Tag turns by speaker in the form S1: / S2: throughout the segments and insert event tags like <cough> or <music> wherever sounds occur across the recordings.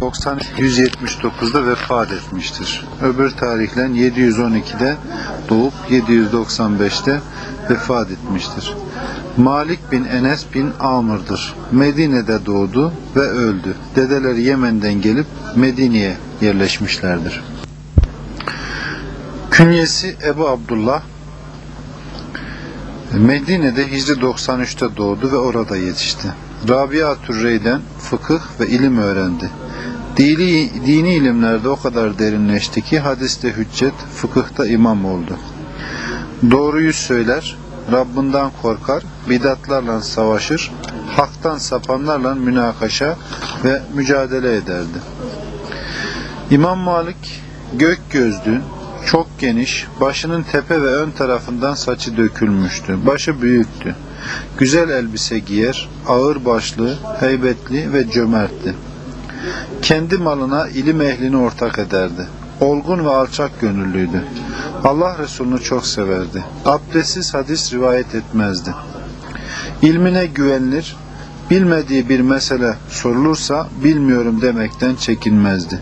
S1: 90 179'da vefat etmiştir. Öbür tarihlen 712'de doğup 795'te vefat etmiştir. Malik bin Enes bin Amr'dır. Medine'de doğdu ve öldü. Dedeleri Yemen'den gelip Medine'ye yerleşmişlerdir. Künyesi Ebu Abdullah Medine'de Hicri 93'te doğdu ve orada yetişti. Rabia Türrey'den fıkıh ve ilim öğrendi. Dini, dini ilimlerde o kadar derinleşti ki hadiste hüccet, fıkıhta imam oldu. Doğruyu söyler, Rabbinden korkar, bidatlarla savaşır, haktan sapanlarla münakaşa ve mücadele ederdi. İmam Malik gök gözlü, çok geniş, başının tepe ve ön tarafından saçı dökülmüştü. Başı büyüktü. Güzel elbise giyer, ağır başlı, heybetli ve cömertti. Kendi malına ilim ehlini ortak ederdi. Olgun ve alçak gönüllüydü. Allah Resulü'nü çok severdi. Abdestsiz hadis rivayet etmezdi. İlmine güvenilir, bilmediği bir mesele sorulursa bilmiyorum demekten çekinmezdi.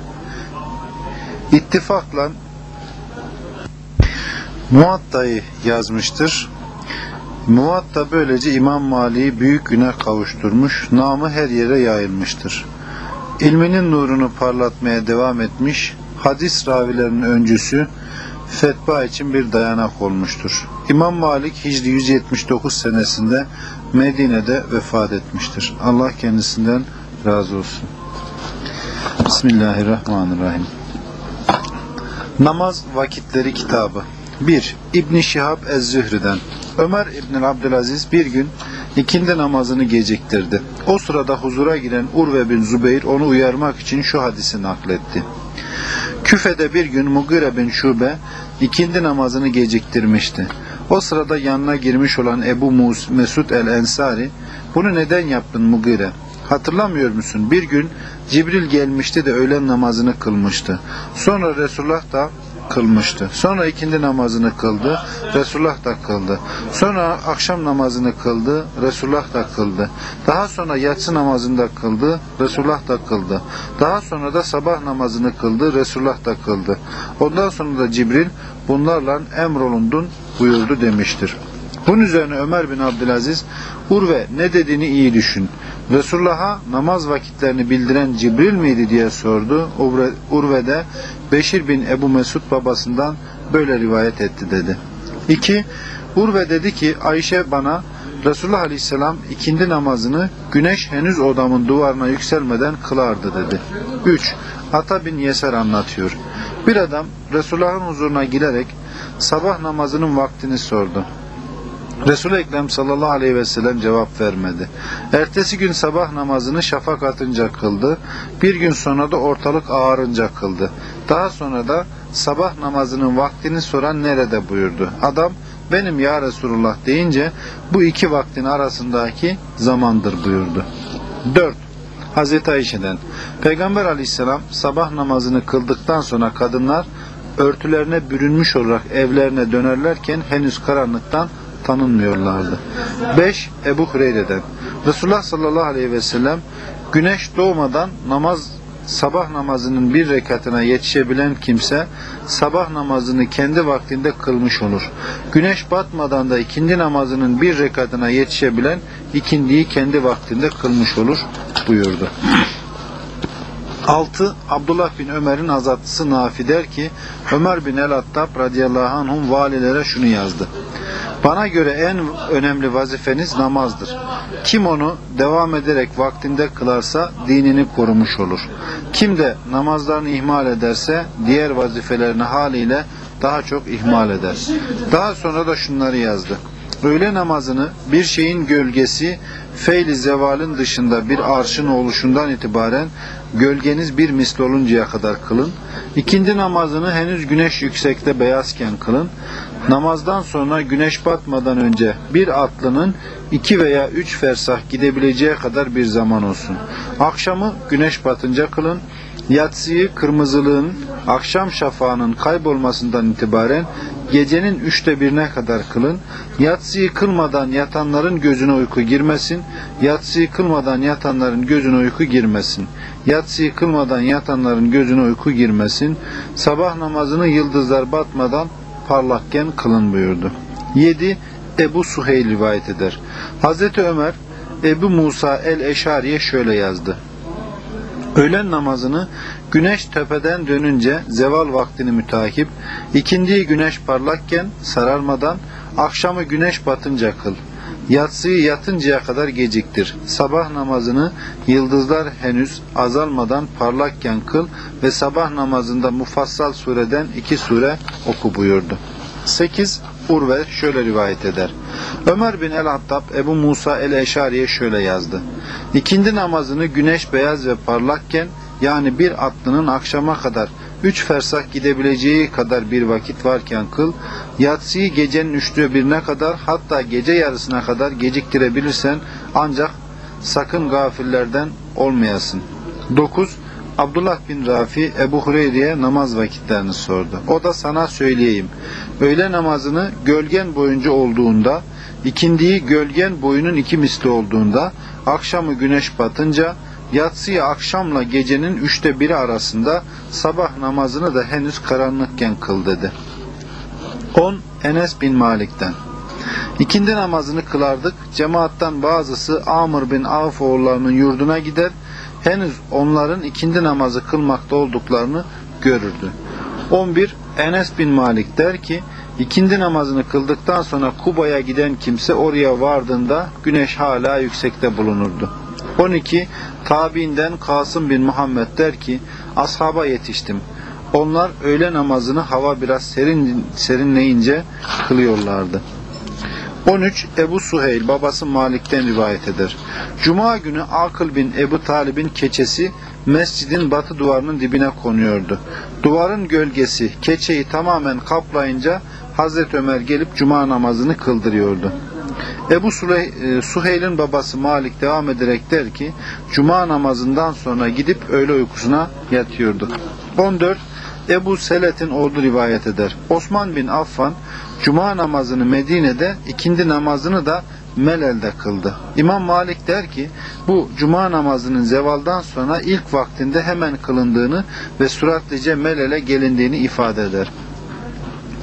S1: İttifakla Muatta'yı yazmıştır. Muatta böylece İmam Mali'yi büyük güne kavuşturmuş, namı her yere yayılmıştır. İlminin nurunu parlatmaya devam etmiş, hadis ravilerinin öncüsü, fetva için bir dayanak olmuştur. İmam Malik Hicri 179 senesinde Medine'de vefat etmiştir. Allah kendisinden razı olsun. Bismillahirrahmanirrahim. Namaz vakitleri kitabı 1. İbn Şihab Ez-Zühri'den Ömer İbn Abdülaziz bir gün ikindi namazını geciktirdi. O sırada huzura giren Urve bin Zübeyir onu uyarmak için şu hadisi nakletti. Küfe'de bir gün Mugire bin Şube ikindi namazını geciktirmişti. O sırada yanına girmiş olan Ebu Mesud el-Ensari bunu neden yaptın Mugire? Hatırlamıyor musun? Bir gün Cibril gelmişti de öğlen namazını kılmıştı. Sonra Resulullah da kılmıştı. Sonra ikindi namazını kıldı. Resulullah da kıldı. Sonra akşam namazını kıldı. Resulullah da kıldı. Daha sonra yatsı namazını da kıldı. Resulullah da kıldı. Daha sonra da sabah namazını kıldı. Resulullah da kıldı. Ondan sonra da Cibril bunlarla emrolundun buyurdu demiştir. Bunun üzerine Ömer bin Abdülaziz Urve ne dediğini iyi düşün. Resulullah'a namaz vakitlerini bildiren Cibril miydi diye sordu. Urve de Beşir bin Ebu Mesud babasından böyle rivayet etti dedi. 2. Urve dedi ki Ayşe bana Resulullah Aleyhisselam ikindi namazını güneş henüz odamın duvarına yükselmeden kılardı dedi. 3. Ata bin Yeser anlatıyor. Bir adam Resulullah'ın huzuruna girerek sabah namazının vaktini sordu. Resul-i Ekrem sallallahu aleyhi ve sellem cevap vermedi. Ertesi gün sabah namazını şafak atınca kıldı. Bir gün sonra da ortalık ağarınca kıldı. Daha sonra da sabah namazının vaktini soran nerede buyurdu. Adam benim ya Resulullah deyince bu iki vaktin arasındaki zamandır buyurdu. 4. Hazreti Ayşe'den Peygamber aleyhisselam sabah namazını kıldıktan sonra kadınlar örtülerine bürünmüş olarak evlerine dönerlerken henüz karanlıktan tanınmıyorlardı. 5. Ebu Hureyre'den Resulullah sallallahu aleyhi ve sellem güneş doğmadan namaz sabah namazının bir rekatına yetişebilen kimse sabah namazını kendi vaktinde kılmış olur. Güneş batmadan da ikindi namazının bir rekatına yetişebilen ikindiyi kendi vaktinde kılmış olur buyurdu. 6. Abdullah bin Ömer'in azatlısı Nafi der ki Ömer bin el-Attab radıyallahu anhum valilere şunu yazdı. Bana göre en önemli vazifeniz namazdır. Kim onu devam ederek vaktinde kılarsa dinini korumuş olur. Kim de namazlarını ihmal ederse diğer vazifelerini haliyle daha çok ihmal eder. Daha sonra da şunları yazdı. Öğle namazını bir şeyin gölgesi feyli zevalin dışında bir arşın oluşundan itibaren gölgeniz bir misli oluncaya kadar kılın. İkindi namazını henüz güneş yüksekte beyazken kılın. Namazdan sonra güneş batmadan önce bir atlının iki veya üç fersah gidebileceği kadar bir zaman olsun. Akşamı güneş batınca kılın. Yatsıyı kırmızılığın akşam şafağının kaybolmasından itibaren gecenin üçte birine kadar kılın. Yatsıyı kılmadan yatanların gözüne uyku girmesin. Yatsıyı kılmadan yatanların gözüne uyku girmesin. Yatsıyı kılmadan yatanların gözüne uyku girmesin. Sabah namazını yıldızlar batmadan parlakken kılın buyurdu. 7. Ebu Suheyl rivayet eder. Hazreti Ömer Ebu Musa el-Eşari'ye şöyle yazdı. Öğlen namazını güneş tepeden dönünce zeval vaktini mütakip, ikindiyi güneş parlakken sararmadan, akşamı güneş batınca kıl. Yatsıyı yatıncaya kadar geciktir. Sabah namazını yıldızlar henüz azalmadan parlakken kıl ve sabah namazında mufassal sureden iki sure oku buyurdu. 8. Urve şöyle rivayet eder. Ömer bin el-Hattab Ebu Musa el-Eşari'ye şöyle yazdı. İkindi namazını güneş beyaz ve parlakken yani bir atlının akşama kadar üç fersah gidebileceği kadar bir vakit varken kıl, yatsıyı gecenin üçte birine kadar hatta gece yarısına kadar geciktirebilirsen ancak sakın gafillerden olmayasın. 9. Abdullah bin Rafi Ebu Hureyre'ye namaz vakitlerini sordu. O da sana söyleyeyim. Öğle namazını gölgen boyunca olduğunda, ikindiyi gölgen boyunun iki misli olduğunda, akşamı güneş batınca, yatsıyı akşamla gecenin üçte biri arasında sabah namazını da henüz karanlıkken kıl dedi. 10. Enes bin Malik'ten İkindi namazını kılardık. Cemaattan bazısı Amr bin Avf oğullarının yurduna gider. Henüz onların ikindi namazı kılmakta olduklarını görürdü. 11. Enes bin Malik der ki, ikindi namazını kıldıktan sonra Kuba'ya giden kimse oraya vardığında güneş hala yüksekte bulunurdu. 12. Tabiinden Kasım bin Muhammed der ki, ashaba yetiştim. Onlar öğle namazını hava biraz serin, serinleyince kılıyorlardı. 13. Ebu Suheyl babası Malik'ten rivayet eder. Cuma günü Akıl bin Ebu Talib'in keçesi mescidin batı duvarının dibine konuyordu. Duvarın gölgesi keçeyi tamamen kaplayınca Hazreti Ömer gelip cuma namazını kıldırıyordu. Ebu Suley- e, Suheyl'in babası Malik devam ederek der ki, Cuma namazından sonra gidip öğle uykusuna yatıyorduk. 14. Ebu Selet'in oğlu rivayet eder. Osman bin Affan, Cuma namazını Medine'de, ikindi namazını da Melel'de kıldı. İmam Malik der ki, bu Cuma namazının zevaldan sonra ilk vaktinde hemen kılındığını ve suratlice Melel'e gelindiğini ifade eder.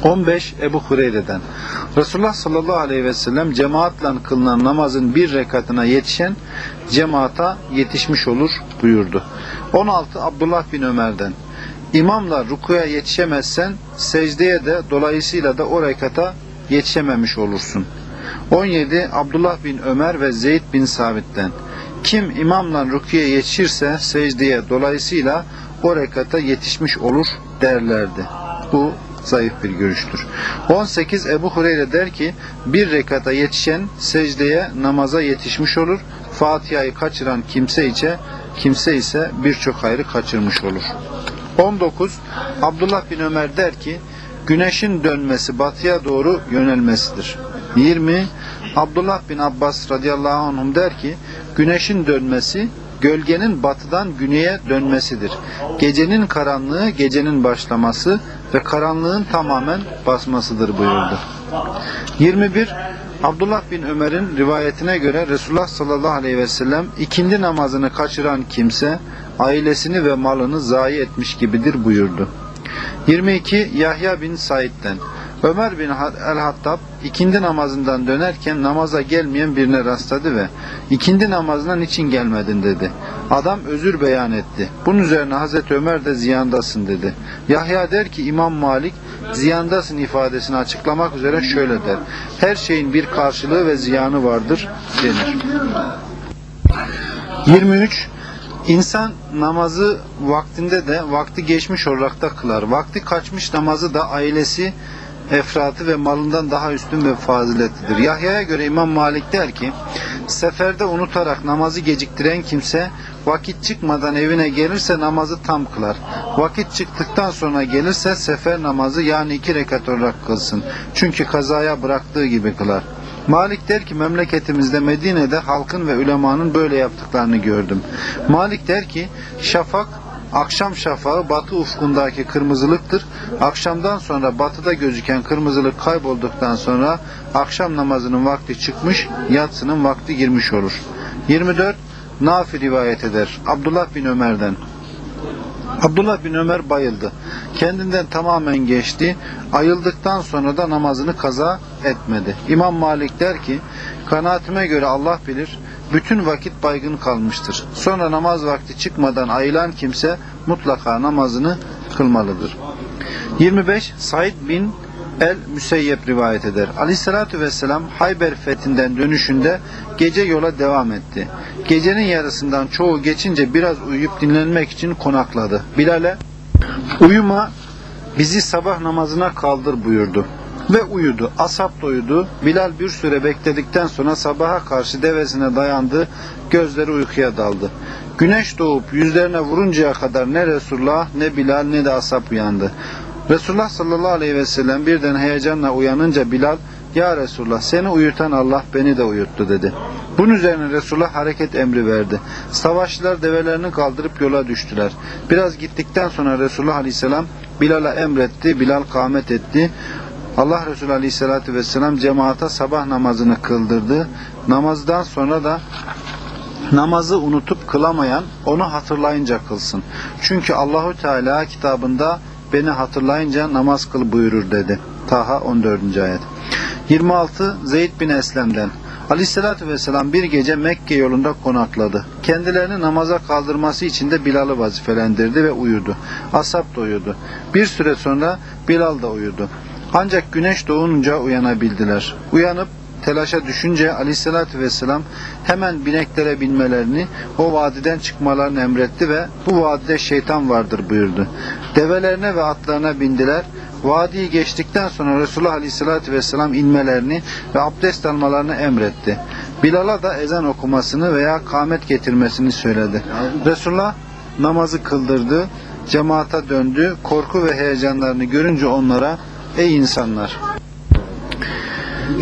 S1: 15 Ebu Hureyre'den Resulullah sallallahu aleyhi ve sellem cemaatle kılınan namazın bir rekatına yetişen cemaata yetişmiş olur buyurdu. 16 Abdullah bin Ömer'den İmamla rukuya yetişemezsen secdeye de dolayısıyla da o rekata yetişememiş olursun. 17 Abdullah bin Ömer ve Zeyd bin Sabit'ten kim imamla rukuya yetişirse secdeye dolayısıyla o rekata yetişmiş olur derlerdi. Bu zayıf bir görüştür. 18 Ebu Hureyre der ki bir rekata yetişen secdeye namaza yetişmiş olur. Fatiha'yı kaçıran kimse ise kimse ise birçok hayrı kaçırmış olur. 19 Abdullah bin Ömer der ki güneşin dönmesi batıya doğru yönelmesidir. 20 Abdullah bin Abbas radıyallahu anhum der ki güneşin dönmesi gölgenin batıdan güneye dönmesidir. Gecenin karanlığı gecenin başlaması ve karanlığın tamamen basmasıdır buyurdu. 21 Abdullah bin Ömer'in rivayetine göre Resulullah sallallahu aleyhi ve sellem ikindi namazını kaçıran kimse ailesini ve malını zayi etmiş gibidir buyurdu. 22 Yahya bin Said'den Ömer bin el-Hattab ikindi namazından dönerken namaza gelmeyen birine rastladı ve ikindi namazına niçin gelmedin dedi. Adam özür beyan etti. Bunun üzerine Hazreti Ömer de ziyandasın dedi. Yahya der ki İmam Malik ziyandasın ifadesini açıklamak üzere şöyle der. Her şeyin bir karşılığı ve ziyanı vardır denir. 23 İnsan namazı vaktinde de vakti geçmiş olarak da kılar. Vakti kaçmış namazı da ailesi, efratı ve malından daha üstün ve faziletlidir. Yahya'ya göre İmam Malik der ki, seferde unutarak namazı geciktiren kimse vakit çıkmadan evine gelirse namazı tam kılar. Vakit çıktıktan sonra gelirse sefer namazı yani iki rekat olarak kılsın. Çünkü kazaya bıraktığı gibi kılar. Malik der ki memleketimizde Medine'de halkın ve ulemanın böyle yaptıklarını gördüm. Malik der ki şafak Akşam şafağı batı ufkundaki kırmızılıktır. Akşamdan sonra batıda gözüken kırmızılık kaybolduktan sonra akşam namazının vakti çıkmış, yatsının vakti girmiş olur. 24. Nafi rivayet eder. Abdullah bin Ömer'den. Abdullah bin Ömer bayıldı. Kendinden tamamen geçti. Ayıldıktan sonra da namazını kaza etmedi. İmam Malik der ki, kanaatime göre Allah bilir, bütün vakit baygın kalmıştır. Sonra namaz vakti çıkmadan ayılan kimse mutlaka namazını kılmalıdır. 25. Said bin El Müseyyep rivayet eder. Aleyhissalatü vesselam Hayber fethinden dönüşünde gece yola devam etti. Gecenin yarısından çoğu geçince biraz uyuyup dinlenmek için konakladı. Bilal'e uyuma bizi sabah namazına kaldır buyurdu. Ve uyudu. Asap da uyudu. Bilal bir süre bekledikten sonra sabaha karşı devesine dayandı. Gözleri uykuya daldı. Güneş doğup yüzlerine vuruncaya kadar ne Resulullah ne Bilal ne de Asap uyandı. Resulullah sallallahu aleyhi ve sellem birden heyecanla uyanınca Bilal ya Resulullah seni uyutan Allah beni de uyuttu dedi. Bunun üzerine Resulullah hareket emri verdi. Savaşçılar develerini kaldırıp yola düştüler. Biraz gittikten sonra Resulullah aleyhisselam Bilal'a emretti. Bilal kâmet etti. Allah Resulü aleyhissalatü vesselam cemaata sabah namazını kıldırdı. Namazdan sonra da namazı unutup kılamayan onu hatırlayınca kılsın. Çünkü Allahu Teala kitabında beni hatırlayınca namaz kıl buyurur dedi. Taha 14. ayet. 26 Zeyd bin Eslem'den Aleyhisselatü Vesselam bir gece Mekke yolunda konakladı. Kendilerini namaza kaldırması için de Bilal'ı vazifelendirdi ve uyudu. Asap da uyudu. Bir süre sonra Bilal da uyudu. Ancak güneş doğunca uyanabildiler. Uyanıp telaşa düşünce aleyhissalatü vesselam hemen bineklere binmelerini, o vadiden çıkmalarını emretti ve bu vadide şeytan vardır buyurdu. Develerine ve atlarına bindiler. Vadiyi geçtikten sonra Resulullah aleyhissalatü vesselam inmelerini ve abdest almalarını emretti. Bilal'a da ezan okumasını veya kâmet getirmesini söyledi. Resulullah namazı kıldırdı, cemaata döndü, korku ve heyecanlarını görünce onlara Ey insanlar!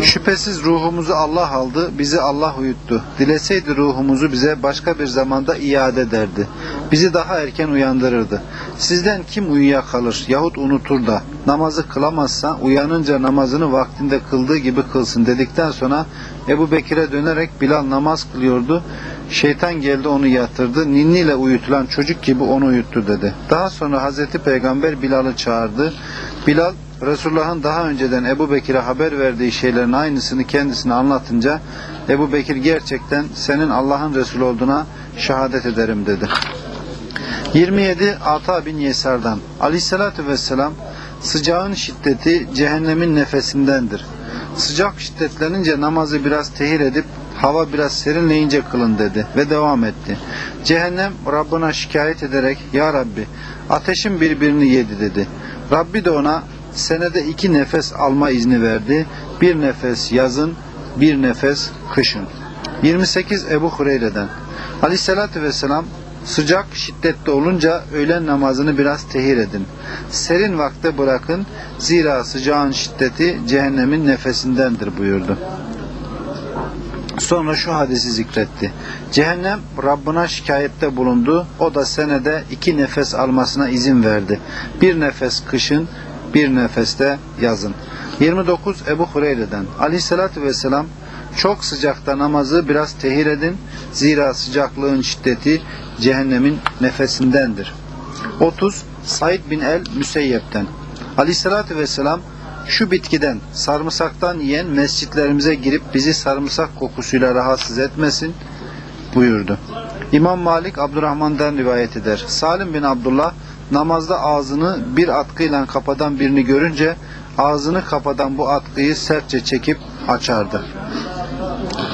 S1: Şüphesiz ruhumuzu Allah aldı, bizi Allah uyuttu. Dileseydi ruhumuzu bize başka bir zamanda iade ederdi. Bizi daha erken uyandırırdı. Sizden kim uyuyakalır yahut unutur da namazı kılamazsa uyanınca namazını vaktinde kıldığı gibi kılsın dedikten sonra Ebu Bekir'e dönerek Bilal namaz kılıyordu. Şeytan geldi onu yatırdı. Ninniyle uyutulan çocuk gibi onu uyuttu dedi. Daha sonra Hazreti Peygamber Bilal'ı çağırdı. Bilal Resulullah'ın daha önceden Ebu Bekir'e haber verdiği şeylerin aynısını kendisine anlatınca Ebu Bekir gerçekten senin Allah'ın Resulü olduğuna şehadet ederim dedi. 27 Ata bin Yesar'dan Aleyhisselatü Vesselam sıcağın şiddeti cehennemin nefesindendir. Sıcak şiddetlenince namazı biraz tehir edip hava biraz serinleyince kılın dedi ve devam etti. Cehennem Rabbına şikayet ederek Ya Rabbi ateşin birbirini yedi dedi. Rabbi de ona senede iki nefes alma izni verdi. Bir nefes yazın, bir nefes kışın. 28 Ebu Hureyre'den Aleyhisselatü Vesselam sıcak şiddetli olunca öğlen namazını biraz tehir edin. Serin vakte bırakın zira sıcağın şiddeti cehennemin nefesindendir buyurdu. Sonra şu hadisi zikretti. Cehennem Rabbına şikayette bulundu. O da senede iki nefes almasına izin verdi. Bir nefes kışın, bir nefeste yazın. 29 Ebu Hureyre'den Aleyhisselatü Vesselam çok sıcakta namazı biraz tehir edin. Zira sıcaklığın şiddeti cehennemin nefesindendir. 30 Said bin el Müseyyep'ten Aleyhisselatü Vesselam şu bitkiden, sarımsaktan yiyen mescitlerimize girip bizi sarımsak kokusuyla rahatsız etmesin buyurdu. İmam Malik Abdurrahman'dan rivayet eder. Salim bin Abdullah namazda ağzını bir atkıyla kapadan birini görünce ağzını kapadan bu atkıyı sertçe çekip açardı.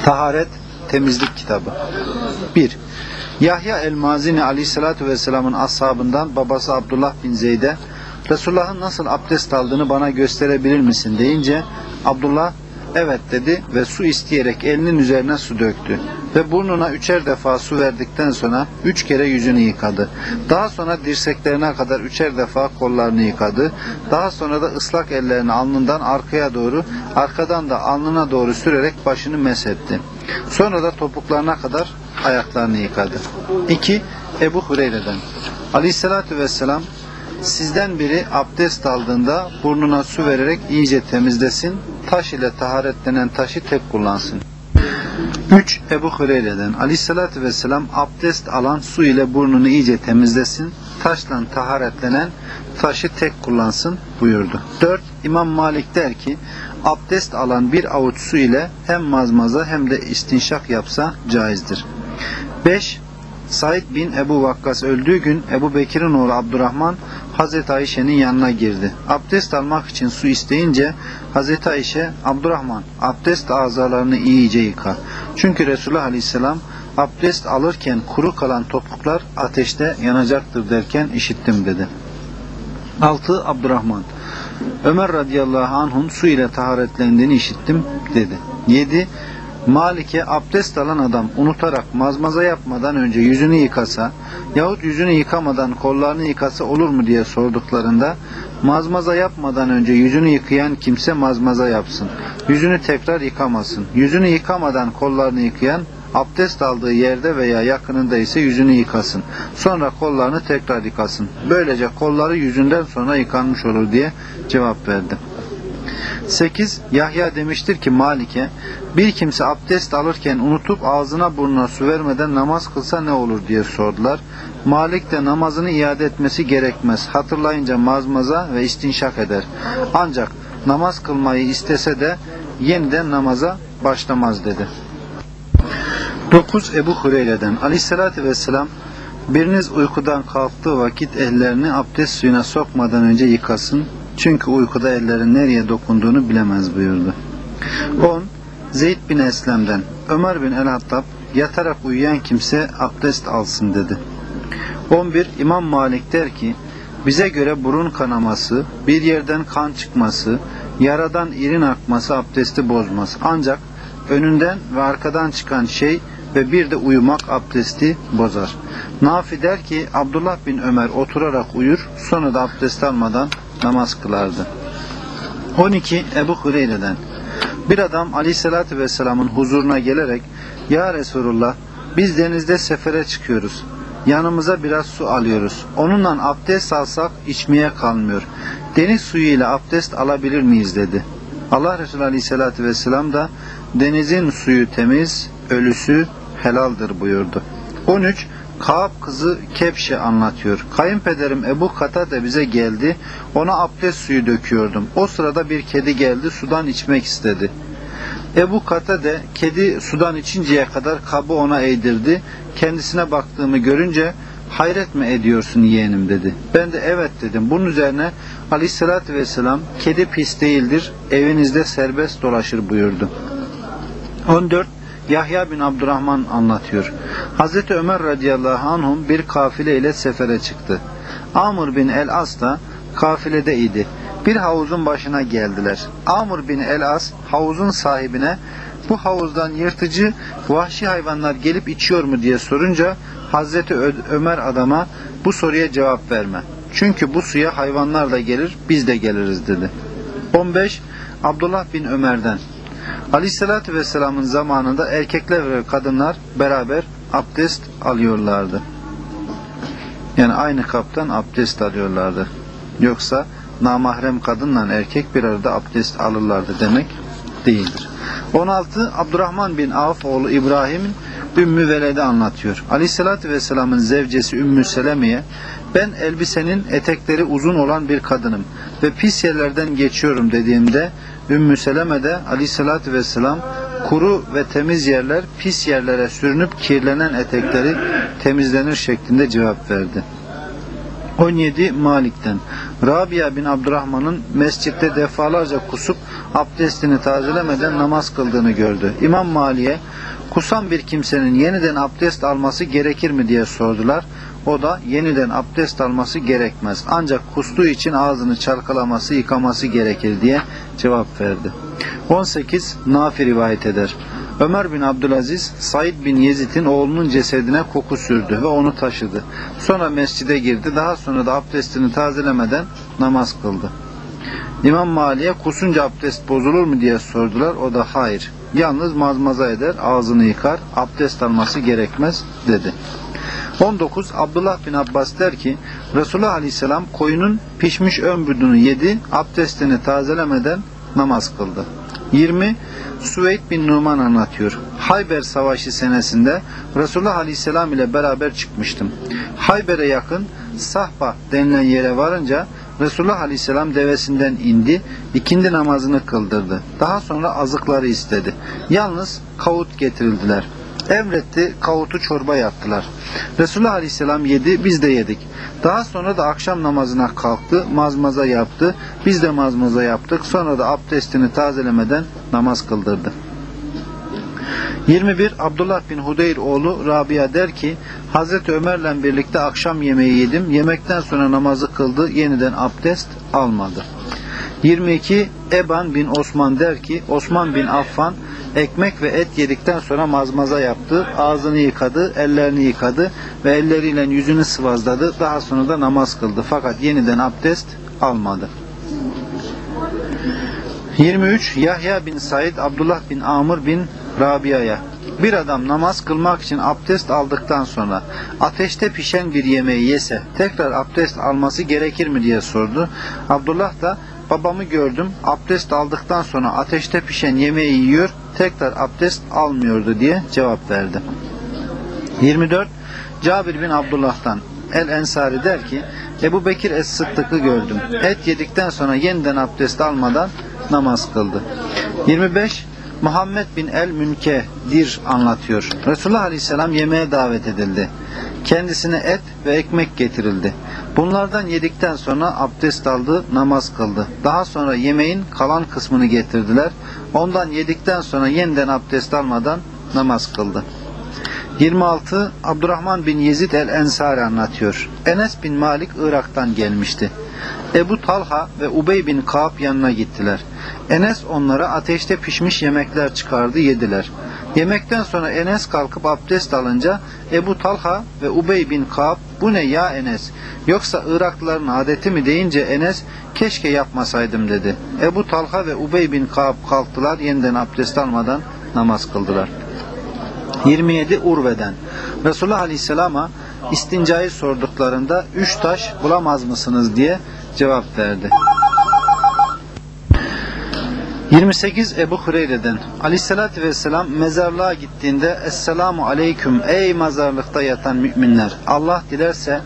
S1: Taharet Temizlik Kitabı 1. Yahya el-Mazini aleyhissalatü vesselamın ashabından babası Abdullah bin Zeyd'e Resulullah'ın nasıl abdest aldığını bana gösterebilir misin deyince Abdullah evet dedi ve su isteyerek elinin üzerine su döktü ve burnuna üçer defa su verdikten sonra üç kere yüzünü yıkadı. Daha sonra dirseklerine kadar üçer defa kollarını yıkadı. Daha sonra da ıslak ellerini alnından arkaya doğru, arkadan da alnına doğru sürerek başını mesetti. Sonra da topuklarına kadar ayaklarını yıkadı. 2. Ebu Hureyre'den Aleyhissalatü vesselam sizden biri abdest aldığında burnuna su vererek iyice temizlesin. Taş ile taharetlenen taşı tek kullansın. 3. Ebu Hureyre'den Aleyhissalatü vesselam abdest alan su ile burnunu iyice temizlesin. Taşla taharetlenen taşı tek kullansın buyurdu. 4. İmam Malik der ki abdest alan bir avuç su ile hem mazmaza hem de istinşak yapsa caizdir. 5. Said bin Ebu Vakkas öldüğü gün Ebu Bekir'in oğlu Abdurrahman Hazreti Ayşe'nin yanına girdi. Abdest almak için su isteyince Hazreti Ayşe Abdurrahman abdest azalarını iyice yıka. Çünkü Resulullah Aleyhisselam abdest alırken kuru kalan topuklar ateşte yanacaktır derken işittim dedi. 6. Abdurrahman Ömer radıyallahu anh'un su ile taharetlendiğini işittim dedi. 7. Malik'e abdest alan adam unutarak mazmaza yapmadan önce yüzünü yıkasa yahut yüzünü yıkamadan kollarını yıkasa olur mu diye sorduklarında mazmaza yapmadan önce yüzünü yıkayan kimse mazmaza yapsın. Yüzünü tekrar yıkamasın. Yüzünü yıkamadan kollarını yıkayan abdest aldığı yerde veya yakınında ise yüzünü yıkasın. Sonra kollarını tekrar yıkasın. Böylece kolları yüzünden sonra yıkanmış olur diye cevap verdi. 8. Yahya demiştir ki Malik'e bir kimse abdest alırken unutup ağzına burnuna su vermeden namaz kılsa ne olur diye sordular. Malik de namazını iade etmesi gerekmez. Hatırlayınca mazmaza ve istinşak eder. Ancak namaz kılmayı istese de yeniden namaza başlamaz dedi. 9. Ebu Hureyre'den Aleyhisselatü Vesselam Biriniz uykudan kalktığı vakit ellerini abdest suyuna sokmadan önce yıkasın. Çünkü uykuda ellerin nereye dokunduğunu bilemez buyurdu. 10. Zeyd bin Eslem'den Ömer bin El-Hattab yatarak uyuyan kimse abdest alsın dedi. 11. İmam Malik der ki bize göre burun kanaması, bir yerden kan çıkması, yaradan irin akması abdesti bozmaz. Ancak önünden ve arkadan çıkan şey ve bir de uyumak abdesti bozar. Nafi der ki Abdullah bin Ömer oturarak uyur sonra da abdest almadan namaz kılardı. 12. Ebu Hureyre'den Bir adam aleyhissalatü vesselamın huzuruna gelerek Ya Resulullah biz denizde sefere çıkıyoruz. Yanımıza biraz su alıyoruz. Onunla abdest alsak içmeye kalmıyor. Deniz suyu ile abdest alabilir miyiz dedi. Allah Resulü Aleyhisselatü Vesselam da denizin suyu temiz, ölüsü helaldir buyurdu. 13. Kaab kızı Kepşe anlatıyor. Kayınpederim Ebu Kata da bize geldi. Ona abdest suyu döküyordum. O sırada bir kedi geldi sudan içmek istedi. Ebu Kata de kedi sudan içinceye kadar kabı ona eğdirdi. Kendisine baktığımı görünce hayret mi ediyorsun yeğenim dedi. Ben de evet dedim. Bunun üzerine aleyhissalatü vesselam kedi pis değildir evinizde serbest dolaşır buyurdu. 14 Yahya bin Abdurrahman anlatıyor. Hazreti Ömer radıyallahu anhum bir kafile ile sefere çıktı. Amr bin el-As da kafilede idi. Bir havuzun başına geldiler. Amr bin el-As havuzun sahibine bu havuzdan yırtıcı vahşi hayvanlar gelip içiyor mu diye sorunca Hazreti Ömer adama bu soruya cevap verme. Çünkü bu suya hayvanlar da gelir biz de geliriz dedi. 15. Abdullah bin Ömer'den Aleyhisselatü Vesselam'ın zamanında erkekler ve kadınlar beraber abdest alıyorlardı. Yani aynı kaptan abdest alıyorlardı. Yoksa namahrem kadınla erkek bir arada abdest alırlardı demek değildir. 16. Abdurrahman bin Avf oğlu İbrahim'in Ümmü Veled'i anlatıyor. Aleyhissalatü Vesselam'ın zevcesi Ümmü Seleme'ye ben elbisenin etekleri uzun olan bir kadınım ve pis yerlerden geçiyorum dediğimde Ümmü Seleme de aleyhissalatü vesselam kuru ve temiz yerler pis yerlere sürünüp kirlenen etekleri temizlenir şeklinde cevap verdi. 17 Malik'ten Rabia bin Abdurrahman'ın mescitte defalarca kusup abdestini tazelemeden namaz kıldığını gördü. İmam Mali'ye kusan bir kimsenin yeniden abdest alması gerekir mi diye sordular. O da yeniden abdest alması gerekmez. Ancak kustuğu için ağzını çalkalaması, yıkaması gerekir diye cevap verdi. 18 Nafi rivayet eder. Ömer bin Abdülaziz, Said bin Yezid'in oğlunun cesedine koku sürdü ve onu taşıdı. Sonra mescide girdi. Daha sonra da abdestini tazelemeden namaz kıldı. İmam Mali'ye kusunca abdest bozulur mu diye sordular. O da hayır. Yalnız mazmaza eder, ağzını yıkar, abdest alması gerekmez dedi. 19 Abdullah bin Abbas der ki Resulullah Aleyhisselam koyunun pişmiş ömbüdünü yedi, abdestini tazelemeden namaz kıldı. 20 Süveyd bin Numan anlatıyor. Hayber Savaşı senesinde Resulullah Aleyhisselam ile beraber çıkmıştım. Hayber'e yakın Sahba denilen yere varınca Resulullah Aleyhisselam devesinden indi, ikindi namazını kıldırdı. Daha sonra azıkları istedi. Yalnız kavut getirildiler. Emretti, kavutu çorba yaptılar. Resulullah Aleyhisselam yedi, biz de yedik. Daha sonra da akşam namazına kalktı, mazmaza yaptı, biz de mazmaza yaptık. Sonra da abdestini tazelemeden namaz kıldırdı. 21 Abdullah bin Hudeyr oğlu Rabia der ki Hazreti Ömer'le birlikte akşam yemeği yedim. Yemekten sonra namazı kıldı. Yeniden abdest almadı. 22 Eban bin Osman der ki Osman bin Affan ekmek ve et yedikten sonra mazmaza yaptı. Ağzını yıkadı, ellerini yıkadı ve elleriyle yüzünü sıvazladı. Daha sonra da namaz kıldı. Fakat yeniden abdest almadı. 23 Yahya bin Said Abdullah bin Amr bin Rabia'ya bir adam namaz kılmak için abdest aldıktan sonra ateşte pişen bir yemeği yese tekrar abdest alması gerekir mi diye sordu. Abdullah da babamı gördüm abdest aldıktan sonra ateşte pişen yemeği yiyor tekrar abdest almıyordu diye cevap verdi. 24 Cabir bin Abdullah'tan El Ensari der ki Ebu Bekir Es-Sıddık'ı gördüm. Et yedikten sonra yeniden abdest almadan namaz kıldı. 25 Muhammed bin El Münkedir anlatıyor. Resulullah Aleyhisselam yemeğe davet edildi. Kendisine et ve ekmek getirildi. Bunlardan yedikten sonra abdest aldı, namaz kıldı. Daha sonra yemeğin kalan kısmını getirdiler. Ondan yedikten sonra yeniden abdest almadan namaz kıldı. 26 Abdurrahman bin Yezid el-Ensari anlatıyor. Enes bin Malik Irak'tan gelmişti. Ebu Talha ve Ubey bin Kaab yanına gittiler. Enes onlara ateşte pişmiş yemekler çıkardı yediler. Yemekten sonra Enes kalkıp abdest alınca Ebu Talha ve Ubey bin Kaab bu ne ya Enes yoksa Iraklıların adeti mi deyince Enes keşke yapmasaydım dedi. Ebu Talha ve Ubey bin Kaab kalktılar yeniden abdest almadan namaz kıldılar. 27 Urve'den. Resulullah Aleyhisselam'a istincayı sorduklarında üç taş bulamaz mısınız diye cevap verdi. 28 Ebu Hureyre'den. Aleyhisselatü Vesselam mezarlığa gittiğinde Esselamu Aleyküm ey mezarlıkta yatan müminler. Allah dilerse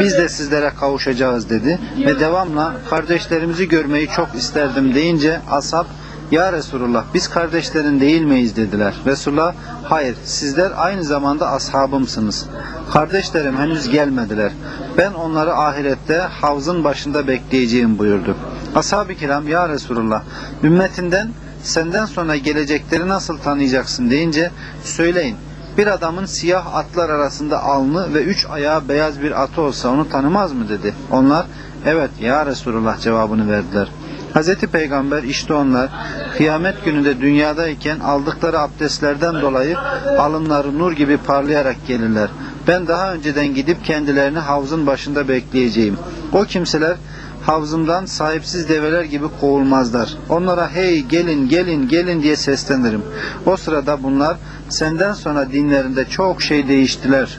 S1: biz de sizlere kavuşacağız. dedi ve devamla kardeşlerimizi görmeyi çok isterdim. deyince ashab ya Resulullah biz kardeşlerin değil miyiz dediler. Resulullah hayır sizler aynı zamanda ashabımsınız. Kardeşlerim henüz gelmediler. Ben onları ahirette havzın başında bekleyeceğim buyurdu. Ashab-ı kiram ya Resulullah ümmetinden senden sonra gelecekleri nasıl tanıyacaksın deyince söyleyin bir adamın siyah atlar arasında alnı ve üç ayağı beyaz bir atı olsa onu tanımaz mı dedi. Onlar evet ya Resulullah cevabını verdiler. Hz. Peygamber işte onlar kıyamet gününde dünyadayken aldıkları abdestlerden dolayı alınları nur gibi parlayarak gelirler. Ben daha önceden gidip kendilerini havzın başında bekleyeceğim. O kimseler havzımdan sahipsiz develer gibi kovulmazlar. Onlara hey gelin gelin gelin diye seslenirim. O sırada bunlar senden sonra dinlerinde çok şey değiştiler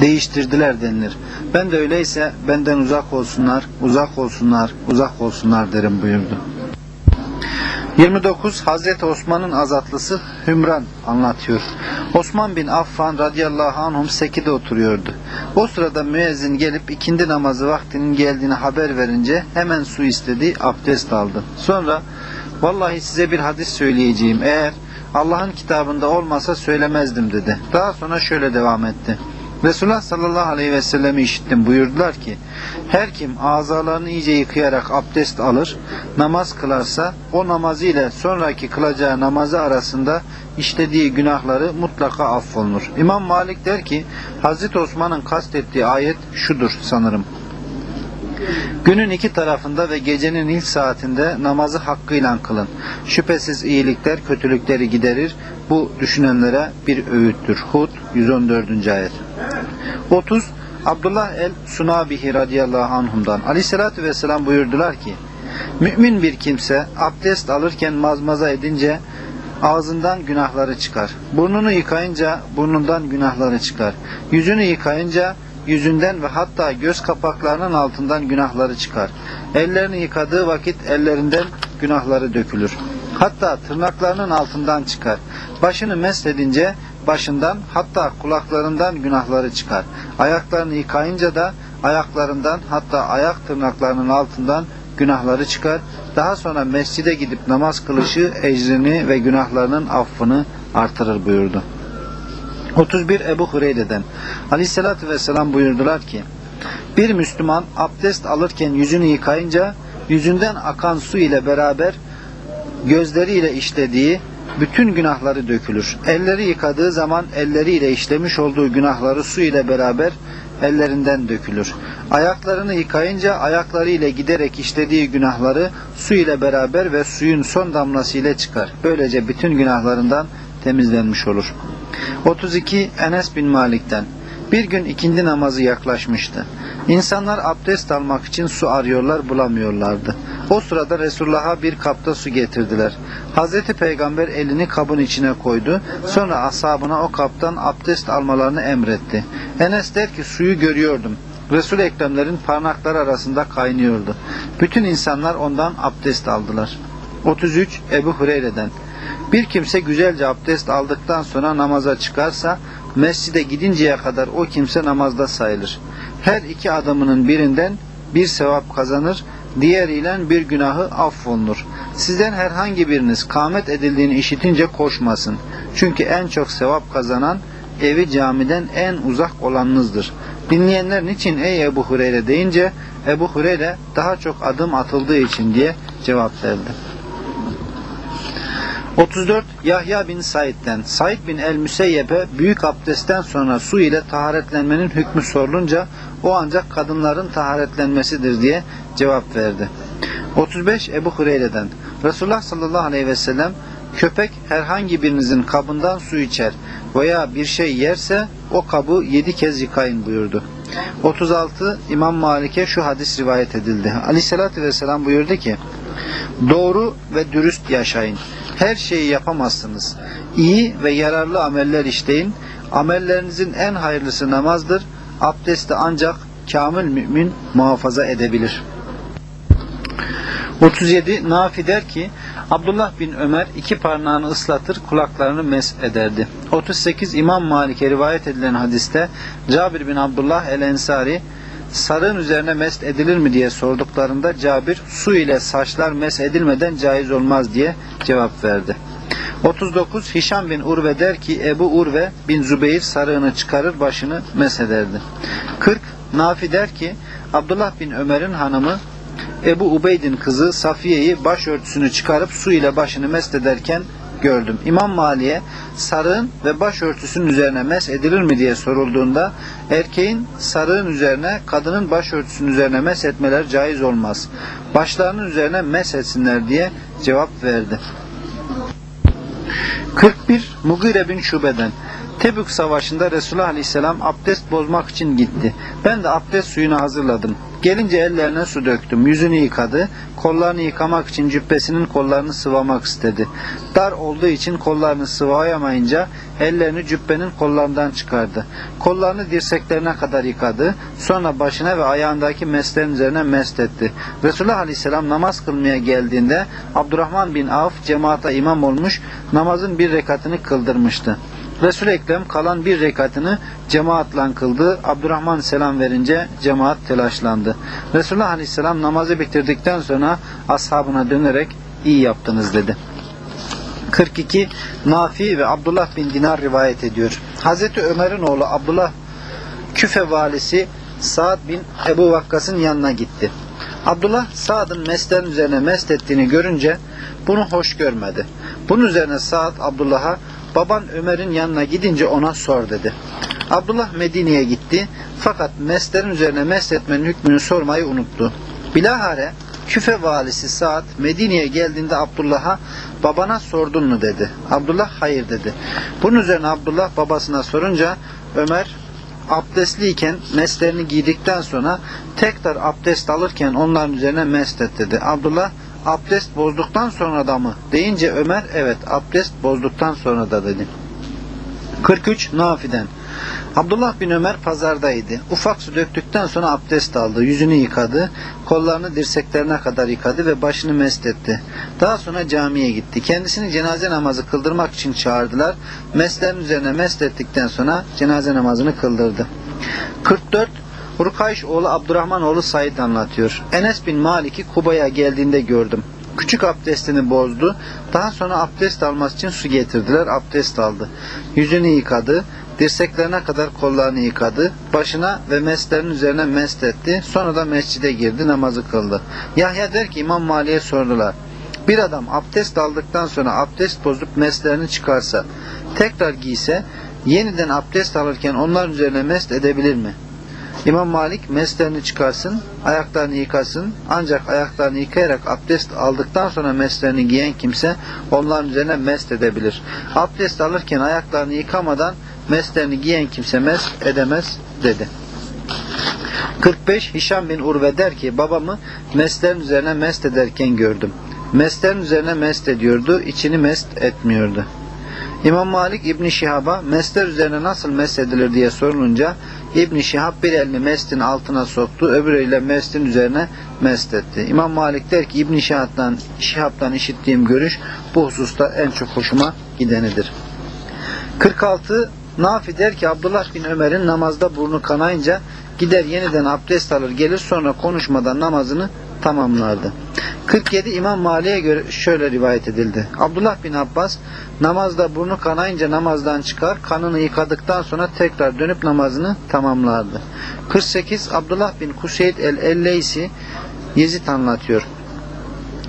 S1: değiştirdiler denilir. Ben de öyleyse benden uzak olsunlar, uzak olsunlar, uzak olsunlar derim buyurdu. 29 Hazreti Osman'ın azatlısı Hümran anlatıyor. Osman bin Affan radıyallahu anhum sekide oturuyordu. O sırada müezzin gelip ikindi namazı vaktinin geldiğini haber verince hemen su istedi, abdest aldı. Sonra vallahi size bir hadis söyleyeceğim. Eğer Allah'ın kitabında olmasa söylemezdim dedi. Daha sonra şöyle devam etti. Resulullah sallallahu aleyhi ve sellem'i işittim buyurdular ki her kim azalarını iyice yıkayarak abdest alır namaz kılarsa o namazı ile sonraki kılacağı namazı arasında işlediği günahları mutlaka affolunur. İmam Malik der ki Hazreti Osman'ın kastettiği ayet şudur sanırım. Günün iki tarafında ve gecenin ilk saatinde namazı hakkıyla kılın. Şüphesiz iyilikler kötülükleri giderir. Bu düşünenlere bir öğüttür. Hud 114. ayet. 30 Abdullah el Sunabihi radıyallahu anhumdan aleyhissalatü vesselam buyurdular ki mümin bir kimse abdest alırken mazmaza edince ağzından günahları çıkar. Burnunu yıkayınca burnundan günahları çıkar. Yüzünü yıkayınca yüzünden ve hatta göz kapaklarının altından günahları çıkar. Ellerini yıkadığı vakit ellerinden günahları dökülür. Hatta tırnaklarının altından çıkar. Başını mesledince başından hatta kulaklarından günahları çıkar. Ayaklarını yıkayınca da ayaklarından hatta ayak tırnaklarının altından günahları çıkar. Daha sonra mescide gidip namaz kılışı ecrini ve günahlarının affını artırır buyurdu. 31 Ebu Hureyre'den Aleyhisselatü Vesselam buyurdular ki bir Müslüman abdest alırken yüzünü yıkayınca yüzünden akan su ile beraber gözleriyle işlediği bütün günahları dökülür. Elleri yıkadığı zaman elleriyle işlemiş olduğu günahları su ile beraber ellerinden dökülür. Ayaklarını yıkayınca ayakları ile giderek işlediği günahları su ile beraber ve suyun son damlası ile çıkar. Böylece bütün günahlarından temizlenmiş olur. 32 Enes bin Malik'ten bir gün ikindi namazı yaklaşmıştı. İnsanlar abdest almak için su arıyorlar bulamıyorlardı. O sırada Resulullah'a bir kapta su getirdiler. Hazreti Peygamber elini kabın içine koydu. Sonra ashabına o kaptan abdest almalarını emretti. Enes der ki suyu görüyordum. Resul Ekremlerin parmakları arasında kaynıyordu. Bütün insanlar ondan abdest aldılar. 33 Ebu Hureyre'den bir kimse güzelce abdest aldıktan sonra namaza çıkarsa mescide gidinceye kadar o kimse namazda sayılır. Her iki adamının birinden bir sevap kazanır, diğeriyle bir günahı affolunur. Sizden herhangi biriniz kâmet edildiğini işitince koşmasın. Çünkü en çok sevap kazanan evi camiden en uzak olanınızdır. Dinleyenler niçin ey Ebu Hureyre deyince Ebu Hureyre daha çok adım atıldığı için diye cevap verdi. 34 Yahya bin Said'den Said bin el-Müseyyep'e büyük abdestten sonra su ile taharetlenmenin hükmü sorulunca o ancak kadınların taharetlenmesidir diye cevap verdi. 35 Ebu Hureyre'den Resulullah sallallahu aleyhi ve sellem köpek herhangi birinizin kabından su içer veya bir şey yerse o kabı yedi kez yıkayın buyurdu. 36 İmam Malik'e şu hadis rivayet edildi. Aleyhissalatü vesselam buyurdu ki Doğru ve dürüst yaşayın. Her şeyi yapamazsınız. İyi ve yararlı ameller işleyin. Amellerinizin en hayırlısı namazdır. Abdesti ancak kamil mümin muhafaza edebilir. 37 Nafi der ki Abdullah bin Ömer iki parmağını ıslatır kulaklarını mes ederdi. 38 İmam Malik'e rivayet edilen hadiste Cabir bin Abdullah el-Ensari sarığın üzerine mest edilir mi diye sorduklarında Cabir su ile saçlar mes edilmeden caiz olmaz diye cevap verdi. 39 Hişam bin Urve der ki Ebu Urve bin Zübeyir sarığını çıkarır başını mes ederdi. 40 Nafi der ki Abdullah bin Ömer'in hanımı Ebu Ubeyd'in kızı Safiye'yi başörtüsünü çıkarıp su ile başını mest ederken gördüm. İmam Mali'ye sarığın ve başörtüsünün üzerine mes edilir mi diye sorulduğunda erkeğin sarığın üzerine kadının başörtüsünün üzerine mes etmeler caiz olmaz. Başlarının üzerine mes etsinler diye cevap verdi. 41 Mugire bin Şube'den Tebük Savaşı'nda Resulullah Aleyhisselam abdest bozmak için gitti. Ben de abdest suyunu hazırladım. Gelince ellerine su döktüm. Yüzünü yıkadı. Kollarını yıkamak için cübbesinin kollarını sıvamak istedi. Dar olduğu için kollarını sıvayamayınca ellerini cübbenin kollarından çıkardı. Kollarını dirseklerine kadar yıkadı. Sonra başına ve ayağındaki meslerin üzerine mest etti. Resulullah Aleyhisselam namaz kılmaya geldiğinde Abdurrahman bin Avf cemaata imam olmuş namazın bir rekatını kıldırmıştı. Resul-i Ekrem kalan bir rekatını cemaatla kıldı. Abdurrahman selam verince cemaat telaşlandı. Resulullah Aleyhisselam namazı bitirdikten sonra ashabına dönerek iyi yaptınız dedi. 42 Nafi ve Abdullah bin Dinar rivayet ediyor. Hazreti Ömer'in oğlu Abdullah Küfe valisi Sa'd bin Ebu Vakkas'ın yanına gitti. Abdullah Sa'd'ın meslerin üzerine mest ettiğini görünce bunu hoş görmedi. Bunun üzerine Sa'd Abdullah'a baban Ömer'in yanına gidince ona sor dedi. Abdullah Medine'ye gitti fakat meslerin üzerine mest etmenin hükmünü sormayı unuttu. Bilahare Küfe valisi Saad Medine'ye geldiğinde Abdullah'a babana sordun mu dedi. Abdullah hayır dedi. Bunun üzerine Abdullah babasına sorunca Ömer abdestliyken meslerini giydikten sonra tekrar abdest alırken onların üzerine mest et dedi. Abdullah abdest bozduktan sonra da mı? Deyince Ömer evet abdest bozduktan sonra da dedi. 43 Nafi'den Abdullah bin Ömer pazardaydı. Ufak su döktükten sonra abdest aldı. Yüzünü yıkadı. Kollarını dirseklerine kadar yıkadı ve başını mest etti. Daha sonra camiye gitti. Kendisini cenaze namazı kıldırmak için çağırdılar. Meslerin üzerine mest ettikten sonra cenaze namazını kıldırdı. 44 Urkayş oğlu Abdurrahman oğlu Said anlatıyor. Enes bin Malik'i Kuba'ya geldiğinde gördüm. Küçük abdestini bozdu. Daha sonra abdest alması için su getirdiler. Abdest aldı. Yüzünü yıkadı. Dirseklerine kadar kollarını yıkadı. Başına ve meslerin üzerine mest etti. Sonra da mescide girdi. Namazı kıldı. Yahya der ki İmam Mali'ye sordular. Bir adam abdest aldıktan sonra abdest bozup meslerini çıkarsa, tekrar giyse, yeniden abdest alırken onların üzerine mest edebilir mi? İmam Malik meslerini çıkarsın, ayaklarını yıkasın. Ancak ayaklarını yıkayarak abdest aldıktan sonra meslerini giyen kimse onların üzerine mest edebilir. Abdest alırken ayaklarını yıkamadan meslerini giyen kimse mest edemez dedi. 45 Hişam bin Urve der ki babamı meslerin üzerine mest ederken gördüm. Meslerin üzerine mest ediyordu, içini mest etmiyordu. İmam Malik İbn Şihab'a mesler üzerine nasıl mest edilir diye sorulunca İbn Şihab bir elini mestin altına soktu, öbürüyle mestin üzerine mest etti. İmam Malik der ki İbn Şihab'dan, Şihab'dan işittiğim görüş bu hususta en çok hoşuma gidenidir. 46 Nafi der ki Abdullah bin Ömer'in namazda burnu kanayınca gider yeniden abdest alır gelir sonra konuşmadan namazını tamamlardı. 47 İmam Mali'ye göre şöyle rivayet edildi. Abdullah bin Abbas namazda burnu kanayınca namazdan çıkar, kanını yıkadıktan sonra tekrar dönüp namazını tamamlardı. 48 Abdullah bin Kuseyd el-Elleysi Yezid anlatıyor.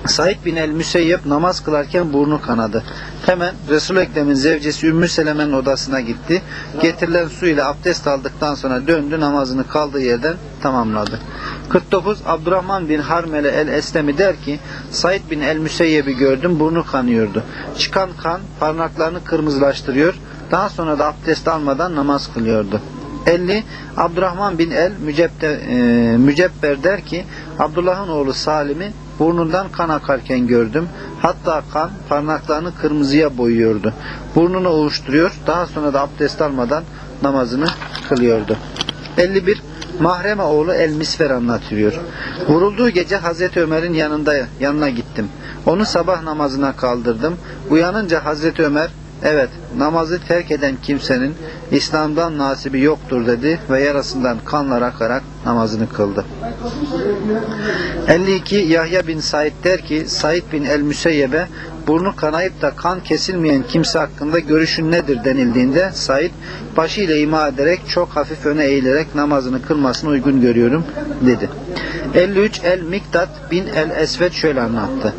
S1: Said bin el-Müseyyep namaz kılarken burnu kanadı. Hemen Resul-i Ekrem'in zevcesi Ümmü Seleme'nin odasına gitti. Getirilen su ile abdest aldıktan sonra döndü namazını kaldığı yerden tamamladı. 49 Abdurrahman bin Harmele el-Eslemi der ki Said bin el-Müseyyep'i gördüm burnu kanıyordu. Çıkan kan parmaklarını kırmızılaştırıyor. Daha sonra da abdest almadan namaz kılıyordu. 50 Abdurrahman bin el Mücebbe, e, Mücebber der ki Abdullah'ın oğlu Salim'i burnundan kan akarken gördüm. Hatta kan parmaklarını kırmızıya boyuyordu. Burnunu ovuşturuyor. Daha sonra da abdest almadan namazını kılıyordu. 51 Mahreme oğlu El Misver anlatıyor. Vurulduğu gece Hazreti Ömer'in yanında yanına gittim. Onu sabah namazına kaldırdım. Uyanınca Hazreti Ömer Evet, namazı terk eden kimsenin İslam'dan nasibi yoktur dedi ve yarasından kanlar akarak namazını kıldı. 52 Yahya bin Said der ki Said bin el-Müseyyebe burnu kanayıp da kan kesilmeyen kimse hakkında görüşün nedir denildiğinde Said başıyla ima ederek çok hafif öne eğilerek namazını kılmasını uygun görüyorum dedi. 53 El-Miktat bin el-Esved şöyle anlattı.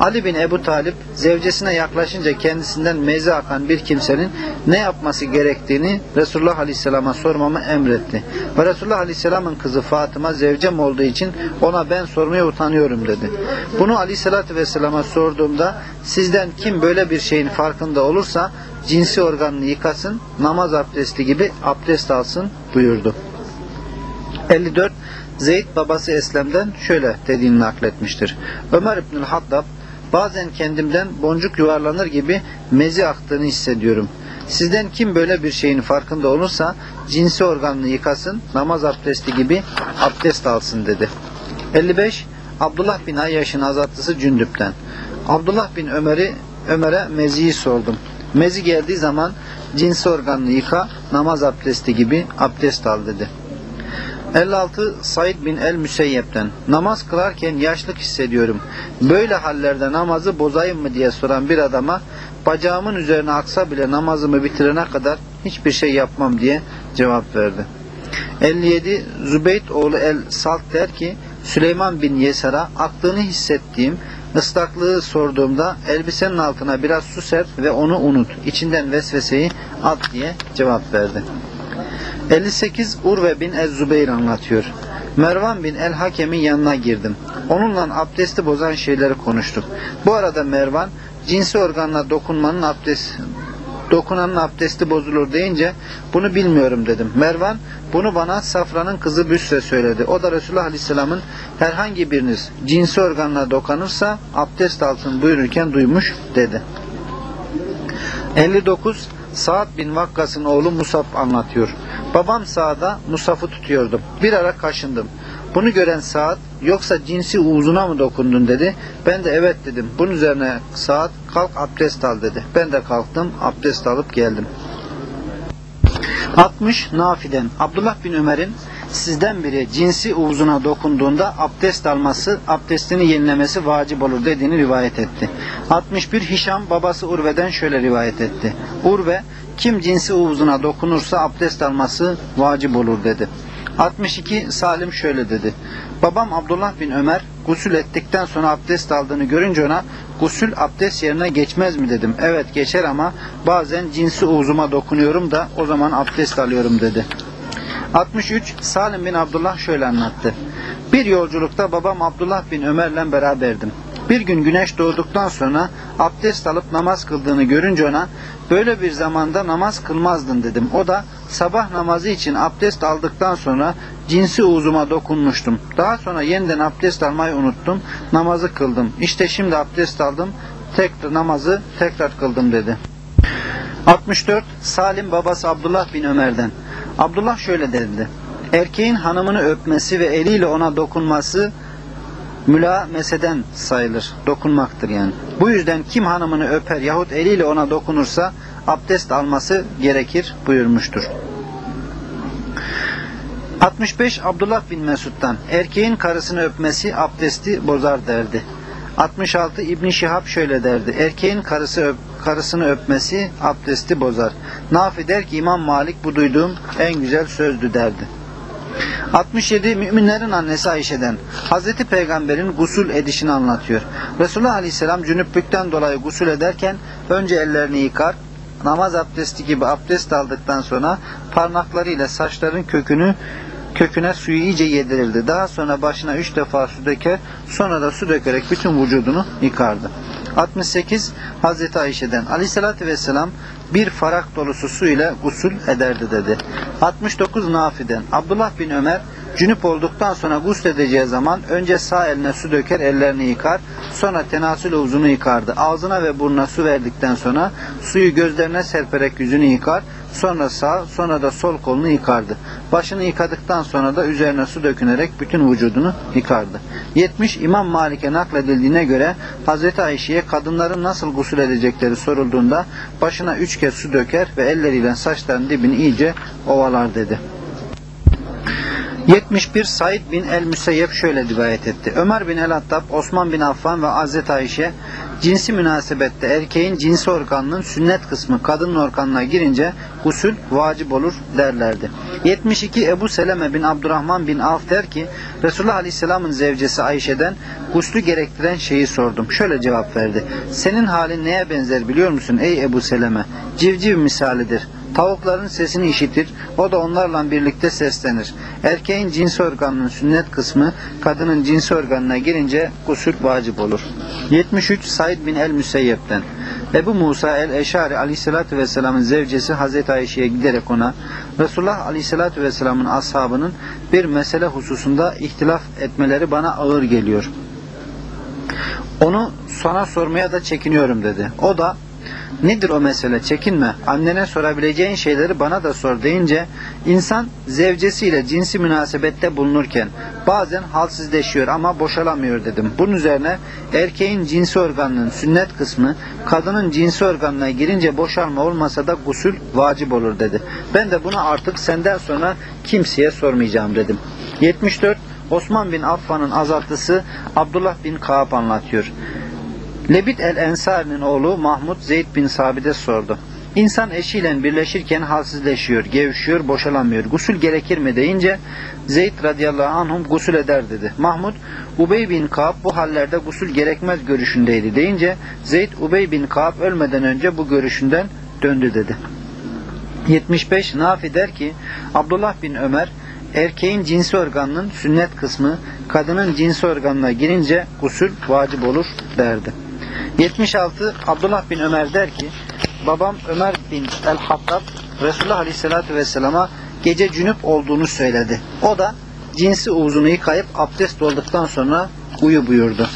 S1: Ali bin Ebu Talip zevcesine yaklaşınca kendisinden meze akan bir kimsenin ne yapması gerektiğini Resulullah Aleyhisselam'a sormamı emretti. Ve Resulullah Aleyhisselam'ın kızı Fatıma zevcem olduğu için ona ben sormaya utanıyorum dedi. Bunu Aleyhisselatü Vesselam'a sorduğumda sizden kim böyle bir şeyin farkında olursa cinsi organını yıkasın, namaz abdesti gibi abdest alsın buyurdu. 54 Zeyd babası Eslem'den şöyle dediğini nakletmiştir. Ömer İbnül Hattab bazen kendimden boncuk yuvarlanır gibi mezi aktığını hissediyorum. Sizden kim böyle bir şeyin farkında olursa cinsi organını yıkasın, namaz abdesti gibi abdest alsın dedi. 55 Abdullah bin Ayyaş'ın azatlısı Cündüp'ten. Abdullah bin Ömer'i Ömer'e meziyi sordum. Mezi geldiği zaman cinsi organını yıka, namaz abdesti gibi abdest al dedi. 56 Said bin el-Müseyyep'ten Namaz kılarken yaşlık hissediyorum. Böyle hallerde namazı bozayım mı diye soran bir adama bacağımın üzerine aksa bile namazımı bitirene kadar hiçbir şey yapmam diye cevap verdi. 57 Zübeyt oğlu el-Salt der ki Süleyman bin Yesar'a aklını hissettiğim ıslaklığı sorduğumda elbisenin altına biraz su ser ve onu unut. İçinden vesveseyi at diye cevap verdi. 58 Urve bin Ez-Zübeyir anlatıyor. Mervan bin El-Hakem'in yanına girdim. Onunla abdesti bozan şeyleri konuştuk. Bu arada Mervan cinsi organına dokunmanın abdest dokunanın abdesti bozulur deyince bunu bilmiyorum dedim. Mervan bunu bana Safran'ın kızı Büsre söyledi. O da Resulullah Aleyhisselam'ın herhangi biriniz cinsi organına dokanırsa abdest alsın buyururken duymuş dedi. 59 Sa'd bin Vakkas'ın oğlu Musab anlatıyor. Babam sağda Musaf'ı tutuyordum. Bir ara kaşındım. Bunu gören Sa'd yoksa cinsi uzuna mı dokundun dedi. Ben de evet dedim. Bunun üzerine Sa'd kalk abdest al dedi. Ben de kalktım abdest alıp geldim. 60 Nafi'den Abdullah bin Ömer'in sizden biri cinsi uzuna dokunduğunda abdest alması, abdestini yenilemesi vacip olur dediğini rivayet etti. 61 Hişam babası Urve'den şöyle rivayet etti. Urve kim cinsi uzuna dokunursa abdest alması vacip olur dedi. 62 Salim şöyle dedi. Babam Abdullah bin Ömer gusül ettikten sonra abdest aldığını görünce ona gusül abdest yerine geçmez mi dedim. Evet geçer ama bazen cinsi uzuma dokunuyorum da o zaman abdest alıyorum dedi. 63 Salim bin Abdullah şöyle anlattı. Bir yolculukta babam Abdullah bin Ömer'le beraberdim. Bir gün güneş doğduktan sonra abdest alıp namaz kıldığını görünce ona böyle bir zamanda namaz kılmazdın dedim. O da sabah namazı için abdest aldıktan sonra cinsi uzuma dokunmuştum. Daha sonra yeniden abdest almayı unuttum. Namazı kıldım. İşte şimdi abdest aldım. Tekrar namazı tekrar kıldım dedi. 64 Salim babası Abdullah bin Ömer'den. Abdullah şöyle dedi. Erkeğin hanımını öpmesi ve eliyle ona dokunması mülameseden sayılır. Dokunmaktır yani. Bu yüzden kim hanımını öper yahut eliyle ona dokunursa abdest alması gerekir buyurmuştur. 65 Abdullah bin Mesud'dan erkeğin karısını öpmesi abdesti bozar derdi. 66 İbn Şihab şöyle derdi. Erkeğin karısı öp, karısını öpmesi abdesti bozar. Nafi der ki İmam Malik bu duyduğum en güzel sözdü derdi. 67 müminlerin annesi Ayşe'den Hazreti Peygamber'in gusül edişini anlatıyor. Resulullah Aleyhisselam cünüplükten dolayı gusül ederken önce ellerini yıkar, namaz abdesti gibi abdest aldıktan sonra parmaklarıyla saçların kökünü köküne suyu iyice yedirirdi. Daha sonra başına üç defa su döker, sonra da su dökerek bütün vücudunu yıkardı. 68 Hazreti Ayşe'den Aleyhisselatü Vesselam bir farak dolusu su ile gusül ederdi dedi. 69 Nafi'den Abdullah bin Ömer cünüp olduktan sonra gusül edeceği zaman önce sağ eline su döker ellerini yıkar sonra tenasül uzunu yıkardı. Ağzına ve burnuna su verdikten sonra suyu gözlerine serperek yüzünü yıkar sonra sağ sonra da sol kolunu yıkardı. Başını yıkadıktan sonra da üzerine su dökünerek bütün vücudunu yıkardı. 70 İmam Malik'e nakledildiğine göre Hazreti Ayşe'ye kadınların nasıl gusül edecekleri sorulduğunda başına üç kez su döker ve elleriyle saçlarının dibini iyice ovalar dedi. 71 Said bin el-Müseyyep şöyle rivayet etti. Ömer bin el-Hattab, Osman bin Affan ve Hazreti Ayşe cinsi münasebette erkeğin cinsi organının sünnet kısmı kadının organına girince gusül vacip olur derlerdi. 72 Ebu Seleme bin Abdurrahman bin Avf der ki Resulullah Aleyhisselam'ın zevcesi Ayşe'den guslü gerektiren şeyi sordum. Şöyle cevap verdi. Senin halin neye benzer biliyor musun ey Ebu Seleme? Civciv misalidir. Tavukların sesini işitir, o da onlarla birlikte seslenir. Erkeğin cinsi organının sünnet kısmı, kadının cinsi organına girince gusül vacip olur. 73 Said bin el-Müseyyep'ten Ebu Musa el-Eşari aleyhissalatü vesselamın zevcesi Hazreti Ayşe'ye giderek ona Resulullah aleyhissalatü vesselamın ashabının bir mesele hususunda ihtilaf etmeleri bana ağır geliyor. Onu sana sormaya da çekiniyorum dedi. O da Nedir o mesele? Çekinme. Annene sorabileceğin şeyleri bana da sor deyince insan zevcesiyle cinsi münasebette bulunurken bazen halsizleşiyor ama boşalamıyor dedim. Bunun üzerine erkeğin cinsi organının sünnet kısmı kadının cinsi organına girince boşalma olmasa da gusül vacip olur dedi. Ben de bunu artık senden sonra kimseye sormayacağım dedim. 74 Osman bin Affan'ın azatlısı Abdullah bin Kaab anlatıyor. Lebit el-Ensari'nin oğlu Mahmud Zeyd bin Sabit'e sordu. İnsan eşiyle birleşirken halsizleşiyor, gevşiyor, boşalamıyor. Gusül gerekir mi deyince Zeyd radıyallahu anhum gusül eder dedi. Mahmud Ubey bin Kaab bu hallerde gusül gerekmez görüşündeydi deyince Zeyd Ubey bin Kaab ölmeden önce bu görüşünden döndü dedi. 75 Nafi der ki Abdullah bin Ömer erkeğin cinsi organının sünnet kısmı kadının cinsi organına girince gusül vacip olur derdi. 76 Abdullah bin Ömer der ki babam Ömer bin el-Hattab Resulullah Aleyhisselatü Vesselam'a gece cünüp olduğunu söyledi. O da cinsi uzunu yıkayıp abdest olduktan sonra uyu buyurdu.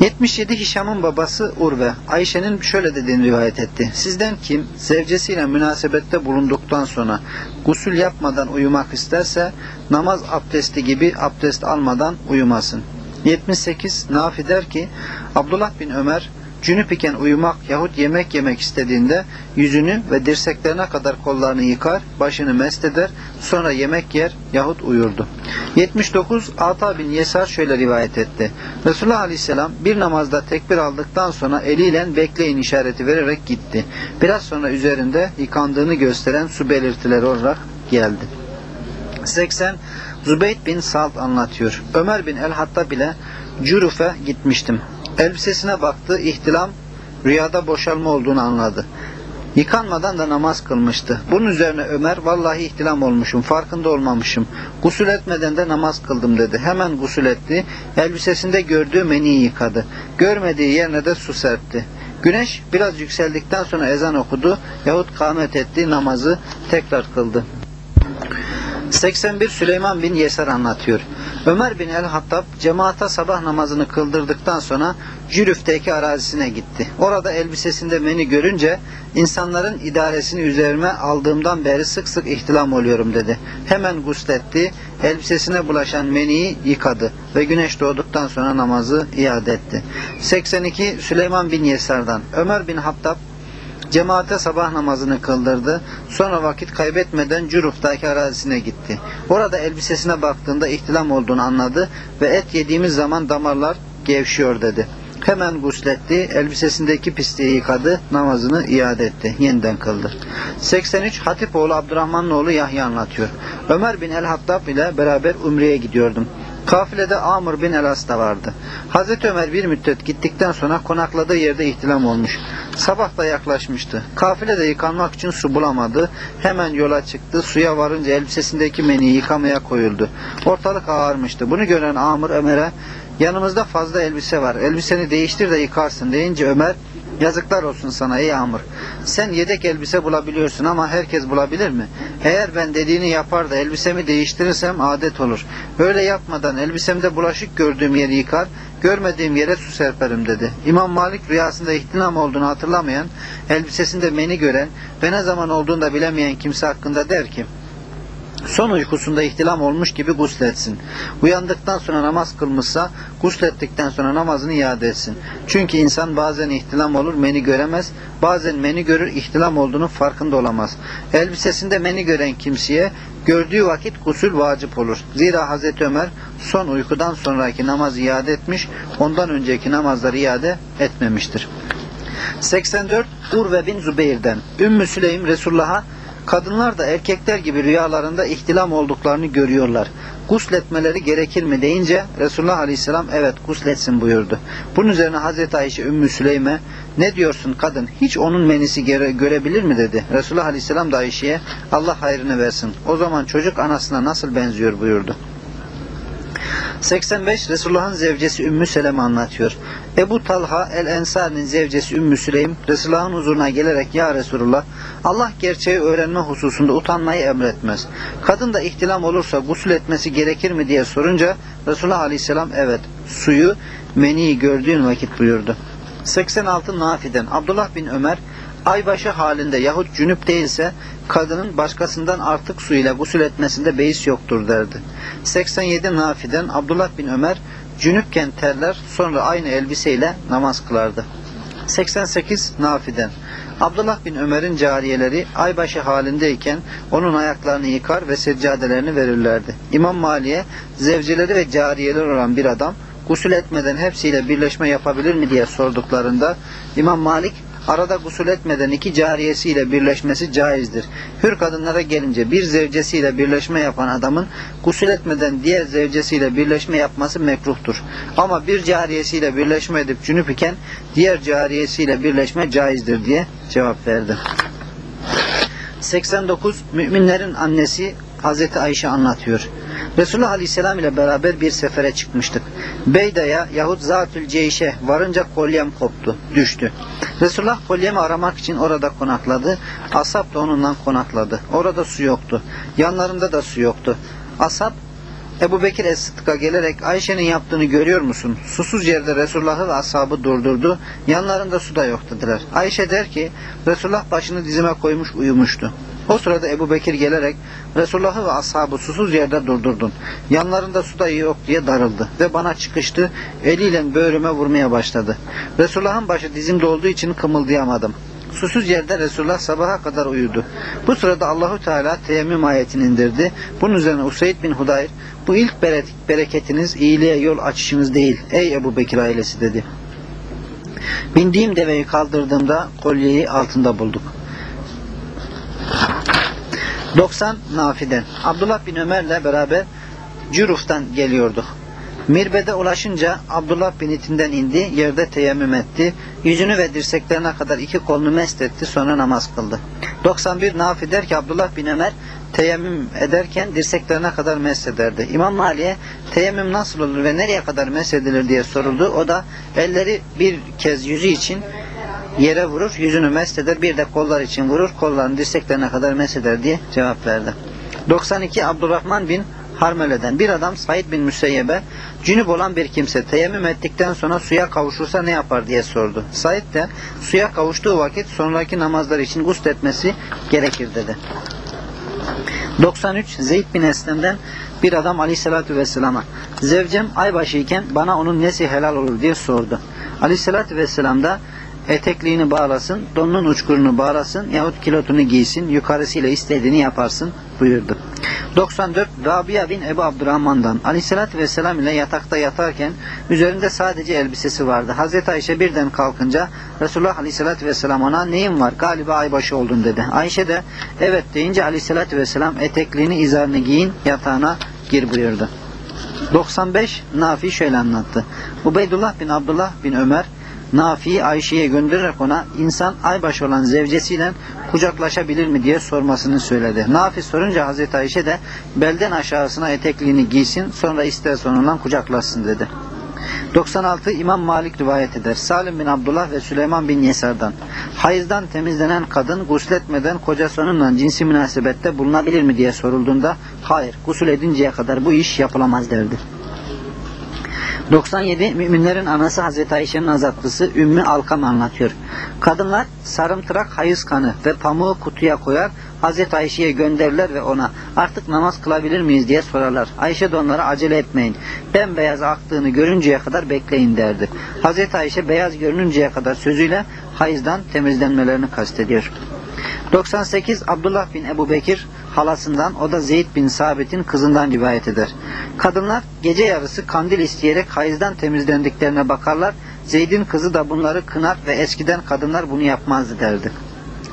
S1: 77 Hişam'ın babası Urve, Ayşe'nin şöyle dediğini rivayet etti. Sizden kim zevcesiyle münasebette bulunduktan sonra gusül yapmadan uyumak isterse namaz abdesti gibi abdest almadan uyumasın. 78 Nafi der ki Abdullah bin Ömer cünüp iken uyumak yahut yemek yemek istediğinde yüzünü ve dirseklerine kadar kollarını yıkar, başını mest eder, sonra yemek yer yahut uyurdu. 79 Ata bin Yesar şöyle rivayet etti. Resulullah Aleyhisselam bir namazda tekbir aldıktan sonra eliyle bekleyin işareti vererek gitti. Biraz sonra üzerinde yıkandığını gösteren su belirtileri olarak geldi. 80 Zübeyt bin Salt anlatıyor. Ömer bin El-Hattab ile Cüruf'e gitmiştim. Elbisesine baktı, ihtilam rüyada boşalma olduğunu anladı. Yıkanmadan da namaz kılmıştı. Bunun üzerine Ömer vallahi ihtilam olmuşum, farkında olmamışım. Gusül etmeden de namaz kıldım dedi. Hemen gusül etti. Elbisesinde gördüğü meniyi yıkadı. Görmediği yerine de su serpti. Güneş biraz yükseldikten sonra ezan okudu yahut kâmet etti, namazı tekrar kıldı. 81 Süleyman bin Yeser anlatıyor. Ömer bin el-Hattab cemaata sabah namazını kıldırdıktan sonra Cürüf'teki arazisine gitti. Orada elbisesinde beni görünce insanların idaresini üzerime aldığımdan beri sık sık ihtilam oluyorum dedi. Hemen gusletti, elbisesine bulaşan meniyi yıkadı ve güneş doğduktan sonra namazı iade etti. 82 Süleyman bin Yesar'dan Ömer bin Hattab Cemaate sabah namazını kıldırdı. Sonra vakit kaybetmeden Cüruf'taki arazisine gitti. Orada elbisesine baktığında ihtilam olduğunu anladı ve et yediğimiz zaman damarlar gevşiyor dedi. Hemen gusletti, elbisesindeki pisliği yıkadı, namazını iade etti, yeniden kıldı. 83 Hatipoğlu Abdurrahman'ın oğlu Yahya anlatıyor. Ömer bin el-Hattab ile beraber Umre'ye gidiyordum. Kafilede Amr bin el-As da vardı. Hazreti Ömer bir müddet gittikten sonra konakladığı yerde ihtilam olmuş. Sabah da yaklaşmıştı. Kafile de yıkanmak için su bulamadı. Hemen yola çıktı. Suya varınca elbisesindeki meniyi yıkamaya koyuldu. Ortalık ağarmıştı. Bunu gören Amr Ömer'e yanımızda fazla elbise var. Elbiseni değiştir de yıkarsın deyince Ömer Yazıklar olsun sana ey Amr. Sen yedek elbise bulabiliyorsun ama herkes bulabilir mi? Eğer ben dediğini yapar da elbisemi değiştirirsem adet olur. Öyle yapmadan elbisemde bulaşık gördüğüm yeri yıkar, görmediğim yere su serperim dedi. İmam Malik rüyasında ihtilam olduğunu hatırlamayan, elbisesinde meni gören ve ne zaman olduğunu da bilemeyen kimse hakkında der ki, son uykusunda ihtilam olmuş gibi gusletsin. Uyandıktan sonra namaz kılmışsa guslettikten sonra namazını iade etsin. Çünkü insan bazen ihtilam olur meni göremez, bazen meni görür ihtilam olduğunun farkında olamaz. Elbisesinde meni gören kimseye gördüğü vakit gusül vacip olur. Zira Hazreti Ömer son uykudan sonraki namazı iade etmiş, ondan önceki namazları iade etmemiştir. 84 Urve bin Zübeyir'den Ümmü Süleym Resulullah'a Kadınlar da erkekler gibi rüyalarında ihtilam olduklarını görüyorlar. Gusletmeleri gerekir mi deyince Resulullah Aleyhisselam evet gusletsin buyurdu. Bunun üzerine Hazreti Ayşe Ümmü Süleym'e ne diyorsun kadın hiç onun menisi göre, görebilir mi dedi. Resulullah Aleyhisselam da Ayşe'ye Allah hayrını versin. O zaman çocuk anasına nasıl benziyor buyurdu. 85 Resulullah'ın zevcesi Ümmü Seleme anlatıyor. Ebu Talha el-Ensari'nin zevcesi Ümmü Süleym Resulullah'ın huzuruna gelerek Ya Resulullah Allah gerçeği öğrenme hususunda utanmayı emretmez. Kadın da ihtilam olursa gusül etmesi gerekir mi diye sorunca Resulullah Aleyhisselam evet suyu meniyi gördüğün vakit buyurdu. 86 Nafi'den Abdullah bin Ömer aybaşı halinde yahut cünüp değilse kadının başkasından artık su ile gusül etmesinde beis yoktur derdi. 87 Nafi'den Abdullah bin Ömer cünüpken terler sonra aynı elbiseyle namaz kılardı. 88 Nafi'den Abdullah bin Ömer'in cariyeleri aybaşı halindeyken onun ayaklarını yıkar ve seccadelerini verirlerdi. İmam Mali'ye zevceleri ve cariyeler olan bir adam gusül etmeden hepsiyle birleşme yapabilir mi diye sorduklarında İmam Malik arada gusül etmeden iki cariyesiyle birleşmesi caizdir. Hür kadınlara gelince bir zevcesiyle birleşme yapan adamın gusül etmeden diğer zevcesiyle birleşme yapması mekruhtur. Ama bir cariyesiyle birleşme edip cünüp iken diğer cariyesiyle birleşme caizdir diye cevap verdi. 89 Müminlerin annesi Hazreti Ayşe anlatıyor. Resulullah Aleyhisselam ile beraber bir sefere çıkmıştık. Beyda'ya yahut Zatül Ceyş'e varınca kolyem koptu, düştü. Resulullah kolyemi aramak için orada konakladı. Ashab da onunla konakladı. Orada su yoktu. Yanlarında da su yoktu. Ashab Ebu Bekir Es-Sıddık'a gelerek Ayşe'nin yaptığını görüyor musun? Susuz yerde Resulullah'ı ve ashabı durdurdu. Yanlarında su da yok dediler. Ayşe der ki Resulullah başını dizime koymuş uyumuştu. O sırada Ebu Bekir gelerek Resulullah'ı ve ashabı susuz yerde durdurdun. Yanlarında su da yok diye darıldı ve bana çıkıştı. Eliyle böğrüme vurmaya başladı. Resulullah'ın başı dizimde olduğu için kımıldayamadım. Susuz yerde Resulullah sabaha kadar uyudu. Bu sırada Allahu Teala teyemmüm ayetini indirdi. Bunun üzerine Usaid bin Hudayr bu ilk bere- bereketiniz iyiliğe yol açışınız değil ey Ebu Bekir ailesi dedi. Bindiğim deveyi kaldırdığımda kolyeyi altında bulduk. 90 Nafi'den. Abdullah bin Ömer'le beraber Cüruf'tan geliyorduk. Mirbe'de ulaşınca Abdullah bin itinden indi, yerde teyemmüm etti. Yüzünü ve dirseklerine kadar iki kolunu mest etti, sonra namaz kıldı. 91 Nafi der ki Abdullah bin Ömer teyemmüm ederken dirseklerine kadar mest ederdi. İmam Mali'ye teyemmüm nasıl olur ve nereye kadar mest edilir diye soruldu. O da elleri bir kez yüzü için yere vurur, yüzünü mest eder, bir de kollar için vurur, kollarını dirseklerine kadar mest eder diye cevap verdi. 92 Abdurrahman bin Harmele'den bir adam Said bin Müseyyeb'e cünüp olan bir kimse teyemmüm ettikten sonra suya kavuşursa ne yapar diye sordu. Said de suya kavuştuğu vakit sonraki namazlar için gusl etmesi gerekir dedi. 93 Zeyd bin Eslem'den bir adam aleyhissalatü vesselama zevcem aybaşıyken bana onun nesi helal olur diye sordu. Aleyhissalatü vesselam da etekliğini bağlasın, donunun uçkurunu bağlasın yahut kilotunu giysin, yukarısıyla istediğini yaparsın buyurdu. 94 Rabia bin Ebu Abdurrahman'dan Aleyhisselatü Vesselam ile yatakta yatarken üzerinde sadece elbisesi vardı. Hazreti Ayşe birden kalkınca Resulullah Aleyhisselatü Vesselam ona neyin var galiba aybaşı oldun dedi. Ayşe de evet deyince Aleyhisselatü Vesselam etekliğini izarını giyin yatağına gir buyurdu. 95 Nafi şöyle anlattı. Ubeydullah bin Abdullah bin Ömer Nafi'yi Ayşe'ye göndererek ona insan aybaşı olan zevcesiyle kucaklaşabilir mi diye sormasını söyledi. Nafi sorunca Hazreti Ayşe de belden aşağısına etekliğini giysin sonra isterse onunla kucaklaşsın dedi. 96 İmam Malik rivayet eder. Salim bin Abdullah ve Süleyman bin Yesar'dan. Hayızdan temizlenen kadın gusletmeden kocası onunla cinsi münasebette bulunabilir mi diye sorulduğunda hayır gusül edinceye kadar bu iş yapılamaz derdi. 97 müminlerin anası Hazreti Ayşe'nin azatlısı Ümmü Alkam anlatıyor. Kadınlar sarımtırak hayız kanı ve pamuğu kutuya koyar Hazreti Ayşe'ye gönderirler ve ona artık namaz kılabilir miyiz diye sorarlar. Ayşe de onlara acele etmeyin. Bembeyaz aktığını görünceye kadar bekleyin derdi. Hazreti Ayşe beyaz görününceye kadar sözüyle hayızdan temizlenmelerini kastediyor. 98 Abdullah bin Ebu Bekir halasından o da Zeyd bin Sabit'in kızından rivayet eder. Kadınlar gece yarısı kandil isteyerek hayızdan temizlendiklerine bakarlar. Zeyd'in kızı da bunları kınar ve eskiden kadınlar bunu yapmazdı derdi.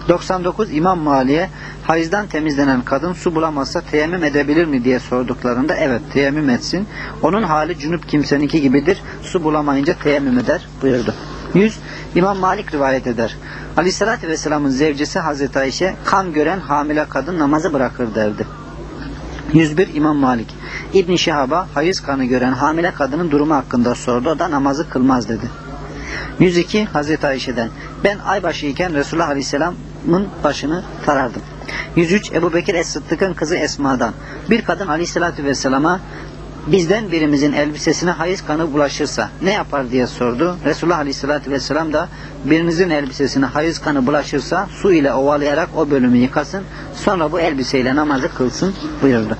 S1: 99 İmam Mali'ye hayızdan temizlenen kadın su bulamazsa teyemmüm edebilir mi diye sorduklarında evet teyemmüm etsin. Onun hali cünüp kimseninki gibidir. Su bulamayınca teyemmüm eder buyurdu. 100 İmam Malik rivayet eder. Aleyhissalatü Vesselam'ın zevcesi Hazreti Ayşe kan gören hamile kadın namazı bırakır derdi. 101 İmam Malik İbn Şihab'a hayız kanı gören hamile kadının durumu hakkında sordu. O da namazı kılmaz dedi. 102 Hazreti Ayşe'den ben aybaşıyken Resulullah Aleyhisselam'ın başını tarardım. 103 Ebu Bekir Es-Sıddık'ın kızı Esma'dan bir kadın Aleyhisselatü Vesselam'a bizden birimizin elbisesine hayız kanı bulaşırsa ne yapar diye sordu. Resulullah Aleyhisselatü Vesselam da birinizin elbisesine hayız kanı bulaşırsa su ile ovalayarak o bölümü yıkasın sonra bu elbiseyle namazı kılsın buyurdu.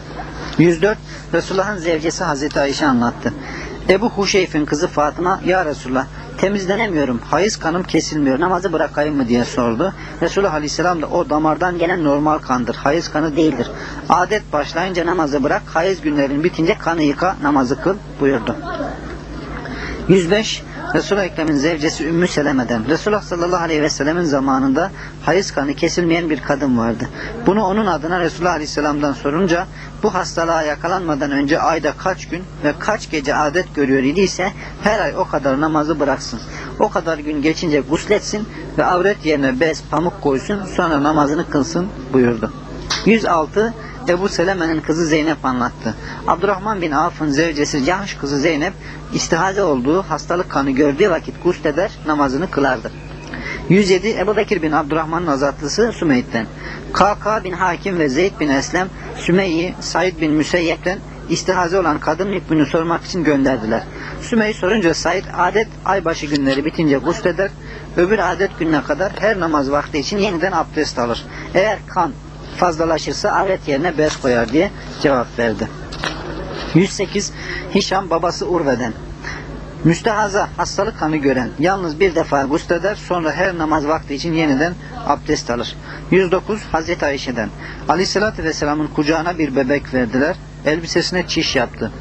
S1: 104 Resulullah'ın zevcesi Hazreti Ayşe anlattı. Ebu Huşeyf'in kızı Fatıma ya Resulullah temizlenemiyorum. Hayız kanım kesilmiyor. Namazı bırakayım mı diye sordu. Resulullah Aleyhisselam da o damardan gelen normal kandır. Hayız kanı değildir. Adet başlayınca namazı bırak. Hayız günlerin bitince kanı yıka namazı kıl buyurdu. 105 Resul-i Ekrem'in zevcesi Ümmü Seleme'den Resulullah sallallahu aleyhi ve sellemin zamanında hayız kanı kesilmeyen bir kadın vardı. Bunu onun adına Resulullah aleyhisselamdan sorunca bu hastalığa yakalanmadan önce ayda kaç gün ve kaç gece adet görüyor idiyse her ay o kadar namazı bıraksın. O kadar gün geçince gusletsin ve avret yerine bez pamuk koysun sonra namazını kılsın buyurdu. 106
S2: Ebu Seleme'nin kızı Zeynep anlattı. Abdurrahman bin Avf'ın zevcesi Cahş kızı Zeynep istihaze olduğu hastalık kanı gördüğü vakit gusleder namazını kılardı. 107 Ebu Bekir bin Abdurrahman'ın azatlısı Sümeyd'den. KK bin Hakim ve Zeyd bin Eslem Sümeyyi Said bin Müseyyep'ten istihaze olan kadın hükmünü sormak için gönderdiler. Sümeyyi sorunca Said adet aybaşı günleri bitince gusleder, öbür adet gününe kadar her namaz vakti için yeniden abdest alır. Eğer kan fazlalaşırsa adet yerine bez koyar diye cevap verdi. 108 Hişam babası Urve'den. Müstehaza hastalık kanı gören yalnız bir defa gusleder sonra her namaz vakti için yeniden abdest alır. 109 Hazreti Ayşe'den Aleyhisselatü Vesselam'ın kucağına bir bebek verdiler. Elbisesine çiş yaptı.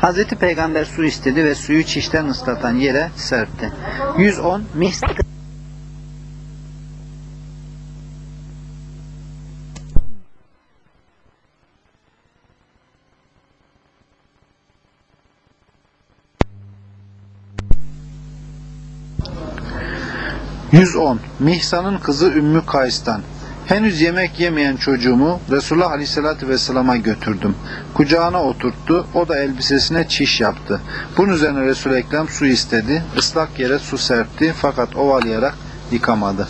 S2: Hazreti Peygamber su istedi ve suyu çişten ıslatan yere serpti. 110 Mihs
S1: 110. Mihsan'ın kızı Ümmü Kays'tan. Henüz yemek yemeyen çocuğumu Resulullah Aleyhisselatü Vesselam'a götürdüm. Kucağına oturttu, o da elbisesine çiş yaptı. Bunun üzerine Resul-i Ekrem su istedi, ıslak yere su serpti fakat ovalayarak yıkamadı.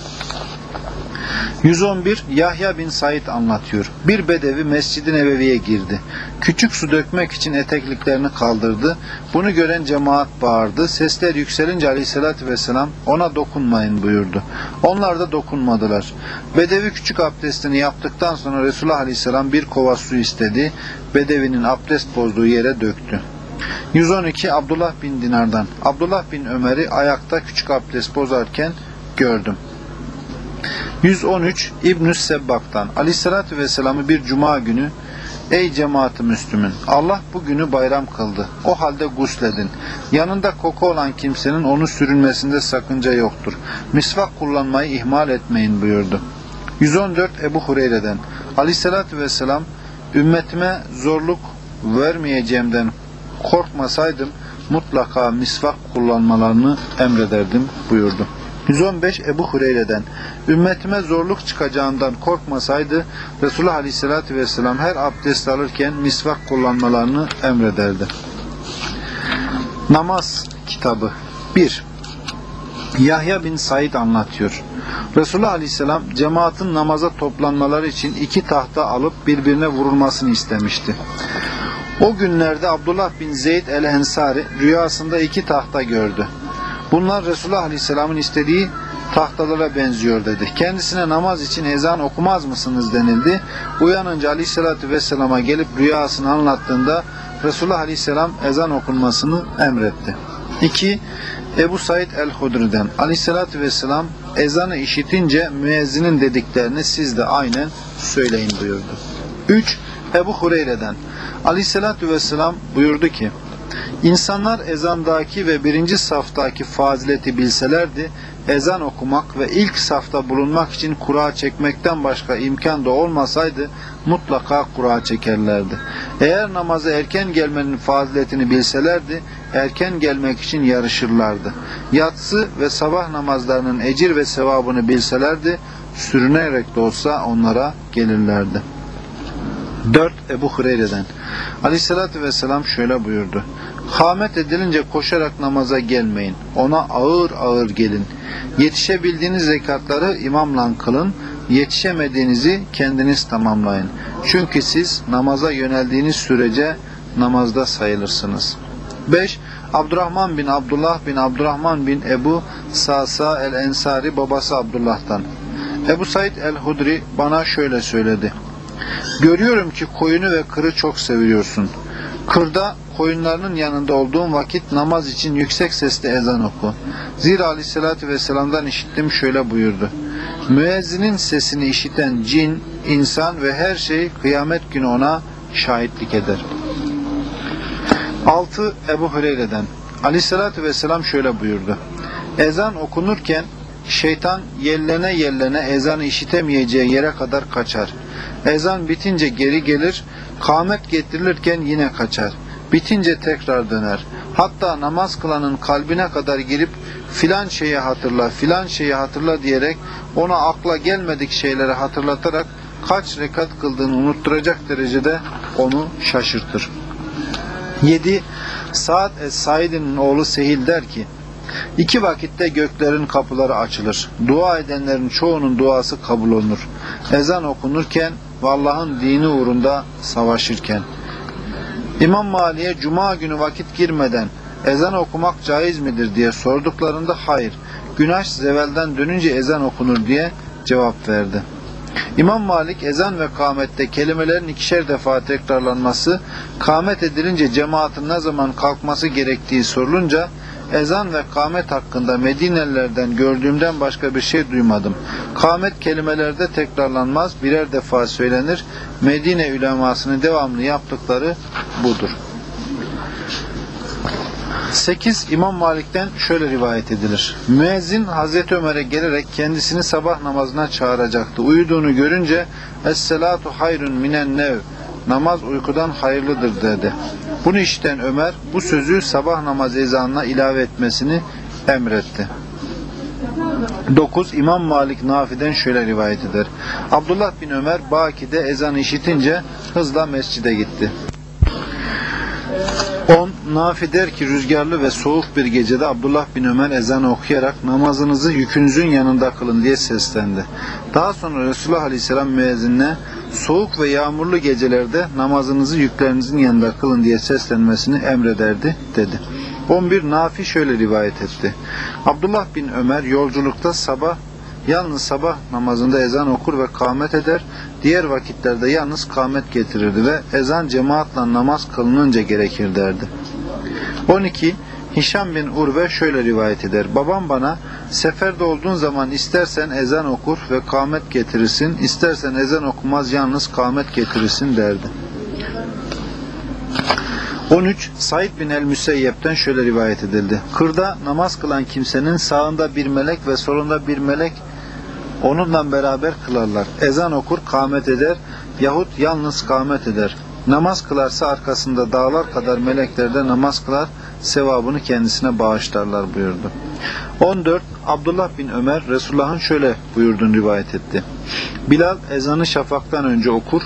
S1: 111 Yahya bin Said anlatıyor. Bir bedevi Mescid-i Nebevi'ye girdi. Küçük su dökmek için etekliklerini kaldırdı. Bunu gören cemaat bağırdı. Sesler yükselince aleyhissalatü vesselam ona dokunmayın buyurdu. Onlar da dokunmadılar. Bedevi küçük abdestini yaptıktan sonra Resulullah aleyhisselam bir kova su istedi. Bedevinin abdest bozduğu yere döktü. 112 Abdullah bin Dinar'dan. Abdullah bin Ömer'i ayakta küçük abdest bozarken gördüm. 113 İbn-i Sebbak'tan Aleyhisselatü Vesselam'ı bir cuma günü Ey cemaat-ı Müslümün Allah bu günü bayram kıldı. O halde gusledin. Yanında koku olan kimsenin onu sürünmesinde sakınca yoktur. Misvak kullanmayı ihmal etmeyin buyurdu. 114 Ebu Hureyre'den Aleyhisselatü Vesselam ümmetime zorluk vermeyeceğimden korkmasaydım mutlaka misvak kullanmalarını emrederdim buyurdu. 115 Ebu Hureyre'den ümmetime zorluk çıkacağından korkmasaydı Resulullah Aleyhisselatü Vesselam her abdest alırken misvak kullanmalarını emrederdi. Namaz kitabı 1. Yahya bin Said anlatıyor. Resulullah Aleyhisselam cemaatin namaza toplanmaları için iki tahta alıp birbirine vurulmasını istemişti. O günlerde Abdullah bin Zeyd el-Ensari rüyasında iki tahta gördü. Bunlar Resulullah Aleyhisselam'ın istediği tahtalara benziyor dedi. Kendisine namaz için ezan okumaz mısınız denildi. Uyanınca Aleyhisselatü Vesselam'a gelip rüyasını anlattığında Resulullah Aleyhisselam ezan okunmasını emretti. 2. Ebu Said el-Hudri'den Aleyhisselatü Vesselam ezanı işitince müezzinin dediklerini siz de aynen söyleyin buyurdu. 3. Ebu Hureyre'den Aleyhisselatü Vesselam buyurdu ki İnsanlar ezandaki ve birinci saftaki fazileti bilselerdi, ezan okumak ve ilk safta bulunmak için kura çekmekten başka imkan da olmasaydı mutlaka kura çekerlerdi. Eğer namaza erken gelmenin faziletini bilselerdi, erken gelmek için yarışırlardı. Yatsı ve sabah namazlarının ecir ve sevabını bilselerdi, sürünerek de olsa onlara gelirlerdi. 4. Ebu Hureyre'den Aleyhisselatü Vesselam şöyle buyurdu. Hamet edilince koşarak namaza gelmeyin. Ona ağır ağır gelin. Yetişebildiğiniz zekatları imamla kılın. Yetişemediğinizi kendiniz tamamlayın. Çünkü siz namaza yöneldiğiniz sürece namazda sayılırsınız. 5. Abdurrahman bin Abdullah bin Abdurrahman bin Ebu Sasa el-Ensari babası Abdullah'tan. Ebu Said el-Hudri bana şöyle söyledi. Görüyorum ki koyunu ve kırı çok seviyorsun. Kırda koyunlarının yanında olduğun vakit namaz için yüksek sesle ezan oku. Zira aleyhissalatü vesselam'dan işittim şöyle buyurdu. Müezzinin sesini işiten cin, insan ve her şey kıyamet günü ona şahitlik eder. 6. Ebu Hureyre'den Aleyhissalatü vesselam şöyle buyurdu. Ezan okunurken şeytan yellene yellene ezanı işitemeyeceği yere kadar kaçar. Ezan bitince geri gelir, kâmet getirilirken yine kaçar. Bitince tekrar döner. Hatta namaz kılanın kalbine kadar girip filan şeyi hatırla, filan şeyi hatırla diyerek ona akla gelmedik şeyleri hatırlatarak kaç rekat kıldığını unutturacak derecede onu şaşırtır. 7. Saad Es-Said'in oğlu Sehil der ki, İki vakitte göklerin kapıları açılır. Dua edenlerin çoğunun duası kabul olunur. Ezan okunurken ve Allah'ın dini uğrunda savaşırken. İmam Mali'ye cuma günü vakit girmeden ezan okumak caiz midir diye sorduklarında hayır. Güneş zevelden dönünce ezan okunur diye cevap verdi. İmam Malik ezan ve kâmette kelimelerin ikişer defa tekrarlanması, kâmet edilince cemaatin ne zaman kalkması gerektiği sorulunca ezan ve kâmet hakkında Medinelilerden gördüğümden başka bir şey duymadım. Kâmet kelimelerde tekrarlanmaz, birer defa söylenir. Medine ulemasının devamlı yaptıkları budur. 8 İmam Malik'ten şöyle rivayet edilir. Müezzin Hazreti Ömer'e gelerek kendisini sabah namazına çağıracaktı. Uyuduğunu görünce Es-selatu hayrun minen nev Namaz uykudan hayırlıdır dedi. Bunu işiten Ömer bu sözü sabah namaz ezanına ilave etmesini emretti. 9. İmam Malik Nafi'den şöyle rivayet eder. Abdullah bin Ömer Baki'de ezan işitince hızla mescide gitti. 10. Nafi der ki rüzgarlı ve soğuk bir gecede Abdullah bin Ömer ezan okuyarak namazınızı yükünüzün yanında kılın diye seslendi. Daha sonra Resulullah Aleyhisselam müezzinle soğuk ve yağmurlu gecelerde namazınızı yüklerinizin yanında kılın diye seslenmesini emrederdi dedi. 11. Nafi şöyle rivayet etti. Abdullah bin Ömer yolculukta sabah yalnız sabah namazında ezan okur ve kâmet eder, diğer vakitlerde yalnız kâmet getirirdi ve ezan cemaatle namaz kılınınca gerekir derdi. 12. Hişam bin Urve şöyle rivayet eder. Babam bana seferde olduğun zaman istersen ezan okur ve kâmet getirirsin, istersen ezan okumaz yalnız kâmet getirirsin derdi. 13. Said bin el-Müseyyep'ten şöyle rivayet edildi. Kırda namaz kılan kimsenin sağında bir melek ve solunda bir melek onunla beraber kılarlar. Ezan okur, kâmet eder yahut yalnız kâmet eder. Namaz kılarsa arkasında dağlar kadar melekler de namaz kılar, sevabını kendisine bağışlarlar buyurdu. 14. Abdullah bin Ömer Resulullah'ın şöyle buyurduğunu rivayet etti. Bilal ezanı şafaktan önce okur,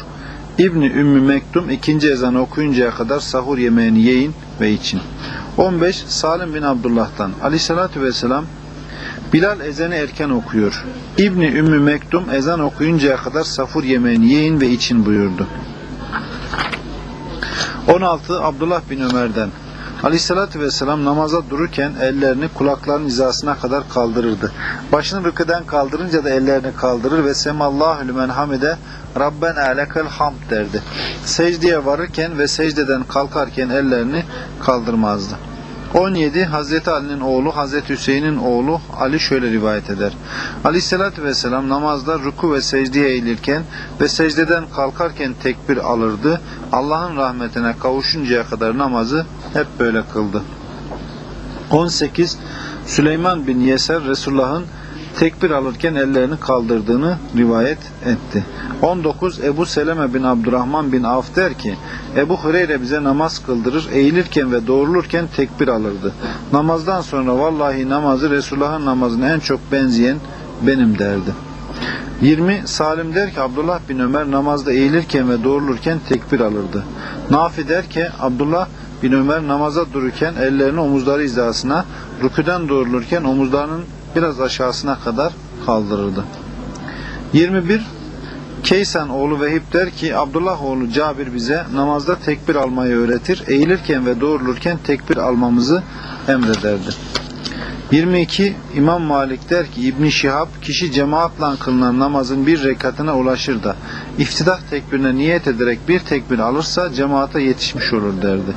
S1: İbni Ümmü Mektum ikinci ezanı okuyuncaya kadar sahur yemeğini yiyin ve için. 15. Salim bin Abdullah'tan Aleyhisselatü Vesselam Bilal ezanı erken okuyor. İbni Ümmü Mektum ezan okuyuncaya kadar sahur yemeğini yiyin ve için buyurdu. 16. Abdullah bin Ömer'den Aleyhissalatü vesselam namaza dururken ellerini kulakların hizasına kadar kaldırırdı. Başını rüküden kaldırınca da ellerini kaldırır ve Semallahü lümen hamide Rabben alekel hamd derdi. Secdeye varırken ve secdeden kalkarken ellerini kaldırmazdı. 17. Hazreti Ali'nin oğlu Hazreti Hüseyin'in oğlu Ali şöyle rivayet eder. Aleyhissalatü vesselam namazda ruku ve secdeye eğilirken ve secdeden kalkarken tekbir alırdı. Allah'ın rahmetine kavuşuncaya kadar namazı hep böyle kıldı. 18. Süleyman bin Yeser Resulullah'ın tekbir alırken ellerini kaldırdığını rivayet etti. 19. Ebu Seleme bin Abdurrahman bin Avf der ki, Ebu Hureyre bize namaz kıldırır, eğilirken ve doğrulurken tekbir alırdı. Namazdan sonra vallahi namazı Resulullah'ın namazına en çok benzeyen benim derdi. 20. Salim der ki Abdullah bin Ömer namazda eğilirken ve doğrulurken tekbir alırdı. Nafi der ki Abdullah bin Ömer namaza dururken ellerini omuzları hizasına, rüküden doğrulurken omuzlarının biraz aşağısına kadar kaldırırdı. 21. Keysan oğlu Vehib der ki Abdullah oğlu Cabir bize namazda tekbir almayı öğretir. Eğilirken ve doğrulurken tekbir almamızı emrederdi. 22. İmam Malik der ki İbn Şihab kişi cemaatle kılınan namazın bir rekatına ulaşır da iftidah tekbirine niyet ederek bir tekbir alırsa cemaate yetişmiş olur derdi.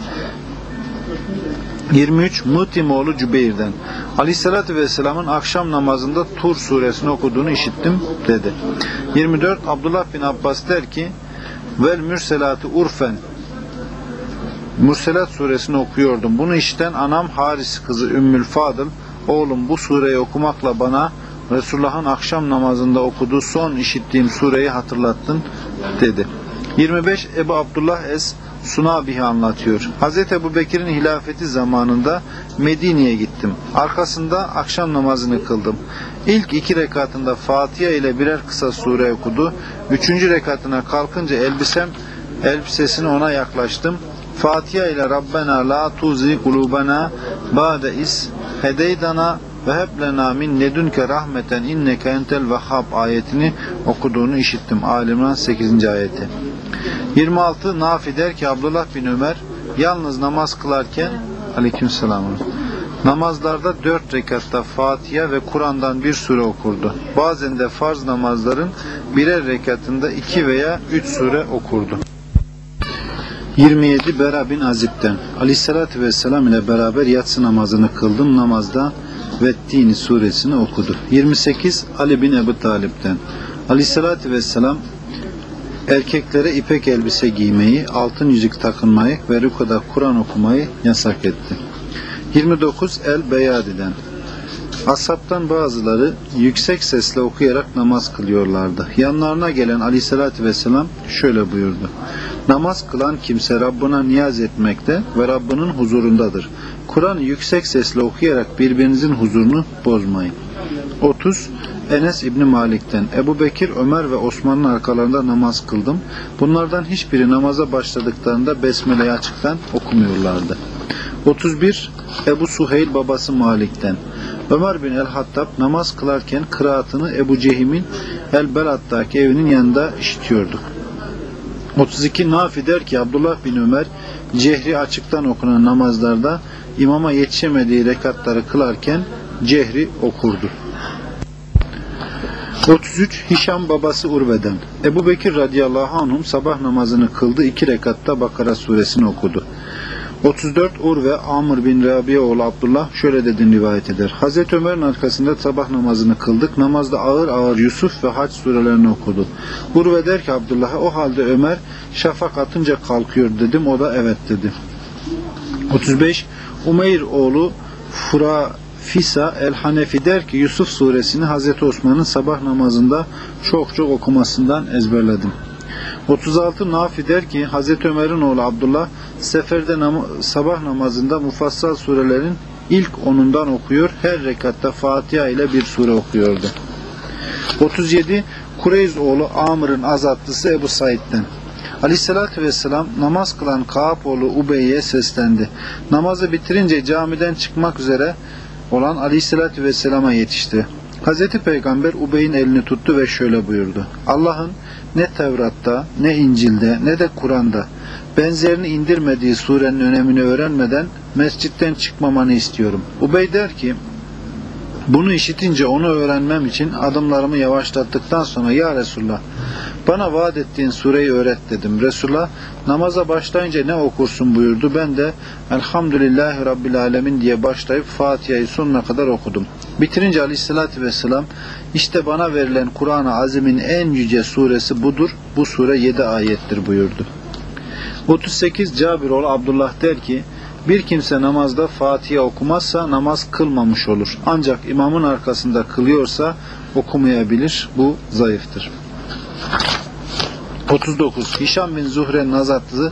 S1: 23 Mutim oğlu Cübeyr'den Aleyhisselatü Vesselam'ın akşam namazında Tur suresini okuduğunu işittim dedi. 24 Abdullah bin Abbas der ki Vel mürselatı urfen Mürselat suresini okuyordum. Bunu işiten anam Haris kızı Ümmül Fadıl oğlum bu sureyi okumakla bana Resulullah'ın akşam namazında okuduğu son işittiğim sureyi hatırlattın dedi. 25 Ebu Abdullah Es Sunabihi anlatıyor. Hz. Ebu Bekir'in hilafeti zamanında Medine'ye gittim. Arkasında akşam namazını kıldım. İlk iki rekatında Fatiha ile birer kısa sure okudu. Üçüncü rekatına kalkınca elbisem elbisesini ona yaklaştım. Fatiha ile Rabbena la tuzi kulubena ba'de is hedeydana ve hep lena min ledünke rahmeten inneke entel vehhab ayetini okuduğunu işittim. Alimran 8. ayeti. 26 Nafi der ki Abdullah bin Ömer yalnız namaz kılarken aleykümselam namazlarda dört rekatta Fatiha ve Kur'an'dan bir sure okurdu. Bazen de farz namazların birer rekatında iki veya üç sure okurdu. 27 Bera bin Azib'den Aleyhisselatü Vesselam ile beraber yatsı namazını kıldım. Namazda Vettini suresini okudu. 28 Ali bin Ebu Talip'ten Aleyhisselatü Vesselam erkeklere ipek elbise giymeyi, altın yüzük takınmayı ve rükuda Kur'an okumayı yasak etti. 29 El Beyadi'den Ashabtan bazıları yüksek sesle okuyarak namaz kılıyorlardı. Yanlarına gelen aleyhissalatü vesselam şöyle buyurdu. Namaz kılan kimse Rabbına niyaz etmekte ve Rabbinin huzurundadır. Kur'an'ı yüksek sesle okuyarak birbirinizin huzurunu bozmayın. 30 Enes İbni Malik'ten Ebu Bekir, Ömer ve Osman'ın arkalarında namaz kıldım. Bunlardan hiçbiri namaza başladıklarında Besmele'yi açıktan okumuyorlardı. 31 Ebu Suheyl babası Malik'ten Ömer bin el-Hattab namaz kılarken kıraatını Ebu Cehim'in El-Belat'taki evinin yanında işitiyorduk. 32 Nafi der ki Abdullah bin Ömer cehri açıktan okunan namazlarda imama yetişemediği rekatları kılarken cehri okurdu. 33 Hişam babası Urve'den Ebu Bekir radıyallahu anhum sabah namazını kıldı iki rekatta Bakara suresini okudu. 34 Urve Amr bin Rabia oğlu Abdullah şöyle dedin rivayet eder. Hazreti Ömer'in arkasında sabah namazını kıldık. Namazda ağır ağır Yusuf ve Hac surelerini okudu. Urve der ki Abdullah'a o halde Ömer şafak atınca kalkıyor dedim. O da evet dedi. 35 Umeyr oğlu Fura Fisa el-Hanefi der ki Yusuf suresini Hazreti Osman'ın sabah namazında çok çok okumasından ezberledim. 36 Nafi der ki Hazreti Ömer'in oğlu Abdullah seferde nam- sabah namazında mufassal surelerin ilk onundan okuyor. Her rekatta Fatiha ile bir sure okuyordu. 37 Kureyz oğlu Amr'ın azatlısı Ebu Said'den. Aleyhissalatü vesselam namaz kılan Kaab oğlu Ubey'e seslendi. Namazı bitirince camiden çıkmak üzere olan Aleyhissalatü vesselama yetişti. Hazreti Peygamber Ubey'in elini tuttu ve şöyle buyurdu. Allah'ın ne Tevrat'ta, ne İncil'de, ne de Kur'an'da benzerini indirmediği surenin önemini öğrenmeden mescitten çıkmamanı istiyorum. Ubey der ki, bunu işitince onu öğrenmem için adımlarımı yavaşlattıktan sonra ya Resulullah bana vaat ettiğin sureyi öğret dedim. Resulullah namaza başlayınca ne okursun buyurdu. Ben de Elhamdülillahi Rabbil Alemin diye başlayıp Fatiha'yı sonuna kadar okudum. Bitirince Aleyhisselatü Vesselam işte bana verilen Kur'an-ı Azim'in en yüce suresi budur. Bu sure 7 ayettir buyurdu. 38 Cabiroğlu Abdullah der ki bir kimse namazda Fatiha okumazsa namaz kılmamış olur. Ancak imamın arkasında kılıyorsa okumayabilir. Bu zayıftır. 39. Hişam bin Zuhre'nin azatlığı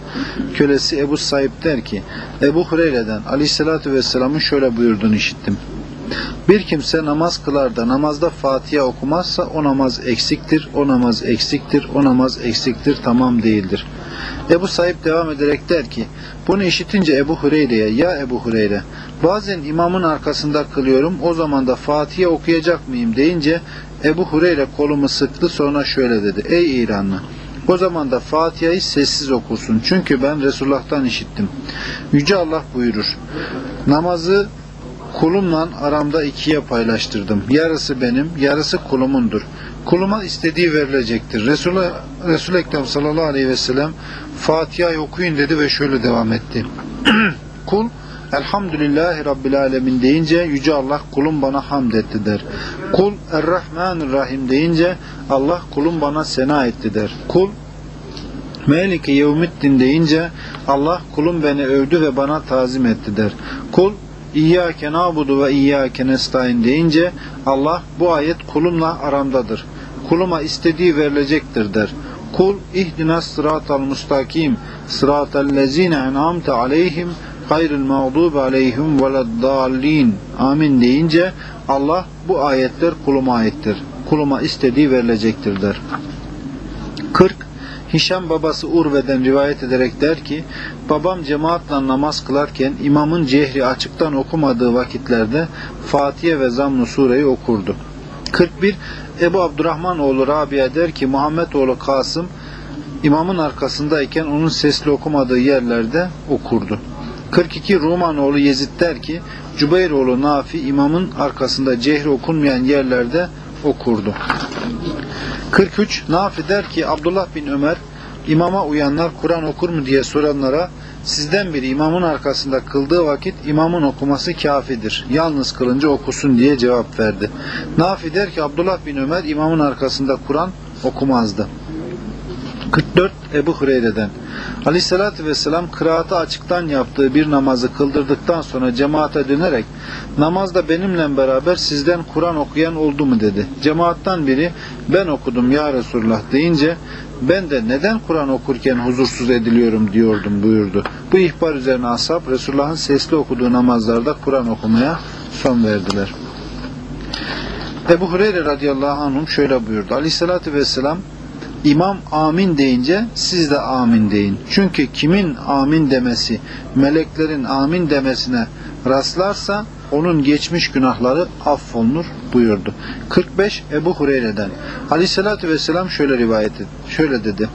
S1: kölesi Ebu Saib der ki Ebu Hureyre'den aleyhissalatü vesselamın şöyle buyurduğunu işittim. Bir kimse namaz kılar da namazda Fatiha okumazsa o namaz eksiktir, o namaz eksiktir, o namaz eksiktir, tamam değildir. Ebu Saib devam ederek der ki, bunu işitince Ebu Hureyre'ye, ya Ebu Hureyre, bazen imamın arkasında kılıyorum, o zaman da Fatiha okuyacak mıyım deyince, Ebu Hureyre kolumu sıktı sonra şöyle dedi, ey İranlı, o zaman da Fatiha'yı sessiz okursun. Çünkü ben Resulullah'tan işittim. Yüce Allah buyurur. Namazı kulumla aramda ikiye paylaştırdım. Yarısı benim, yarısı kulumundur. Kuluma istediği verilecektir. Resul-i Ekrem sallallahu aleyhi ve sellem Fatiha'yı okuyun dedi ve şöyle devam etti. <clears throat> Kul Elhamdülillahi Rabbil Alemin deyince Yüce Allah kulum bana hamd etti der. Kul Errahmanirrahim deyince Allah kulum bana sena etti der. Kul Melike yevmiddin deyince Allah kulum beni övdü ve bana tazim etti der. Kul İyyâke nâbudu ve iyyâke nestaîn deyince Allah bu ayet kulumla aramdadır. Kuluma istediği verilecektir der. Kul ihdinas sıratal mustakim sıratal lezine en'amte aleyhim gayril mağdubi aleyhim veleddallin amin deyince Allah bu ayetler kuluma aittir. Kuluma istediği verilecektir der. 40 Hişam babası Urve'den rivayet ederek der ki, babam cemaatle namaz kılarken imamın cehri açıktan okumadığı vakitlerde Fatiha ve Zamm-ı Sure'yi okurdu. 41 Ebu Abdurrahman oğlu Rabia der ki, Muhammed oğlu Kasım imamın arkasındayken onun sesli okumadığı yerlerde okurdu. 42 Ruman oğlu Yezid der ki, Cübeyr oğlu Nafi imamın arkasında cehri okunmayan yerlerde okurdu. 43 Nafi der ki Abdullah bin Ömer imama uyanlar Kur'an okur mu diye soranlara sizden biri imamın arkasında kıldığı vakit imamın okuması kafidir. Yalnız kılınca okusun diye cevap verdi. Nafi der ki Abdullah bin Ömer imamın arkasında Kur'an okumazdı. 44 Ebu Hureyre'den Aleyhisselatü Vesselam kıraatı açıktan yaptığı bir namazı kıldırdıktan sonra cemaate dönerek namazda benimle beraber sizden Kur'an okuyan oldu mu dedi. Cemaattan biri ben okudum ya Resulullah deyince ben de neden Kur'an okurken huzursuz ediliyorum diyordum buyurdu. Bu ihbar üzerine ashab Resulullah'ın sesli okuduğu namazlarda Kur'an okumaya son verdiler. Ebu Hureyre radıyallahu anhum şöyle buyurdu. Aleyhissalatü vesselam İmam amin deyince siz de amin deyin. Çünkü kimin amin demesi meleklerin amin demesine rastlarsa onun geçmiş günahları affolunur buyurdu. 45 Ebu Hureyre'den Aleyhisselatü Vesselam şöyle rivayet etti. Şöyle dedi.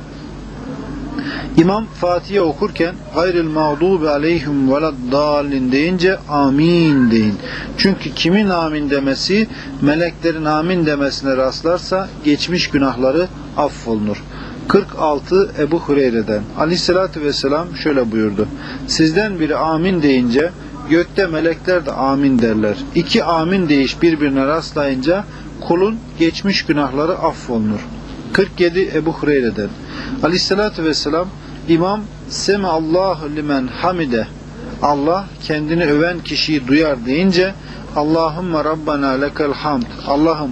S1: İmam Fatiha okurken gayril mağdubi aleyhim veleddallin deyince amin deyin. Çünkü kimin amin demesi meleklerin amin demesine rastlarsa geçmiş günahları affolunur. 46 Ebu Hureyre'den Aleyhisselatü Vesselam şöyle buyurdu. Sizden biri amin deyince gökte melekler de amin derler. İki amin deyiş birbirine rastlayınca kulun geçmiş günahları affolunur. 47 Ebu Hureyre'den Aleyhisselatü Vesselam İmam Seme Allahu limen hamide Allah kendini öven kişiyi duyar deyince Allahümme Rabbana lekel hamd Allah'ım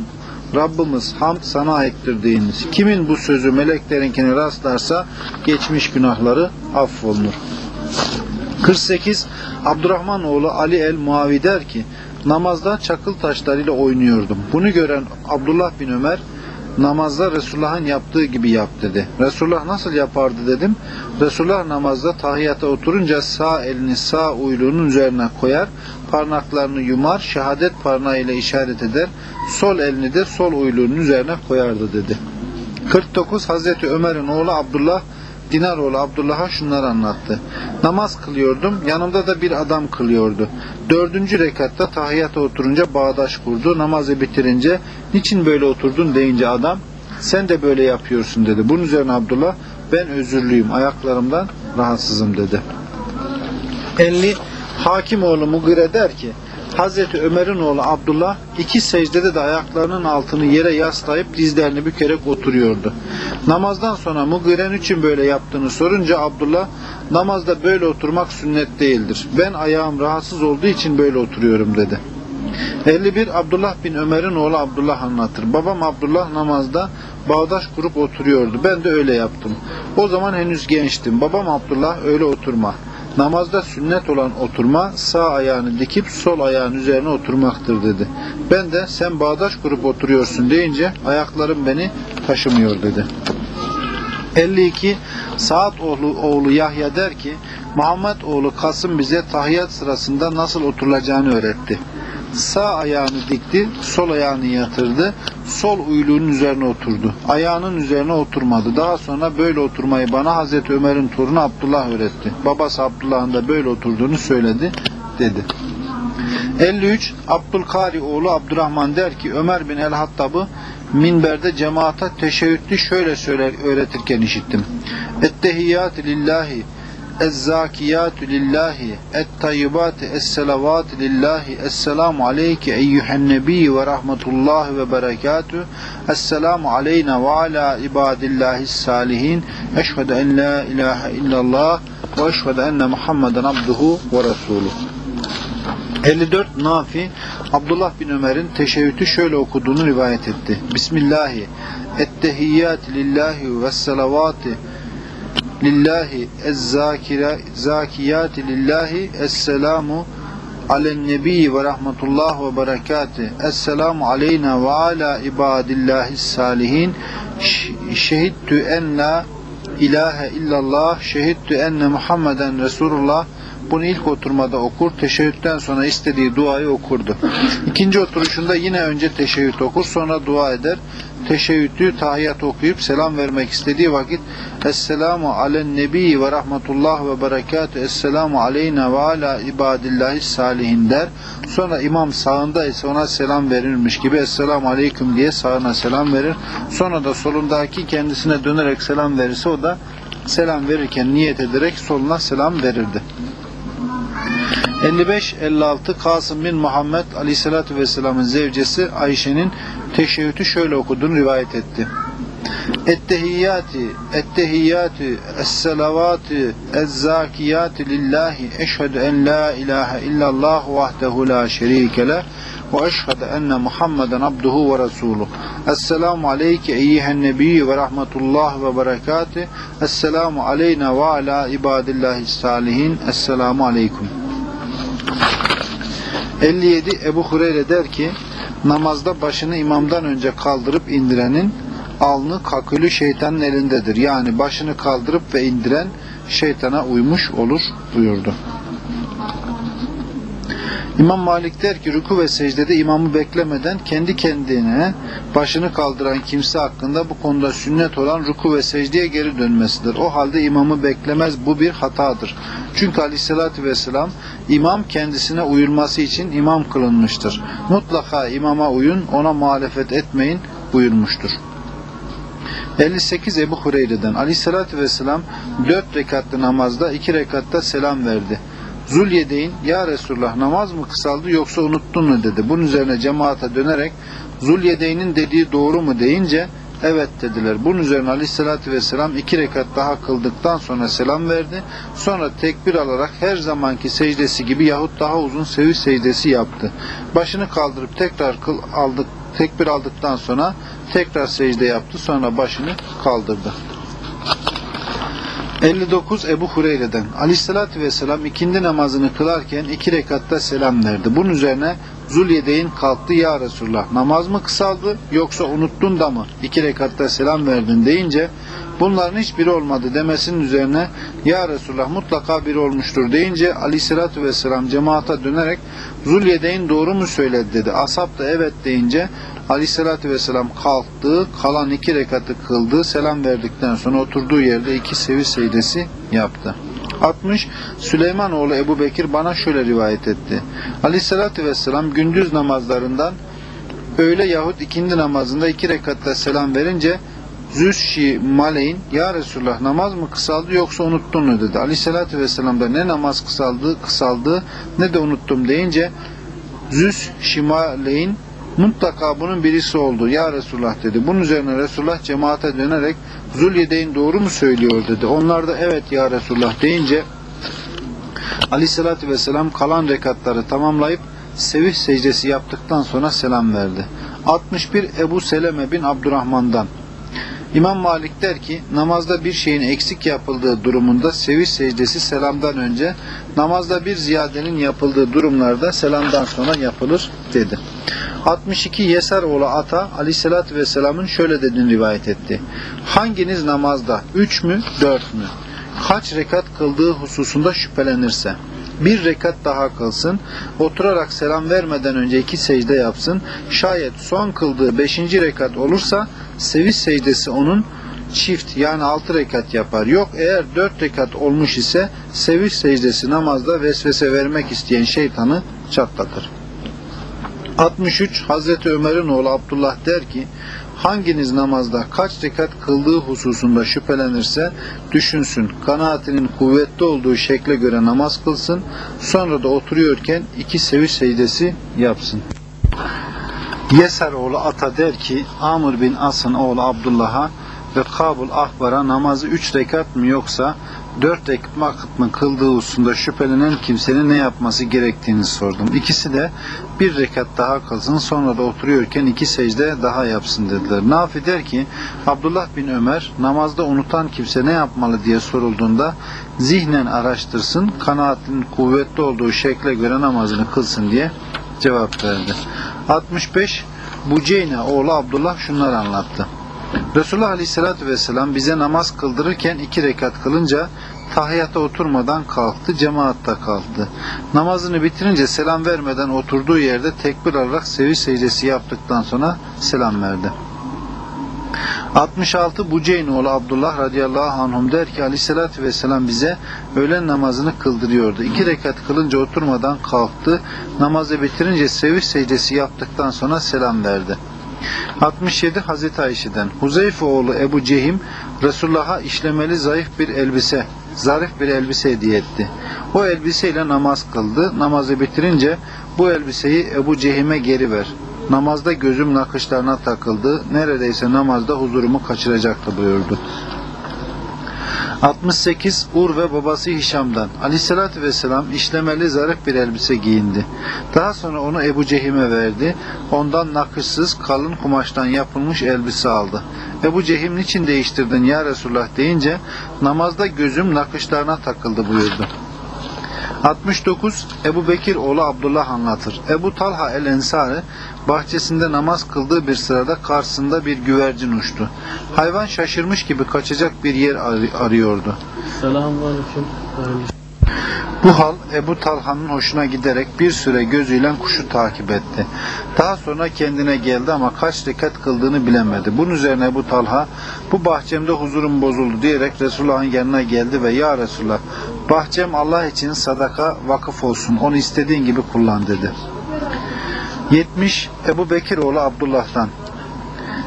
S1: Rabbimiz hamd sana aittir. Kimin bu sözü meleklerinkine rastlarsa geçmiş günahları affolunur. 48 Abdurrahman oğlu Ali el Muavi der ki namazda çakıl taşlarıyla oynuyordum. Bunu gören Abdullah bin Ömer namazda Resulullah'ın yaptığı gibi yap dedi. Resulullah nasıl yapardı dedim. Resulullah namazda tahiyyata oturunca sağ elini sağ uyluğunun üzerine koyar, parmaklarını yumar, şehadet parmağıyla işaret eder, sol elini de sol uyluğunun üzerine koyardı dedi. 49 Hazreti Ömer'in oğlu Abdullah Dinaroğlu Abdullah'a şunları anlattı. Namaz kılıyordum, yanımda da bir adam kılıyordu. Dördüncü rekatta tahiyyata oturunca bağdaş kurdu. Namazı bitirince, niçin böyle oturdun deyince adam, sen de böyle yapıyorsun dedi. Bunun üzerine Abdullah, ben özürlüyüm, ayaklarımdan rahatsızım dedi. 50 Hakim oğlu Mugire der ki, Hazreti Ömer'in oğlu Abdullah iki secdede de ayaklarının altını yere yaslayıp dizlerini bükerek oturuyordu. Namazdan sonra Mugiren için böyle yaptığını sorunca Abdullah namazda böyle oturmak sünnet değildir. Ben ayağım rahatsız olduğu için böyle oturuyorum dedi. 51 Abdullah bin Ömer'in oğlu Abdullah anlatır. Babam Abdullah namazda bağdaş kurup oturuyordu. Ben de öyle yaptım. O zaman henüz gençtim. Babam Abdullah öyle oturma. Namazda sünnet olan oturma sağ ayağını dikip sol ayağın üzerine oturmaktır dedi. Ben de sen bağdaş kurup oturuyorsun deyince ayaklarım beni taşımıyor dedi. 52 Saat oğlu, oğlu Yahya der ki Muhammed oğlu Kasım bize tahiyyat sırasında nasıl oturulacağını öğretti. Sağ ayağını dikti, sol ayağını yatırdı, sol uyluğunun üzerine oturdu. Ayağının üzerine oturmadı. Daha sonra böyle oturmayı bana Hazreti Ömer'in torunu Abdullah öğretti. Babası Abdullah'ın da böyle oturduğunu söyledi, dedi. 53 Abdülkari oğlu Abdurrahman der ki Ömer bin el-Hattab'ı minberde cemaata teşebbütlü şöyle söyler öğretirken işittim. Ettehiyyatü lillahi Ezzakiyatü lillahi Et-tayyibatü es-selavatü lillahi Esselamu aleyke eyyühen nebi ve rahmetullahi ve berekatü Esselamu aleyna ve ala ibadillahi salihin Eşhedü en la ilahe illallah ve eşhedü enne Muhammeden abduhu ve resuluhu 54 Nafi Abdullah bin Ömer'in teşebbütü şöyle okuduğunu rivayet etti. Bismillahi, ettehiyyat lillahi ve salavati lillahi ezzakira zakiyati lillahi esselamu alen nebi ve rahmetullah ve berekatü esselamu aleyna ve ala ibadillahi salihin Ş- şehidtü en la ilahe illallah şehidtü enne Muhammeden Resulullah bunu ilk oturmada okur. Teşebbütten sonra istediği duayı okurdu. İkinci oturuşunda yine önce teşebbüt okur. Sonra dua eder. Teşebbütü tahiyyat okuyup selam vermek istediği vakit Esselamu alen nebi ve rahmetullah ve berekatü Esselamu aleyna ve ala ibadillahi salihin der. Sonra imam sağında ise ona selam verilmiş gibi Esselamu aleyküm diye sağına selam verir. Sonra da solundaki kendisine dönerek selam verirse o da selam verirken niyet ederek soluna selam verirdi. 55-56 Kasım bin Muhammed Aleyhisselatü Vesselam'ın zevcesi Ayşe'nin teşebbütü şöyle okuduğunu rivayet etti. Ettehiyyati, ettehiyyati, es-salavati, ez-zakiyati lillahi, eşhedü en la ilahe illallah vahdehu la şerike leh, ve eşhedü enne Muhammeden abduhu ve resuluh. Esselamu aleyke eyyihen nebiyyü ve rahmetullah ve berekatü. Esselamu aleyna ve ala ibadillahi salihin. Esselamu aleyküm. 57 Ebu Hureyre der ki namazda başını imamdan önce kaldırıp indirenin alnı kakülü şeytanın elindedir. Yani başını kaldırıp ve indiren şeytana uymuş olur buyurdu. İmam Malik der ki ruku ve secdede imamı beklemeden kendi kendine başını kaldıran kimse hakkında bu konuda sünnet olan ruku ve secdeye geri dönmesidir. O halde imamı beklemez bu bir hatadır. Çünkü aleyhissalatü vesselam imam kendisine uyulması için imam kılınmıştır. Mutlaka imama uyun ona muhalefet etmeyin buyurmuştur. 58 Ebu Hureyre'den Aleyhisselatü Vesselam 4 rekatlı namazda 2 rekatta selam verdi. Zulyedeyn ya Resulullah namaz mı kısaldı yoksa unuttun mu dedi. Bunun üzerine cemaate dönerek Zulyedeyn'in dediği doğru mu deyince evet dediler. Bunun üzerine Aleyhisselatü Vesselam 2 rekat daha kıldıktan sonra selam verdi. Sonra tekbir alarak her zamanki secdesi gibi yahut daha uzun sevi secdesi yaptı. Başını kaldırıp tekrar kıl aldık tekbir aldıktan sonra tekrar secde yaptı. Sonra başını kaldırdı. 59 Ebu Hureyre'den Aleyhisselatü Vesselam ikindi namazını kılarken iki rekatta selam verdi. Bunun üzerine Zulyedeyn kalktı ya Resulullah namaz mı kısaldı yoksa unuttun da mı iki rekatta selam verdin deyince bunların hiçbiri olmadı demesinin üzerine ya Resulullah mutlaka biri olmuştur deyince Aleyhisselatü Vesselam cemaata dönerek Zulyedeyn doğru mu söyledi dedi. Ashab da evet deyince Aleyhisselatü Vesselam kalktı, kalan iki rekatı kıldı, selam verdikten sonra oturduğu yerde iki sevi secdesi yaptı. 60 Süleyman oğlu Ebu Bekir bana şöyle rivayet etti. Aleyhisselatü Vesselam gündüz namazlarından öğle yahut ikindi namazında iki rekatta selam verince Züsşi Maleyn Ya Resulullah namaz mı kısaldı yoksa unuttun mu dedi. Aleyhisselatü Vesselam da ne namaz kısaldı kısaldı ne de unuttum deyince Züs Şimaleyn mutlaka bunun birisi oldu ya Resulullah dedi. Bunun üzerine Resulullah cemaate dönerek Zulyedeyn doğru mu söylüyor dedi. Onlar da evet ya Resulullah deyince Aleyhisselatü Vesselam kalan rekatları tamamlayıp sevih secdesi yaptıktan sonra selam verdi. 61 Ebu Seleme bin Abdurrahman'dan İmam Malik der ki namazda bir şeyin eksik yapıldığı durumunda sevih secdesi selamdan önce namazda bir ziyadenin yapıldığı durumlarda selamdan sonra yapılır dedi. 62 Yeser oğlu Ata aleyhissalatü vesselamın şöyle dediğini rivayet etti. Hanginiz namazda 3 mü 4 mü? Kaç rekat kıldığı hususunda şüphelenirse bir rekat daha kılsın, oturarak selam vermeden önce iki secde yapsın, şayet son kıldığı beşinci rekat olursa seviş secdesi onun çift yani altı rekat yapar. Yok eğer dört rekat olmuş ise seviş secdesi namazda vesvese vermek isteyen şeytanı çatlatır. 63 Hazreti Ömer'in oğlu Abdullah der ki hanginiz namazda kaç rekat kıldığı hususunda şüphelenirse düşünsün kanaatinin kuvvetli olduğu şekle göre namaz kılsın sonra da oturuyorken iki seviş secdesi yapsın. Yeser oğlu Ata der ki Amr bin As'ın oğlu Abdullah'a ve Kabul Ahbar'a namazı üç rekat mı yoksa dört vakit kıldığı hususunda şüphelenen kimsenin ne yapması gerektiğini sordum. İkisi de bir rekat daha kılsın sonra da oturuyorken iki secde daha yapsın dediler. Nafi der ki Abdullah bin Ömer namazda unutan kimse ne yapmalı diye sorulduğunda zihnen araştırsın kanaatinin kuvvetli olduğu şekle göre namazını kılsın diye cevap verdi. 65 Buceyne oğlu Abdullah şunları anlattı. Resulullah Aleyhisselatü Vesselam bize namaz kıldırırken iki rekat kılınca tahiyyata oturmadan kalktı, cemaatta kalktı. Namazını bitirince selam vermeden oturduğu yerde tekbir alarak sevi secdesi yaptıktan sonra selam verdi. 66 Buceyn oğlu Abdullah radıyallahu anhum der ki aleyhissalatü vesselam bize öğlen namazını kıldırıyordu. İki rekat kılınca oturmadan kalktı. Namazı bitirince seviş secdesi yaptıktan sonra selam verdi. 67 Hazreti Ayşe'den Huzeyfe oğlu Ebu Cehim Resulullah'a işlemeli zayıf bir elbise zarif bir elbise hediye etti. O elbiseyle namaz kıldı. Namazı bitirince bu elbiseyi Ebu Cehim'e geri ver. Namazda gözüm nakışlarına takıldı. Neredeyse namazda huzurumu kaçıracaktı buyurdu. 68 Ur ve babası Hişam'dan Aleyhisselatü Vesselam işlemeli zarif bir elbise giyindi. Daha sonra onu Ebu Cehim'e verdi. Ondan nakışsız kalın kumaştan yapılmış elbise aldı. Ebu Cehim niçin değiştirdin ya Resulullah deyince namazda gözüm nakışlarına takıldı buyurdu. 69 Ebu Bekir oğlu Abdullah anlatır. Ebu Talha el-Ensari bahçesinde namaz kıldığı bir sırada karşısında bir güvercin uçtu. Hayvan şaşırmış gibi kaçacak bir yer ar- arıyordu.
S3: Selamünaleyküm.
S1: Bu hal Ebu Talha'nın hoşuna giderek bir süre gözüyle kuşu takip etti. Daha sonra kendine geldi ama kaç rekat kıldığını bilemedi. Bunun üzerine Ebu Talha bu bahçemde huzurum bozuldu diyerek Resulullah'ın yanına geldi ve ya Resulullah bahçem Allah için sadaka vakıf olsun onu istediğin gibi kullan dedi. 70 Ebu Bekir oğlu Abdullah'tan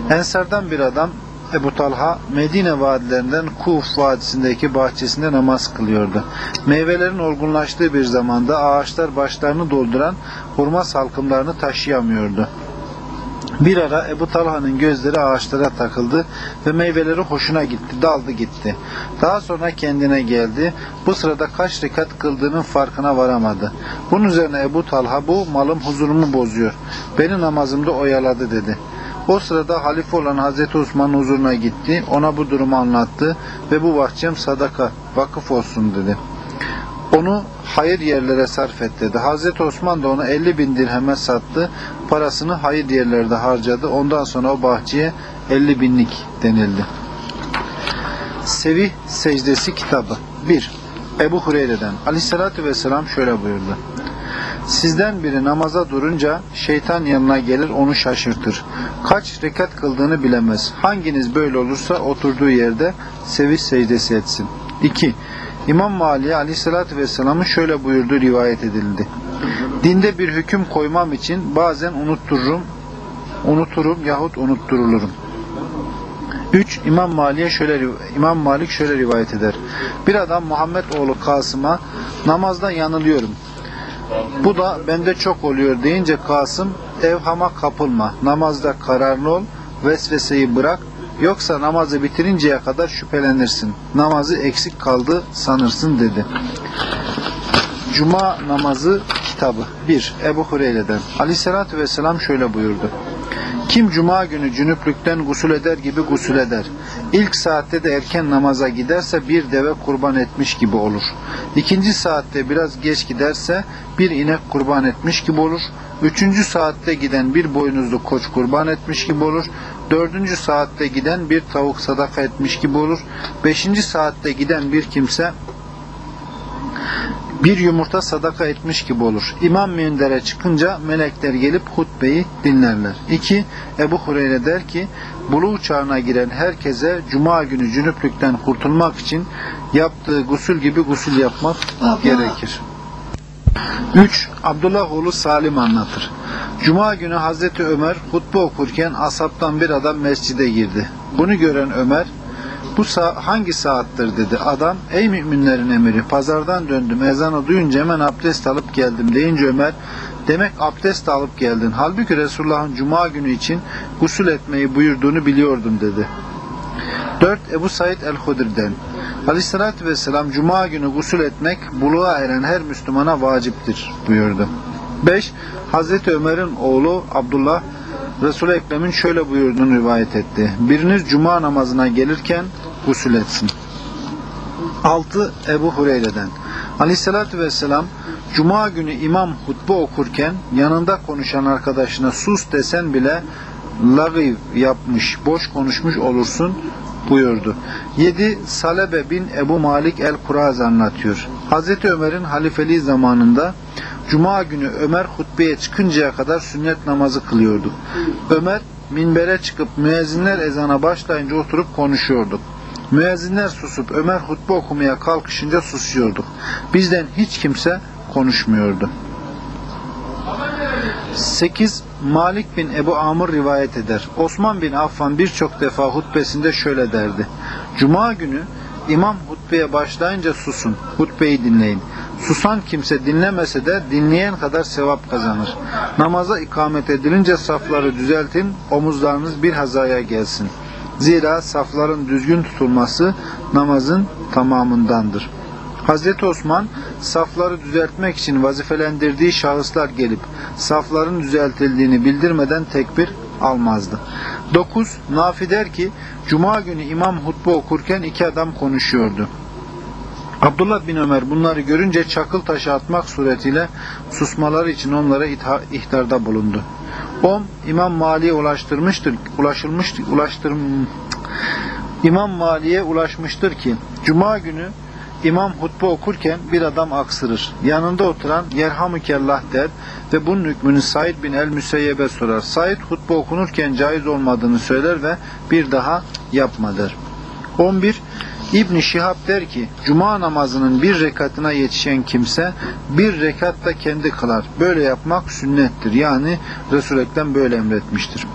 S1: Ensardan bir adam Ebu Talha Medine vadilerinden Kuf vadisindeki bahçesinde namaz kılıyordu. Meyvelerin olgunlaştığı bir zamanda ağaçlar başlarını dolduran hurma salkımlarını taşıyamıyordu. Bir ara Ebu Talha'nın gözleri ağaçlara takıldı ve meyveleri hoşuna gitti, daldı gitti. Daha sonra kendine geldi. Bu sırada kaç rekat kıldığının farkına varamadı. Bunun üzerine Ebu Talha bu malım huzurumu bozuyor. Beni namazımda oyaladı dedi. O sırada halife olan Hazreti Osman'ın huzuruna gitti. Ona bu durumu anlattı ve bu bahçem sadaka, vakıf olsun dedi. Onu hayır yerlere sarf et dedi. Hazreti Osman da onu 50 bin dirheme sattı. Parasını hayır yerlerde harcadı. Ondan sonra o bahçeye 50 binlik denildi. Sevih secdesi kitabı 1. Ebu Hureyre'den Aleyhisselatü Vesselam şöyle buyurdu. Sizden biri namaza durunca şeytan yanına gelir onu şaşırtır. Kaç rekat kıldığını bilemez. Hanginiz böyle olursa oturduğu yerde seviş secdesi etsin. 2. İmam Mali'ye aleyhissalatü vesselamın şöyle buyurduğu rivayet edildi. Dinde bir hüküm koymam için bazen unuttururum, unuturum yahut unutturulurum. 3. İmam Mali'ye şöyle İmam Malik şöyle rivayet eder. Bir adam Muhammed oğlu Kasım'a namazda yanılıyorum. Bu da bende çok oluyor deyince Kasım evhama kapılma. Namazda kararlı ol. Vesveseyi bırak. Yoksa namazı bitirinceye kadar şüphelenirsin. Namazı eksik kaldı sanırsın dedi. Cuma namazı kitabı 1. Ebu Hureyre'den Aleyhisselatü Vesselam şöyle buyurdu. Kim cuma günü cünüplükten gusül eder gibi gusül eder. İlk saatte de erken namaza giderse bir deve kurban etmiş gibi olur. İkinci saatte biraz geç giderse bir inek kurban etmiş gibi olur. Üçüncü saatte giden bir boynuzlu koç kurban etmiş gibi olur. Dördüncü saatte giden bir tavuk sadaka etmiş gibi olur. Beşinci saatte giden bir kimse bir yumurta sadaka etmiş gibi olur. İmam minbere çıkınca melekler gelip hutbeyi dinlerler. 2. Ebu Hureyre der ki, buluğ çağına giren herkese cuma günü cünüplükten kurtulmak için yaptığı gusül gibi gusül yapmak gerekir. 3. Abdullah oğlu Salim anlatır. Cuma günü Hazreti Ömer hutbe okurken asaptan bir adam mescide girdi. Bunu gören Ömer, bu sa hangi saattir dedi. Adam ey müminlerin emiri pazardan döndüm ezanı duyunca hemen abdest alıp geldim deyince Ömer demek abdest alıp geldin. Halbuki Resulullah'ın cuma günü için gusül etmeyi buyurduğunu biliyordum dedi. 4. Ebu Said el-Hudri'den Aleyhissalatü vesselam Cuma günü gusül etmek buluğa eren her Müslümana vaciptir buyurdu. 5. Hazreti Ömer'in oğlu Abdullah Resul-i Ekrem'in şöyle buyurduğunu rivayet etti. Biriniz Cuma namazına gelirken gusül etsin. 6. Ebu Hureyre'den Aleyhissalatü vesselam Cuma günü imam hutbe okurken yanında konuşan arkadaşına sus desen bile lagiv yapmış, boş konuşmuş olursun buyurdu. 7. Salebe bin Ebu Malik el-Kuraz anlatıyor. Hazreti Ömer'in halifeliği zamanında Cuma günü Ömer hutbeye çıkıncaya kadar sünnet namazı kılıyordu. Ömer minbere çıkıp müezzinler ezana başlayınca oturup konuşuyorduk. Müezzinler susup Ömer hutbe okumaya kalkışınca susuyorduk. Bizden hiç kimse konuşmuyordu. 8. Malik bin Ebu Amr rivayet eder. Osman bin Affan birçok defa hutbesinde şöyle derdi. Cuma günü imam hutbeye başlayınca susun, hutbeyi dinleyin. Susan kimse dinlemese de dinleyen kadar sevap kazanır. Namaza ikamet edilince safları düzeltin, omuzlarınız bir hazaya gelsin. Zira safların düzgün tutulması namazın tamamındandır. Hazreti Osman safları düzeltmek için vazifelendirdiği şahıslar gelip safların düzeltildiğini bildirmeden tekbir almazdı. 9. Nafi der ki Cuma günü imam hutbe okurken iki adam konuşuyordu. Abdullah bin Ömer bunları görünce çakıl taşı atmak suretiyle susmaları için onlara ihtarda bulundu. 10. İmam Mali'ye ulaştırmıştır, ulaşılmıştır, ulaştırm, İmam Mali'ye ulaşmıştır ki Cuma günü İmam hutbe okurken bir adam aksırır. Yanında oturan yerhamükellah der ve bunun hükmünü Said bin el-Müseyyeb'e sorar. Said hutbe okunurken caiz olmadığını söyler ve bir daha yapma der. 11. İbn Şihab der ki Cuma namazının bir rekatına yetişen kimse bir rekat da kendi kılar. Böyle yapmak sünnettir. Yani Resul böyle emretmiştir.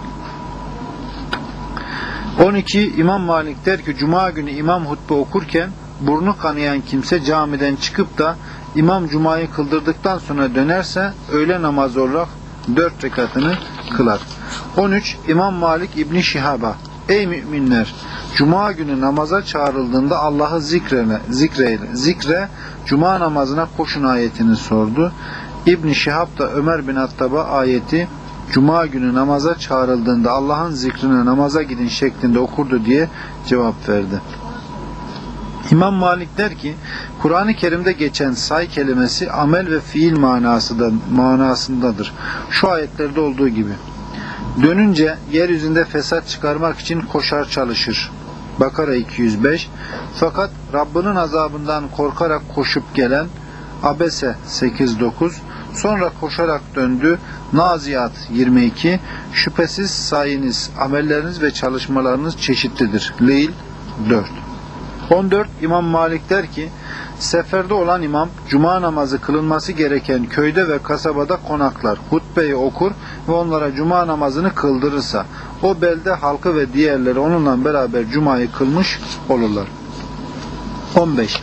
S1: 12. İmam Malik der ki Cuma günü imam hutbe okurken burnu kanayan kimse camiden çıkıp da imam cumayı kıldırdıktan sonra dönerse öğle namazı olarak dört rekatını kılar. 13. İmam Malik İbni Şihab'a Ey müminler! Cuma günü namaza çağrıldığında Allah'ı zikrene, zikreyle, zikre Cuma namazına koşun ayetini sordu. İbn Şihab da Ömer bin Hattab'a ayeti Cuma günü namaza çağrıldığında Allah'ın zikrine namaza gidin şeklinde okurdu diye cevap verdi. İmam Malik der ki, Kur'an-ı Kerim'de geçen say kelimesi amel ve fiil manasında, manasındadır. Şu ayetlerde olduğu gibi. Dönünce yeryüzünde fesat çıkarmak için koşar çalışır. Bakara 205 Fakat Rabbinin azabından korkarak koşup gelen Abese 8-9 Sonra koşarak döndü. Naziyat 22 Şüphesiz sayınız, amelleriniz ve çalışmalarınız çeşitlidir. Leyl 4 14 İmam Malik der ki Seferde olan imam cuma namazı kılınması gereken köyde ve kasabada konaklar, hutbeyi okur ve onlara cuma namazını kıldırırsa o belde halkı ve diğerleri onunla beraber cumayı kılmış olurlar. 15.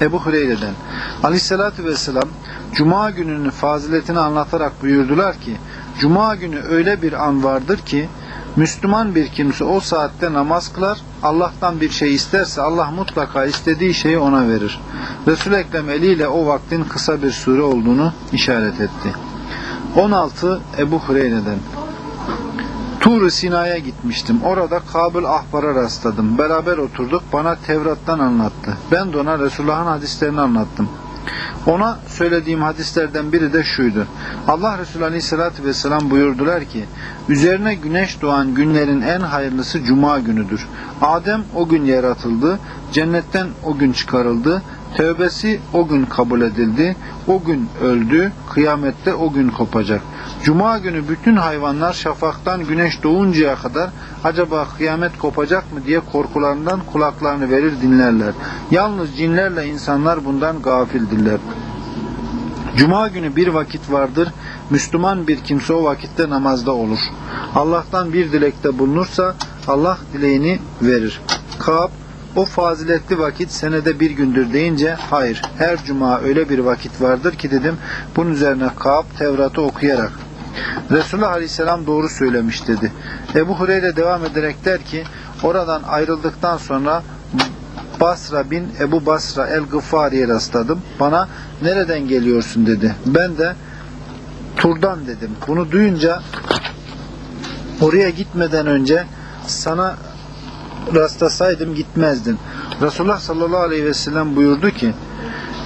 S1: Ebu Hureyre'den Aleyhisselatü Vesselam Cuma gününün faziletini anlatarak buyurdular ki Cuma günü öyle bir an vardır ki Müslüman bir kimse o saatte namaz kılar, Allah'tan bir şey isterse Allah mutlaka istediği şeyi ona verir. Resul-i Ekrem eliyle o vaktin kısa bir süre olduğunu işaret etti. 16 Ebu Hureyre'den Tur-u Sina'ya gitmiştim. Orada Kabul Ahbar'a rastladım. Beraber oturduk. Bana Tevrat'tan anlattı. Ben de ona Resulullah'ın hadislerini anlattım. Ona söylediğim hadislerden biri de şuydu. Allah Resulü Aleyhisselatü Vesselam buyurdular ki, üzerine güneş doğan günlerin en hayırlısı Cuma günüdür. Adem o gün yaratıldı, cennetten o gün çıkarıldı, tövbesi o gün kabul edildi, o gün öldü, kıyamette o gün kopacak. Cuma günü bütün hayvanlar şafaktan güneş doğuncaya kadar acaba kıyamet kopacak mı diye korkularından kulaklarını verir dinlerler. Yalnız cinlerle insanlar bundan gafildirler. Cuma günü bir vakit vardır, Müslüman bir kimse o vakitte namazda olur. Allah'tan bir dilekte bulunursa Allah dileğini verir. Kab, o faziletli vakit senede bir gündür deyince hayır her cuma öyle bir vakit vardır ki dedim bunun üzerine Kab Tevrat'ı okuyarak Resulullah Aleyhisselam doğru söylemiş dedi. Ebu Hureyre devam ederek der ki oradan ayrıldıktan sonra Basra bin Ebu Basra el-Gıffari'ye rastladım. Bana nereden geliyorsun dedi. Ben de Tur'dan dedim. Bunu duyunca oraya gitmeden önce sana rastlasaydım gitmezdin. Resulullah sallallahu aleyhi ve sellem buyurdu ki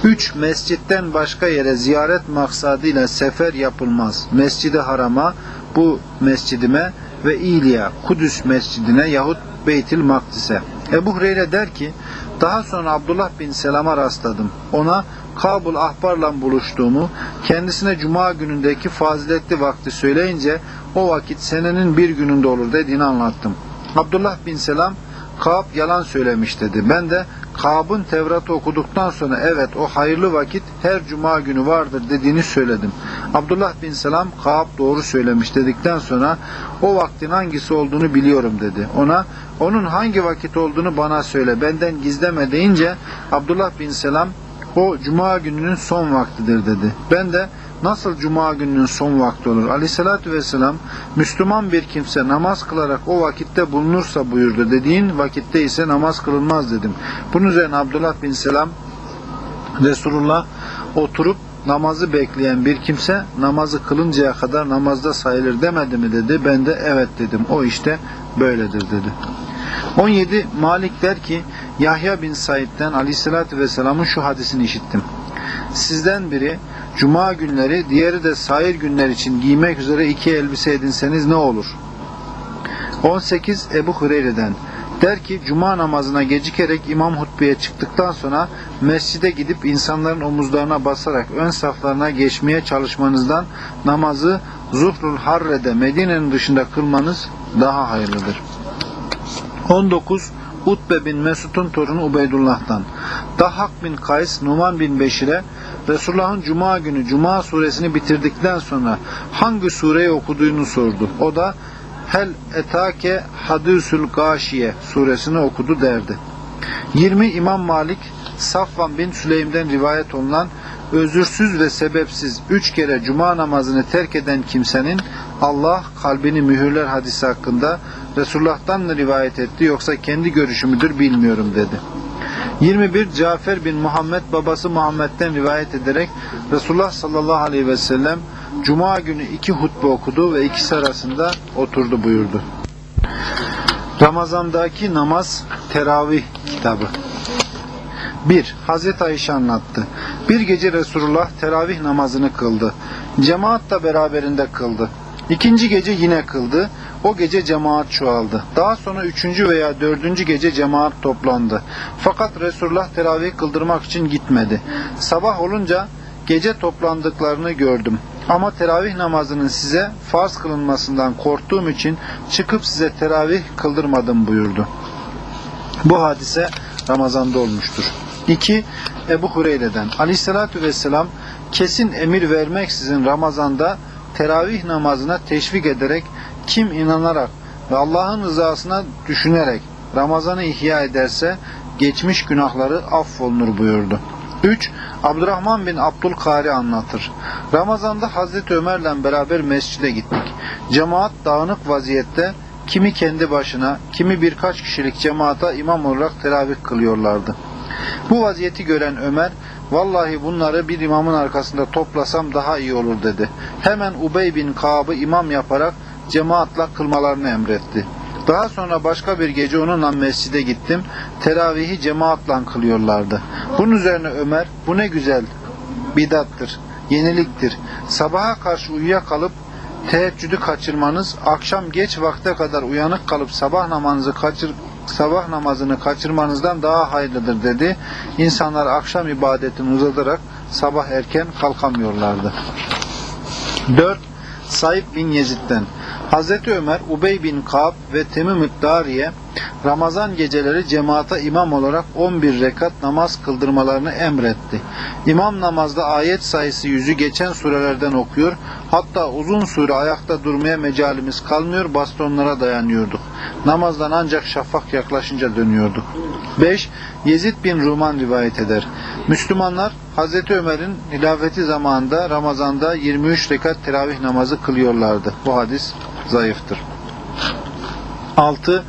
S1: Üç mescitten başka yere ziyaret maksadıyla sefer yapılmaz. Mescidi Haram'a, bu mescidime ve İlya, Kudüs mescidine yahut Beytil Makdis'e. Ebu Hureyre der ki, daha sonra Abdullah bin Selam'a rastladım. Ona Kabul Ahbar'la buluştuğumu, kendisine Cuma günündeki faziletli vakti söyleyince o vakit senenin bir gününde olur dediğini anlattım. Abdullah bin Selam, Kab yalan söylemiş dedi. Ben de Kab'ın Tevrat'ı okuduktan sonra evet o hayırlı vakit her cuma günü vardır dediğini söyledim. Abdullah bin Selam Kab doğru söylemiş dedikten sonra o vaktin hangisi olduğunu biliyorum dedi. Ona onun hangi vakit olduğunu bana söyle benden gizleme deyince Abdullah bin Selam o cuma gününün son vaktidir dedi. Ben de nasıl cuma gününün son vakti olur? Aleyhissalatü vesselam Müslüman bir kimse namaz kılarak o vakitte bulunursa buyurdu. Dediğin vakitte ise namaz kılınmaz dedim. Bunun üzerine Abdullah bin Selam Resulullah oturup namazı bekleyen bir kimse namazı kılıncaya kadar namazda sayılır demedi mi dedi. Ben de evet dedim. O işte böyledir dedi. 17 Malik der ki Yahya bin Said'den Aleyhisselatü Vesselam'ın şu hadisini işittim. Sizden biri Cuma günleri, diğeri de sair günler için giymek üzere iki elbise edinseniz ne olur? 18 Ebu Hureyre'den der ki Cuma namazına gecikerek imam hutbeye çıktıktan sonra mescide gidip insanların omuzlarına basarak ön saflarına geçmeye çalışmanızdan namazı Zuhrul Harre'de Medine'nin dışında kılmanız daha hayırlıdır. 19 Utbe bin Mesud'un torunu Ubeydullah'tan. Dahak bin Kays, Numan bin Beşir'e Resulullah'ın Cuma günü Cuma suresini bitirdikten sonra hangi sureyi okuduğunu sordu. O da Hel etake hadisül gâşiye suresini okudu derdi. 20 İmam Malik Safvan bin Süleym'den rivayet olunan özürsüz ve sebepsiz üç kere cuma namazını terk eden kimsenin Allah kalbini mühürler hadisi hakkında Resulullah'tan mı rivayet etti yoksa kendi görüşü müdür bilmiyorum dedi. 21 Cafer bin Muhammed babası Muhammed'den rivayet ederek Resulullah sallallahu aleyhi ve sellem Cuma günü iki hutbe okudu ve ikisi arasında oturdu buyurdu. Ramazandaki namaz teravih kitabı 1. Hazreti Ayşe anlattı. Bir gece Resulullah teravih namazını kıldı. Cemaat da beraberinde kıldı. İkinci gece yine kıldı. O gece cemaat çoğaldı. Daha sonra üçüncü veya dördüncü gece cemaat toplandı. Fakat Resulullah teravih kıldırmak için gitmedi. Sabah olunca gece toplandıklarını gördüm. Ama teravih namazının size farz kılınmasından korktuğum için çıkıp size teravih kıldırmadım buyurdu. Bu hadise Ramazan'da olmuştur. 2. Ebu Hureyre'den Aleyhisselatü Vesselam kesin emir vermeksizin Ramazan'da teravih namazına teşvik ederek kim inanarak ve Allah'ın rızasına düşünerek Ramazan'ı ihya ederse geçmiş günahları affolunur buyurdu. 3. Abdurrahman bin Abdülkari anlatır. Ramazan'da Hazreti Ömer'le beraber mescide gittik. Cemaat dağınık vaziyette kimi kendi başına, kimi birkaç kişilik cemaata imam olarak teravih kılıyorlardı. Bu vaziyeti gören Ömer, vallahi bunları bir imamın arkasında toplasam daha iyi olur dedi. Hemen Ubey bin Kaab'ı imam yaparak cemaatla kılmalarını emretti. Daha sonra başka bir gece onunla mescide gittim. Teravihi cemaatla kılıyorlardı. Bunun üzerine Ömer, bu ne güzel, bidattır, yeniliktir. Sabaha karşı uyuyakalıp teheccüdü kaçırmanız, akşam geç vakte kadar uyanık kalıp sabah namazını kaçır sabah namazını kaçırmanızdan daha hayırlıdır dedi. İnsanlar akşam ibadetini uzatarak sabah erken kalkamıyorlardı. 4. Said bin Yezid'den Hazreti Ömer, Ubey bin Kab ve Temim Dariye Ramazan geceleri cemaata imam olarak 11 rekat namaz kıldırmalarını emretti. İmam namazda ayet sayısı yüzü geçen surelerden okuyor, hatta uzun süre ayakta durmaya mecalimiz kalmıyor, bastonlara dayanıyorduk. Namazdan ancak şafak yaklaşınca dönüyorduk. 5. Yezid bin Ruman rivayet eder. Müslümanlar Hazreti Ömer'in hilafeti zamanında Ramazan'da 23 rekat teravih namazı kılıyorlardı. Bu hadis zayıftır. 6.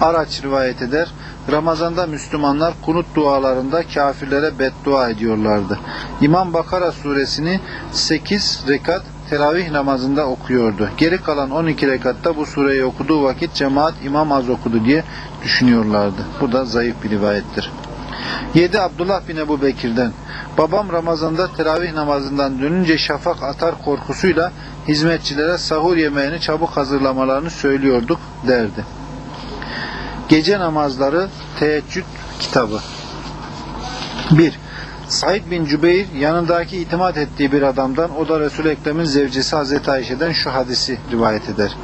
S1: Araç rivayet eder. Ramazanda Müslümanlar kunut dualarında kafirlere beddua ediyorlardı. İmam Bakara suresini 8 rekat teravih namazında okuyordu. Geri kalan 12 rekatta bu sureyi okuduğu vakit cemaat imam az okudu diye düşünüyorlardı. Bu da zayıf bir rivayettir. 7 Abdullah bin Ebu Bekir'den Babam Ramazan'da teravih namazından dönünce şafak atar korkusuyla hizmetçilere sahur yemeğini çabuk hazırlamalarını söylüyorduk derdi. Gece namazları teheccüd kitabı 1. Said bin Cübeyr yanındaki itimat ettiği bir adamdan o da Resul-i Ekrem'in zevcesi Hazreti Ayşe'den şu hadisi rivayet eder.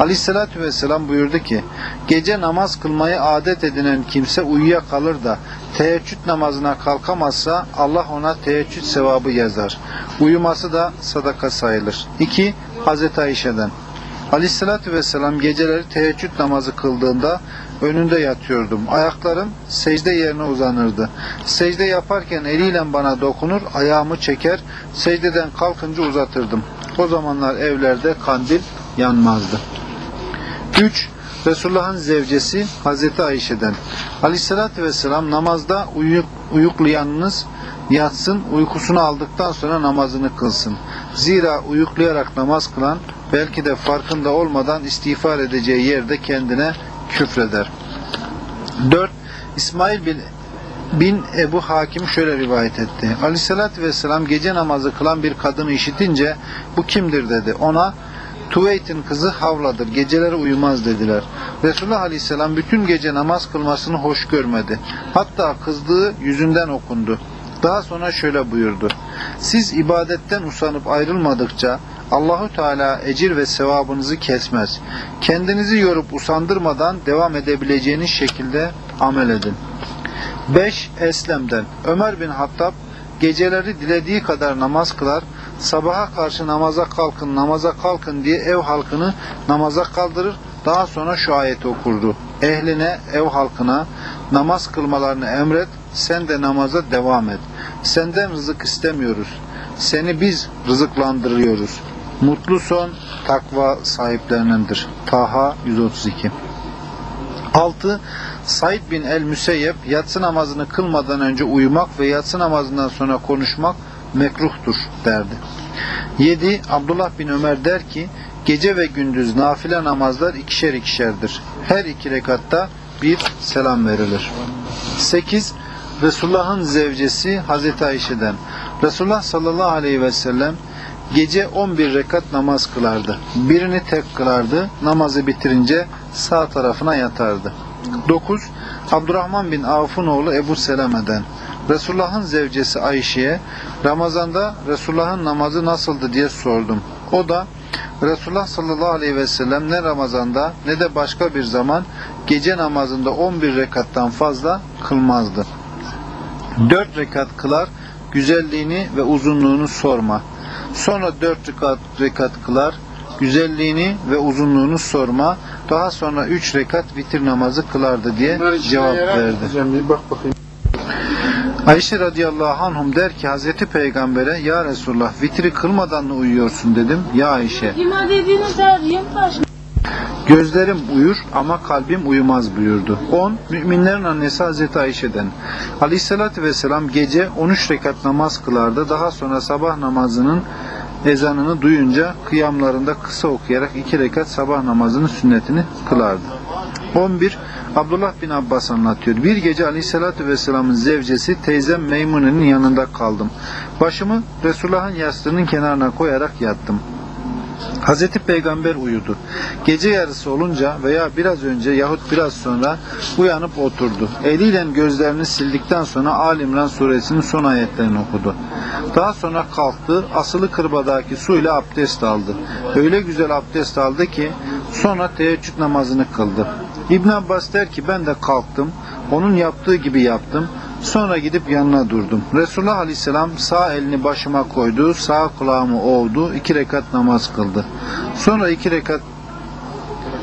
S1: Aleyhissalatü vesselam buyurdu ki gece namaz kılmayı adet edinen kimse uyuyakalır da teheccüd namazına kalkamazsa Allah ona teheccüd sevabı yazar. Uyuması da sadaka sayılır. 2. Hazreti Ayşe'den Aleyhissalatü vesselam geceleri teheccüd namazı kıldığında önünde yatıyordum. Ayaklarım secde yerine uzanırdı. Secde yaparken eliyle bana dokunur, ayağımı çeker, secdeden kalkınca uzatırdım. O zamanlar evlerde kandil yanmazdı. 3. Resulullah'ın zevcesi Hazreti Ayşe'den. Aleyhissalatü vesselam namazda uyuk, uyuklayanınız yatsın, uykusunu aldıktan sonra namazını kılsın. Zira uyuklayarak namaz kılan belki de farkında olmadan istiğfar edeceği yerde kendine küfreder. 4. İsmail bin, bin Ebu Hakim şöyle rivayet etti. Aleyhissalatü vesselam gece namazı kılan bir kadını işitince bu kimdir dedi. Ona Tuveyt'in kızı Havla'dır. Geceleri uyumaz dediler. Resulullah Aleyhisselam bütün gece namaz kılmasını hoş görmedi. Hatta kızdığı yüzünden okundu. Daha sonra şöyle buyurdu. Siz ibadetten usanıp ayrılmadıkça Allahu Teala ecir ve sevabınızı kesmez. Kendinizi yorup usandırmadan devam edebileceğiniz şekilde amel edin. 5. Eslem'den Ömer bin Hattab geceleri dilediği kadar namaz kılar, sabaha karşı namaza kalkın, namaza kalkın diye ev halkını namaza kaldırır, daha sonra şu ayeti okurdu. Ehline, ev halkına namaz kılmalarını emret, sen de namaza devam et. Senden rızık istemiyoruz. Seni biz rızıklandırıyoruz. Mutlu son takva sahiplerinindir. Taha 132 6. Said bin el-Müseyyep yatsı namazını kılmadan önce uyumak ve yatsı namazından sonra konuşmak mekruhtur derdi. 7. Abdullah bin Ömer der ki gece ve gündüz nafile namazlar ikişer ikişerdir. Her iki rekatta bir selam verilir. 8. Resulullah'ın zevcesi Hazreti Ayşe'den Resulullah sallallahu aleyhi ve sellem gece 11 rekat namaz kılardı. Birini tek kılardı. Namazı bitirince sağ tarafına yatardı. 9. Abdurrahman bin Avf'un oğlu Ebu Seleme'den Resulullah'ın zevcesi Ayşe'ye Ramazan'da Resulullah'ın namazı nasıldı diye sordum. O da Resulullah sallallahu aleyhi ve sellem ne Ramazan'da ne de başka bir zaman gece namazında 11 rekattan fazla kılmazdı. 4 rekat kılar, güzelliğini ve uzunluğunu sorma. Sonra 4 rekat, rekat kılar, güzelliğini ve uzunluğunu sorma. Daha sonra 3 rekat vitir namazı kılardı diye cevap verdi.
S3: Bir bak bakayım.
S1: Ayşe radıyallahu anhum der ki Hazreti Peygamber'e ya Resulullah vitri kılmadan mı uyuyorsun dedim. Ya Ayşe
S4: Kime dediğiniz her yıl.
S1: Gözlerim uyur ama kalbim uyumaz buyurdu. 10. Müminlerin annesi Hazreti Ayşe'den. Aleyhissalatü vesselam gece 13 rekat namaz kılardı. Daha sonra sabah namazının ezanını duyunca kıyamlarında kısa okuyarak 2 rekat sabah namazının sünnetini kılardı. 11. Abdullah bin Abbas anlatıyor. Bir gece Aleyhisselatü Vesselam'ın zevcesi teyzem Meymune'nin yanında kaldım. Başımı Resulullah'ın yastığının kenarına koyarak yattım. Hazreti Peygamber uyudu. Gece yarısı olunca veya biraz önce yahut biraz sonra uyanıp oturdu. Eliyle gözlerini sildikten sonra Ali İmran suresinin son ayetlerini okudu. Daha sonra kalktı, asılı kırbadaki suyla abdest aldı. Öyle güzel abdest aldı ki sonra teheccüd namazını kıldı. İbn Abbas der ki ben de kalktım, onun yaptığı gibi yaptım. Sonra gidip yanına durdum. Resulullah Aleyhisselam sağ elini başıma koydu, sağ kulağımı ovdu, iki rekat namaz kıldı. Sonra iki rekat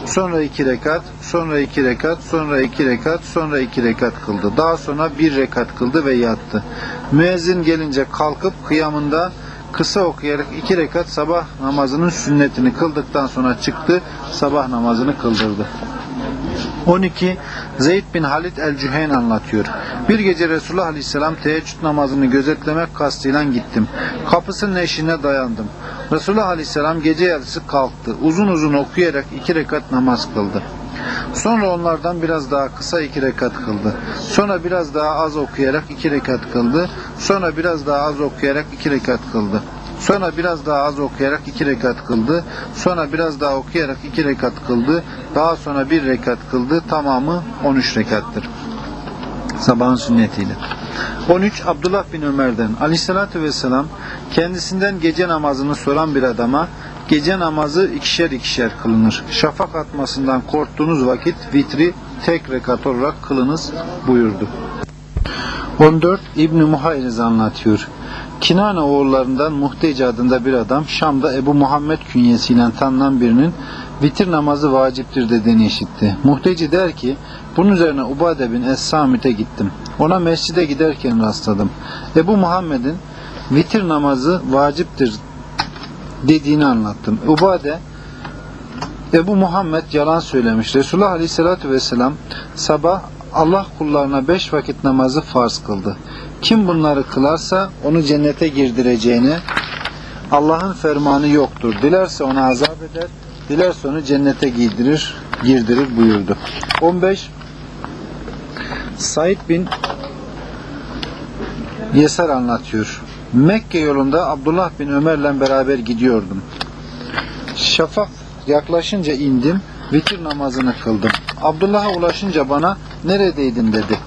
S1: Sonra iki rekat, sonra iki rekat, sonra iki rekat, sonra iki rekat kıldı. Daha sonra bir rekat kıldı ve yattı. Müezzin gelince kalkıp kıyamında kısa okuyarak iki rekat sabah namazının sünnetini kıldıktan sonra çıktı, sabah namazını kıldırdı. 12. Zeyd bin Halid el-Cüheyn anlatıyor. Bir gece Resulullah Aleyhisselam teheccüd namazını gözetlemek kastıyla gittim. Kapısının eşiğine dayandım. Resulullah Aleyhisselam gece yarısı kalktı. Uzun uzun okuyarak iki rekat namaz kıldı. Sonra onlardan biraz daha kısa iki rekat kıldı. Sonra biraz daha az okuyarak iki rekat kıldı. Sonra biraz daha az okuyarak iki rekat kıldı. Sonra biraz daha az okuyarak iki rekat kıldı. Sonra biraz daha okuyarak iki rekat kıldı. Daha sonra bir rekat kıldı. Tamamı 13 rekattır. Sabahın sünnetiyle. 13 Abdullah bin Ömer'den Aleyhisselatü Vesselam kendisinden gece namazını soran bir adama gece namazı ikişer ikişer kılınır. Şafak atmasından korktuğunuz vakit vitri tek rekat olarak kılınız buyurdu. 14 İbn Muhayriz anlatıyor. Kinane oğullarından Muhteci adında bir adam Şam'da Ebu Muhammed künyesiyle tanınan birinin vitir namazı vaciptir dediğini işitti. Muhteci der ki bunun üzerine Ubade bin Es-Samit'e gittim. Ona mescide giderken rastladım. Ebu Muhammed'in vitir namazı vaciptir dediğini anlattım. Ubade Ebu Muhammed yalan söylemiş. Resulullah Aleyhisselatü Vesselam sabah Allah kullarına beş vakit namazı farz kıldı. Kim bunları kılarsa onu cennete girdireceğini Allah'ın fermanı yoktur. Dilerse ona azap eder, dilerse onu cennete girdirir, girdirir buyurdu. 15 Said bin Yesar anlatıyor. Mekke yolunda Abdullah bin Ömer'le beraber gidiyordum. Şafak yaklaşınca indim, vitir namazını kıldım. Abdullah'a ulaşınca bana neredeydin dedi.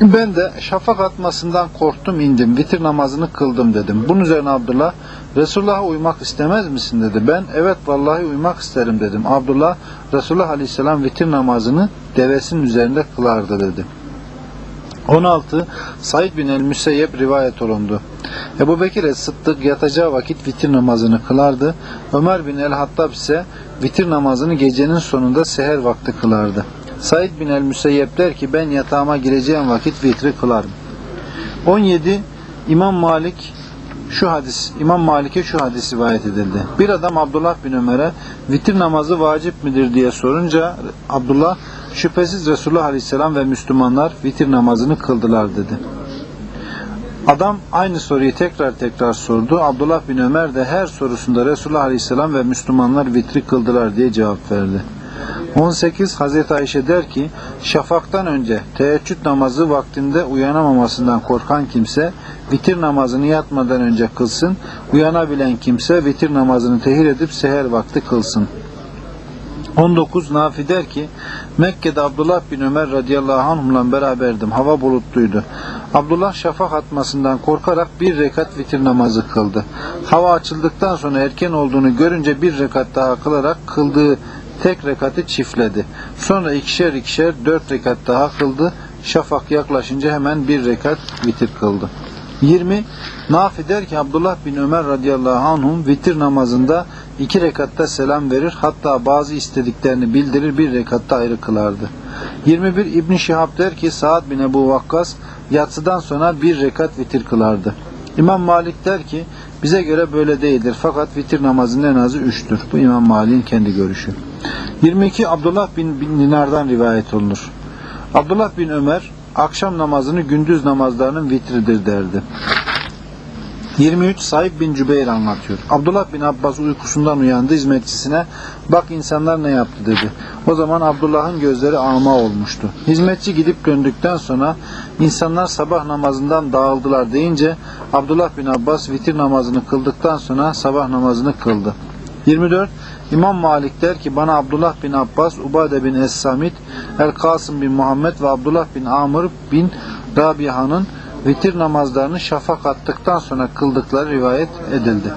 S1: Ben de şafak atmasından korktum indim, vitir namazını kıldım dedim. Bunun üzerine Abdullah, Resulullah'a uymak istemez misin dedi. Ben evet vallahi uymak isterim dedim. Abdullah, Resulullah Aleyhisselam vitir namazını devesinin üzerinde kılardı dedi. 16. Said bin el-Müseyyep rivayet olundu. Ebu Bekir Sıddık yatacağı vakit vitir namazını kılardı. Ömer bin el-Hattab ise vitir namazını gecenin sonunda seher vakti kılardı. Said bin el-Müseyyep der ki ben yatağıma gireceğim vakit vitri kılarım. 17. İmam Malik şu hadis, İmam Malik'e şu hadis rivayet edildi. Bir adam Abdullah bin Ömer'e vitir namazı vacip midir diye sorunca Abdullah şüphesiz Resulullah Aleyhisselam ve Müslümanlar vitir namazını kıldılar dedi. Adam aynı soruyu tekrar tekrar sordu. Abdullah bin Ömer de her sorusunda Resulullah Aleyhisselam ve Müslümanlar vitri kıldılar diye cevap verdi. 18 Hazreti Ayşe der ki şafaktan önce teheccüd namazı vaktinde uyanamamasından korkan kimse vitir namazını yatmadan önce kılsın. Uyanabilen kimse vitir namazını tehir edip seher vakti kılsın. 19 Nafi der ki Mekke'de Abdullah bin Ömer radıyallahu anhumla beraberdim. Hava bulutluydu. Abdullah şafak atmasından korkarak bir rekat vitir namazı kıldı. Hava açıldıktan sonra erken olduğunu görünce bir rekat daha kılarak kıldığı tek rekatı çiftledi. Sonra ikişer ikişer dört rekat daha kıldı. Şafak yaklaşınca hemen bir rekat vitir kıldı. 20. Nafi der ki Abdullah bin Ömer radıyallahu anhum vitir namazında iki rekatta selam verir hatta bazı istediklerini bildirir bir rekatta ayrı kılardı. 21. İbn Şihab der ki Saad bin Ebu Vakkas yatsıdan sonra bir rekat vitir kılardı. İmam Malik der ki bize göre böyle değildir fakat vitir namazının en azı üçtür. Bu İmam Malik'in kendi görüşü. 22. Abdullah bin, bin Dinar'dan rivayet olunur. Abdullah bin Ömer akşam namazını gündüz namazlarının vitridir derdi. 23 Said bin Cübeyr anlatıyor. Abdullah bin Abbas uykusundan uyandı hizmetçisine bak insanlar ne yaptı dedi. O zaman Abdullah'ın gözleri ama olmuştu. Hizmetçi gidip döndükten sonra insanlar sabah namazından dağıldılar deyince Abdullah bin Abbas vitir namazını kıldıktan sonra sabah namazını kıldı. 24 İmam Malik der ki bana Abdullah bin Abbas, Ubade bin Es-Samit, El-Kasım bin Muhammed ve Abdullah bin Amr bin Rabiha'nın vitir namazlarını şafak attıktan sonra kıldıkları rivayet edildi.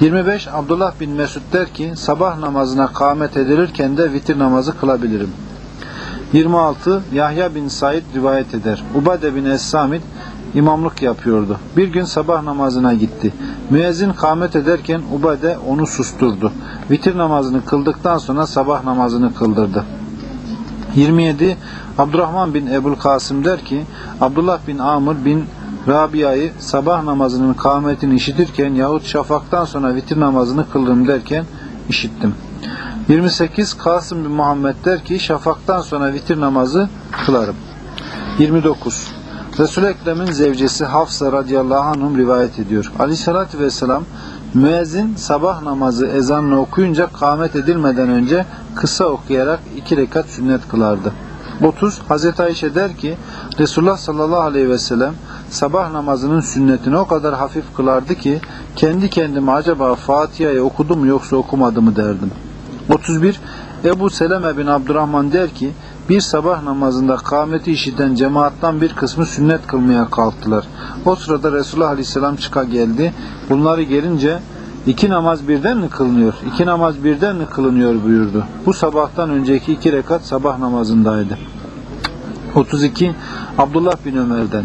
S1: 25 Abdullah bin Mesud der ki sabah namazına kâmet edilirken de vitir namazı kılabilirim. 26 Yahya bin Said rivayet eder. Ubade bin Es-Samit imamlık yapıyordu. Bir gün sabah namazına gitti. Müezzin kâmet ederken Ubade onu susturdu. Vitir namazını kıldıktan sonra sabah namazını kıldırdı. 27 Abdurrahman bin Ebul Kasım der ki Abdullah bin Amr bin Rabia'yı sabah namazının kâmetini işitirken yahut şafaktan sonra vitir namazını kıldım derken işittim. 28 Kasım bin Muhammed der ki şafaktan sonra vitir namazı kılarım. 29 Resul-i Ekrem'in zevcesi Hafsa radıyallahu anhum rivayet ediyor. Aleyhissalatü vesselam müezzin sabah namazı ezanını okuyunca kâmet edilmeden önce kısa okuyarak iki rekat sünnet kılardı. 30 Hazreti Ayşe der ki Resulullah sallallahu aleyhi ve sellem sabah namazının sünnetini o kadar hafif kılardı ki kendi kendime acaba Fatiha'yı okudu mu yoksa okumadı mı derdim. 31 Ebu Seleme bin Abdurrahman der ki bir sabah namazında kâmeti işiten cemaattan bir kısmı sünnet kılmaya kalktılar. O sırada Resulullah Aleyhisselam çıka geldi. Bunları gelince iki namaz birden mi kılınıyor? İki namaz birden mi kılınıyor buyurdu. Bu sabahtan önceki iki rekat sabah namazındaydı. 32 Abdullah bin Ömer'den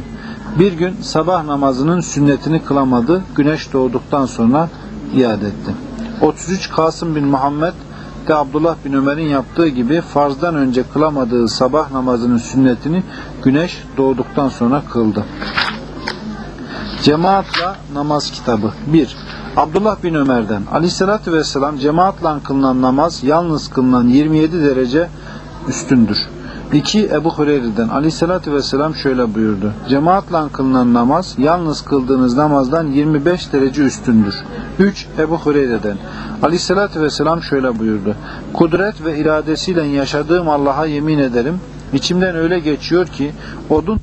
S1: bir gün sabah namazının sünnetini kılamadı. Güneş doğduktan sonra iade etti. 33 Kasım bin Muhammed de Abdullah bin Ömer'in yaptığı gibi farzdan önce kılamadığı sabah namazının sünnetini güneş doğduktan sonra kıldı. Cemaatla namaz kitabı 1. Abdullah bin Ömer'den Aleyhisselatü Vesselam cemaatla kılınan namaz yalnız kılınan 27 derece üstündür. 2. Ebu Hureyre'den Aleyhisselatü Vesselam şöyle buyurdu. Cemaatla kılınan namaz yalnız kıldığınız namazdan 25 derece üstündür. 3. Ebu Hureyre'den Aleyhisselatü Vesselam şöyle buyurdu. Kudret ve iradesiyle yaşadığım Allah'a yemin ederim. İçimden öyle geçiyor ki odun